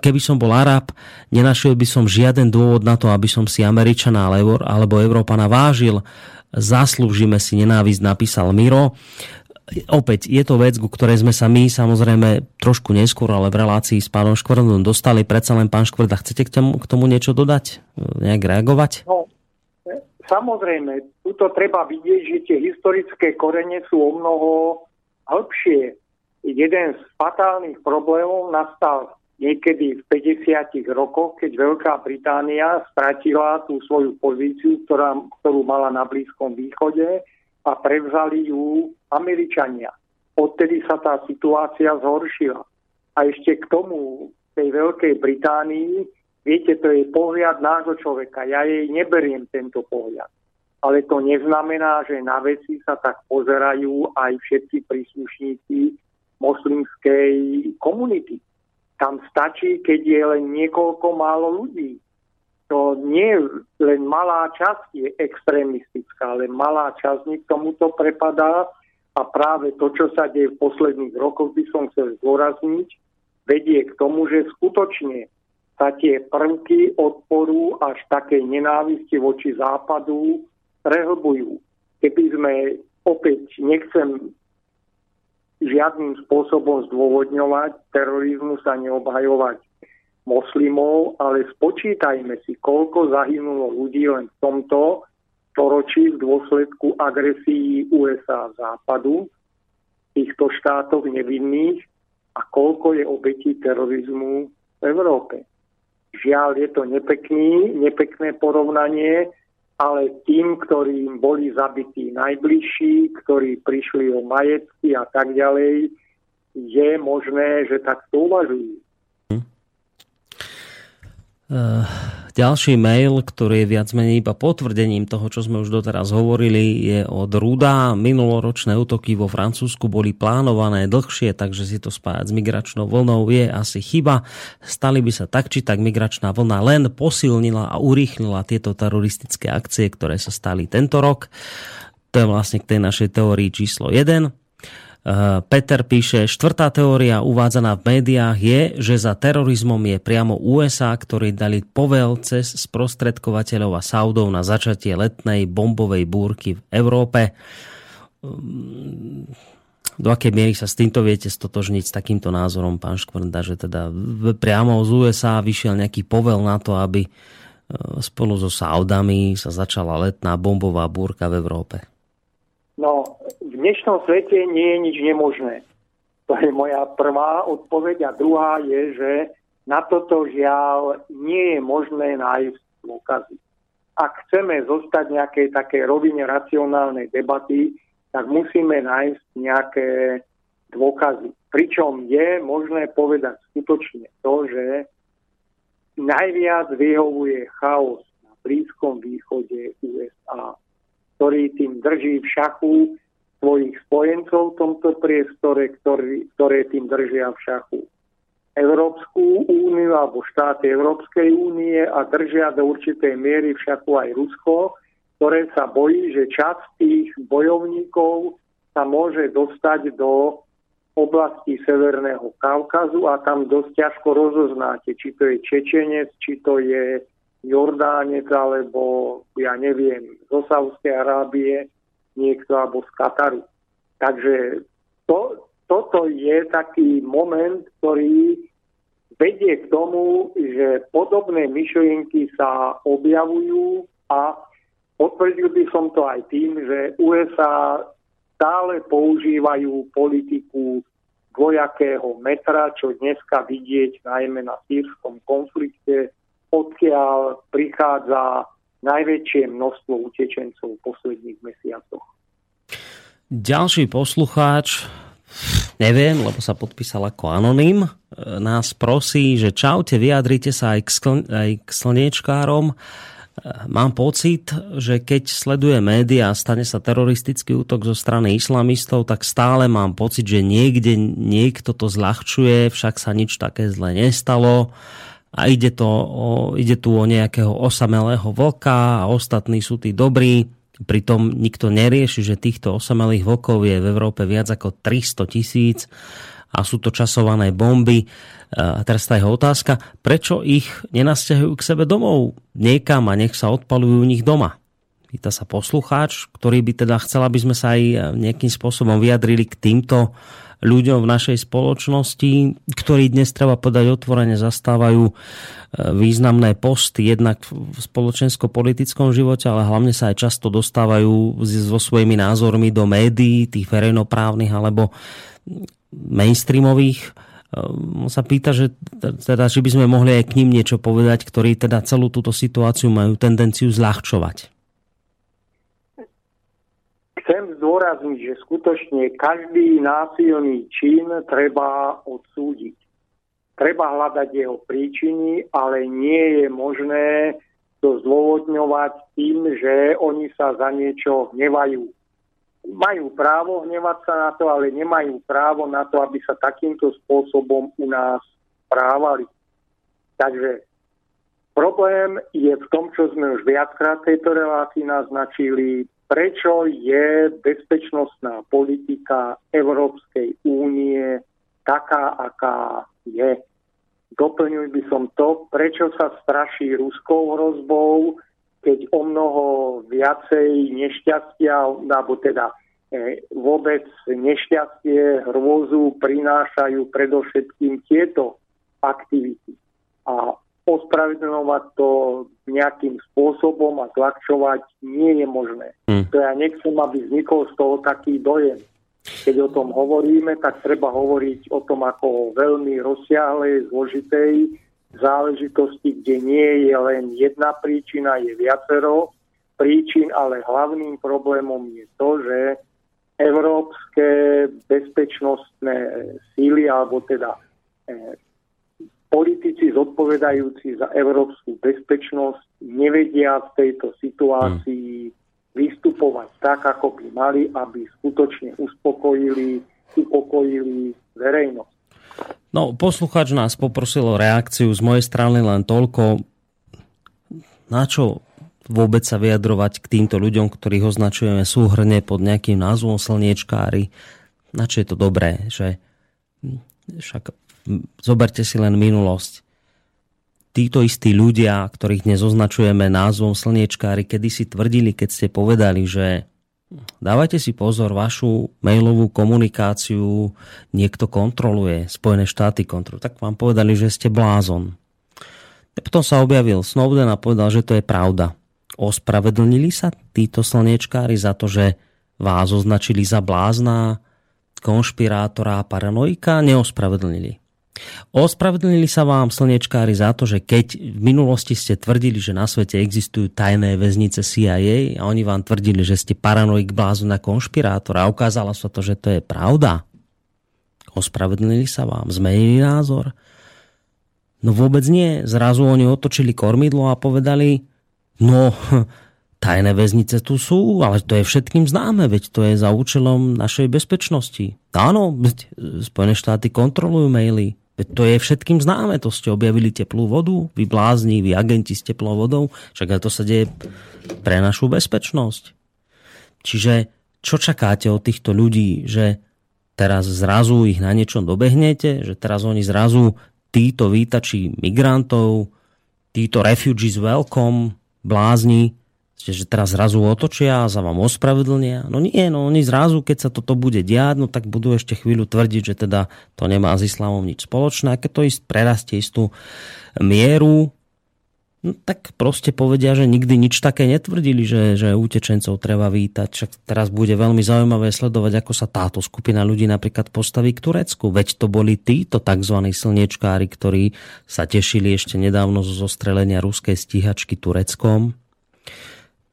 keby som bol Arab, nenašiel by som žiaden dôvod na to, aby som si Američana alebo Európana vážil. Zaslúžime si nenávisť, napísal Miro opäť je to vec, ku ktorej sme sa my samozrejme trošku neskôr, ale v relácii s pánom Škvrdom dostali. Predsa len pán Škvrda, chcete k tomu, k tomu niečo dodať? Nejak reagovať? No, samozrejme, tuto treba vidieť, že tie historické korene sú o mnoho hĺbšie. Jeden z fatálnych problémov nastal niekedy v 50 rokoch, keď Veľká Británia stratila tú svoju pozíciu, ktorá, ktorú mala na Blízkom východe a prevzali ju Američania. Odtedy sa tá situácia zhoršila. A ešte k tomu, tej Veľkej Británii, Viete, to je pohľad nášho človeka. Ja jej neberiem tento pohľad. Ale to neznamená, že na veci sa tak pozerajú aj všetci príslušníci moslimskej komunity. Tam stačí, keď je len niekoľko málo ľudí. To nie len malá časť je extrémistická, ale malá časť k tomuto prepadá a práve to, čo sa deje v posledných rokoch, by som chcel zdôrazniť, vedie k tomu, že skutočne sa tie prvky odporu až také nenávisti voči západu prehlbujú. Keby sme opäť nechcem žiadnym spôsobom zdôvodňovať terorizmus a neobhajovať moslimov, ale spočítajme si, koľko zahynulo ľudí len v tomto storočí v dôsledku agresí USA západu, týchto štátoch nevinných a koľko je obetí terorizmu v Európe. Žiaľ, je to nepekný, nepekné porovnanie, ale tým, ktorým boli zabití najbližší, ktorí prišli o majetky a tak ďalej, je možné, že takto uvažujú. Uh, ďalší mail, ktorý je viac menej iba potvrdením toho, čo sme už doteraz hovorili, je od Ruda. Minuloročné útoky vo Francúzsku boli plánované dlhšie, takže si to spájať s migračnou vlnou je asi chyba. Stali by sa tak, či tak migračná vlna len posilnila a urýchlila tieto teroristické akcie, ktoré sa stali tento rok. To je vlastne k tej našej teórii číslo 1. Eh, Peter píše, štvrtá teória uvádzaná v médiách je, že za terorizmom je priamo USA, ktorí dali povel cez sprostredkovateľov a Saudov na začatie letnej bombovej búrky v Európe. Mm, do akej miery sa s týmto viete stotožniť s takýmto názorom, pán Škvrnda, že teda priamo z USA vyšiel nejaký povel na to, aby eh, spolu so Saudami sa začala letná bombová búrka v Európe? No, v dnešnom svete nie je nič nemožné. To je moja prvá odpoveď. A druhá je, že na toto žiaľ nie je možné nájsť dôkazy. Ak chceme zostať nejakej také rovine racionálnej debaty, tak musíme nájsť nejaké dôkazy. Pričom je možné povedať skutočne to, že najviac vyhovuje chaos na Blízkom východe USA ktorý tým drží v šachu svojich spojencov v tomto priestore, ktoré tým držia v šachu. Európsku úniu alebo štáty Európskej únie a držia do určitej miery v šachu aj Rusko, ktoré sa bojí, že časť tých bojovníkov sa môže dostať do oblasti Severného Kaukazu a tam dosť ťažko rozoznáte, či to je Čečenec, či to je Jordánec alebo ja neviem, zo Saudskej Arábie niekto alebo z Kataru. Takže to, toto je taký moment, ktorý vedie k tomu, že podobné myšlienky sa objavujú a potvrdil by som to aj tým, že USA stále používajú politiku dvojakého metra, čo dneska vidieť najmä na sírskom konflikte, odkiaľ prichádza najväčšie množstvo utečencov v posledných mesiacoch. Ďalší poslucháč, neviem, lebo sa podpísal ako anonym, nás prosí, že čaute, vyjadrite sa aj k, skl- aj k slniečkárom. Mám pocit, že keď sleduje média a stane sa teroristický útok zo strany islamistov, tak stále mám pocit, že niekde niekto to zľahčuje, však sa nič také zle nestalo a ide, to o, ide tu o nejakého osamelého vlka a ostatní sú tí dobrí. Pritom nikto nerieši, že týchto osamelých vlkov je v Európe viac ako 300 tisíc a sú to časované bomby. A teraz tá jeho otázka, prečo ich nenasťahujú k sebe domov niekam a nech sa odpalujú u nich doma? Pýta sa poslucháč, ktorý by teda chcel, aby sme sa aj nejakým spôsobom vyjadrili k týmto ľuďom v našej spoločnosti, ktorí dnes treba podať otvorene zastávajú e, významné posty jednak v spoločensko-politickom živote, ale hlavne sa aj často dostávajú so svojimi názormi do médií, tých verejnoprávnych alebo mainstreamových. E, sa pýta, že, teda, či by sme mohli aj k ním niečo povedať, ktorí teda celú túto situáciu majú tendenciu zľahčovať chcem zdôrazniť, že skutočne každý násilný čin treba odsúdiť. treba hľadať jeho príčiny, ale nie je možné to zdôvodňovať tým, že oni sa za niečo hnevajú. Majú právo hnevať sa na to, ale nemajú právo na to, aby sa takýmto spôsobom u nás správali. Takže problém je v tom, čo sme už viackrát tejto relácii naznačili, prečo je bezpečnostná politika Európskej únie taká, aká je. Doplňuj by som to, prečo sa straší ruskou hrozbou, keď o mnoho viacej nešťastia, alebo teda e, vôbec nešťastie, hrôzu prinášajú predovšetkým tieto aktivity. A ospravedlňovať to nejakým spôsobom a tlačovať nie je možné. Hmm. To ja nechcem, aby vznikol z toho taký dojem keď o tom hovoríme, tak treba hovoriť o tom ako o veľmi rozsiahlej, zložitej záležitosti, kde nie je len jedna príčina, je viacero príčin, ale hlavným problémom je to, že európske bezpečnostné síly, alebo teda e, politici zodpovedajúci za európsku bezpečnosť nevedia v tejto situácii hmm vystupovať tak, ako by mali, aby skutočne uspokojili, upokojili verejnosť. No, posluchač nás poprosil o reakciu z mojej strany len toľko, na čo vôbec sa vyjadrovať k týmto ľuďom, ktorých označujeme súhrne pod nejakým názvom slniečkári. Na čo je to dobré, že však zoberte si len minulosť títo istí ľudia, ktorých dnes označujeme názvom slniečkári, kedy si tvrdili, keď ste povedali, že dávajte si pozor, vašu mailovú komunikáciu niekto kontroluje, Spojené štáty kontrolujú, tak vám povedali, že ste blázon. Potom sa objavil Snowden a povedal, že to je pravda. Ospravedlnili sa títo slniečkári za to, že vás označili za blázna, konšpirátora a paranoika? Neospravedlnili. Ospravedlnili sa vám slnečkári za to, že keď v minulosti ste tvrdili, že na svete existujú tajné väznice CIA a oni vám tvrdili, že ste paranoik blázu na konšpirátora a ukázalo sa to, že to je pravda. Ospravedlnili sa vám, zmenili názor. No vôbec nie. Zrazu oni otočili kormidlo a povedali, no tajné väznice tu sú, ale to je všetkým známe, veď to je za účelom našej bezpečnosti. Áno, Spojené štáty kontrolujú maily, To je všetkým známe, to ste objavili teplú vodu, vy blázni, vy agenti s teplou vodou, však to sa deje pre našu bezpečnosť. Čiže čo čakáte od týchto ľudí, že teraz zrazu ich na niečom dobehnete, že teraz oni zrazu títo vítači migrantov, títo refugees welcome, blázni, že teraz zrazu otočia a za vám ospravedlnia. No nie, no oni zrazu, keď sa toto bude diať, no tak budú ešte chvíľu tvrdiť, že teda to nemá s islamom nič spoločné. A keď to ist, prerastie istú mieru, no tak proste povedia, že nikdy nič také netvrdili, že, že utečencov treba vítať. Však teraz bude veľmi zaujímavé sledovať, ako sa táto skupina ľudí napríklad postaví k Turecku. Veď to boli títo tzv. slniečkári, ktorí sa tešili ešte nedávno zo zostrelenia ruskej stíhačky Tureckom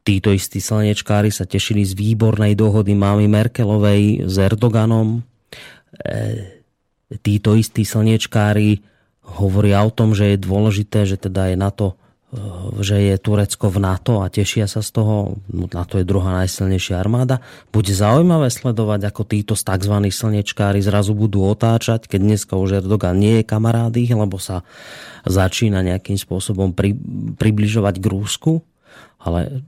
Títo istí slnečkári sa tešili z výbornej dohody mámy Merkelovej s Erdoganom. E, títo istí slnečkári hovoria o tom, že je dôležité, že teda je NATO e, že je Turecko v NATO a tešia sa z toho. No, NATO je druhá najsilnejšia armáda. Bude zaujímavé sledovať, ako títo tzv. slnečkári zrazu budú otáčať, keď dneska už Erdogan nie je kamarád ich, lebo sa začína nejakým spôsobom pri, približovať k Rúsku. Ale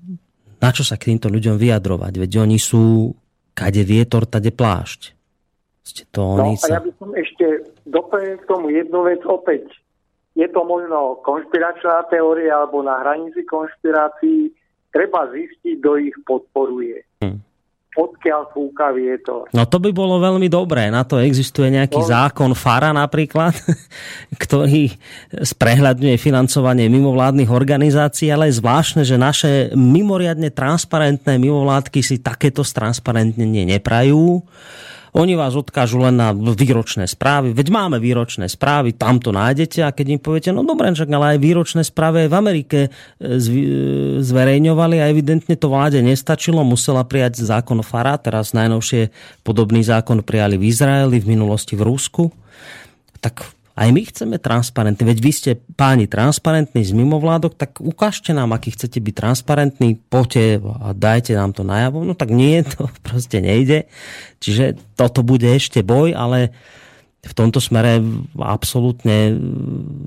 na čo sa k týmto ľuďom vyjadrovať? Veď oni sú kade vietor, tade plášť. Ste to no, sa... a ja by som ešte doplnil k tomu jednu vec opäť. Je to možno konšpiračná teória alebo na hranici konšpirácií. Treba zistiť, kto ich podporuje. Hm odkiaľ fúka vietor. No to by bolo veľmi dobré. Na to existuje nejaký no. zákon FARA napríklad, ktorý sprehľadňuje financovanie mimovládnych organizácií, ale je zvláštne, že naše mimoriadne transparentné mimovládky si takéto transparentnenie neprajú oni vás odkážu len na výročné správy. Veď máme výročné správy, tam to nájdete a keď im poviete, no dobre, však ale aj výročné správy aj v Amerike e, e, zverejňovali a evidentne to vláde nestačilo, musela prijať zákon FARA, teraz najnovšie podobný zákon prijali v Izraeli, v minulosti v Rusku. Tak Aj my chceme transparentní. Veď vy ste páni transparentní z mimovládok, tak ukážte nám, aký chcete byť transparentní, poďte a dajte nám to najavo. No tak nie, to proste nejde. Čiže toto bude ešte boj, ale v tomto smere absolútne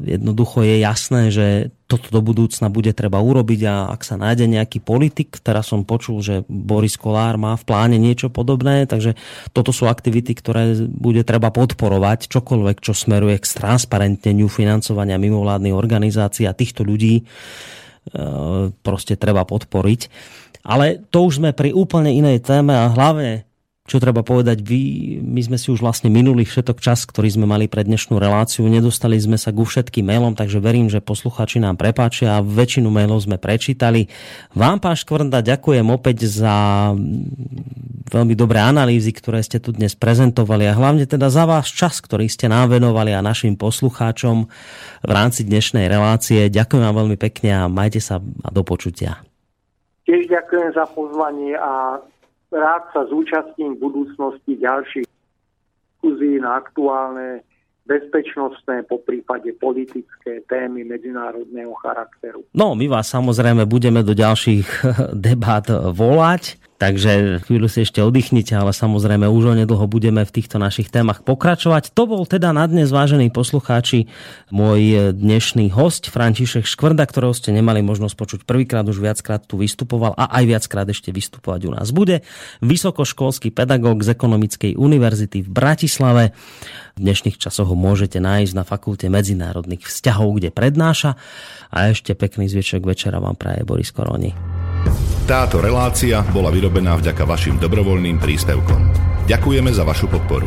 jednoducho je jasné, že toto do budúcna bude treba urobiť a ak sa nájde nejaký politik, teraz som počul, že Boris Kolár má v pláne niečo podobné, takže toto sú aktivity, ktoré bude treba podporovať, čokoľvek, čo smeruje k transparentneniu financovania mimovládnych organizácií a týchto ľudí e, proste treba podporiť. Ale to už sme pri úplne inej téme a hlavne čo treba povedať, vy, my sme si už vlastne minuli všetok čas, ktorý sme mali pre dnešnú reláciu. Nedostali sme sa ku všetkým mailom, takže verím, že posluchači nám prepáčia a väčšinu mailov sme prečítali. Vám, pán Škvrnda, ďakujem opäť za veľmi dobré analýzy, ktoré ste tu dnes prezentovali a hlavne teda za váš čas, ktorý ste nám venovali a našim poslucháčom v rámci dnešnej relácie. Ďakujem vám veľmi pekne a majte sa a do počutia. Tiež ďakujem za pozvanie a rád sa zúčastním v budúcnosti ďalších diskuzí na aktuálne bezpečnostné, po prípade politické témy medzinárodného charakteru. No, my vás samozrejme budeme do ďalších debát volať. Takže chvíľu si ešte oddychnite, ale samozrejme už onedlho budeme v týchto našich témach pokračovať. To bol teda na dnes, vážení poslucháči, môj dnešný host František Škvrda, ktorého ste nemali možnosť počuť prvýkrát, už viackrát tu vystupoval a aj viackrát ešte vystupovať u nás bude. Vysokoškolský pedagóg z Ekonomickej univerzity v Bratislave. V dnešných časoch ho môžete nájsť na Fakulte medzinárodných vzťahov, kde prednáša. A ešte pekný zvyšok večera vám praje Boris Koroni. Táto relácia bola vyrobená vďaka vašim dobrovoľným príspevkom. Ďakujeme za vašu podporu.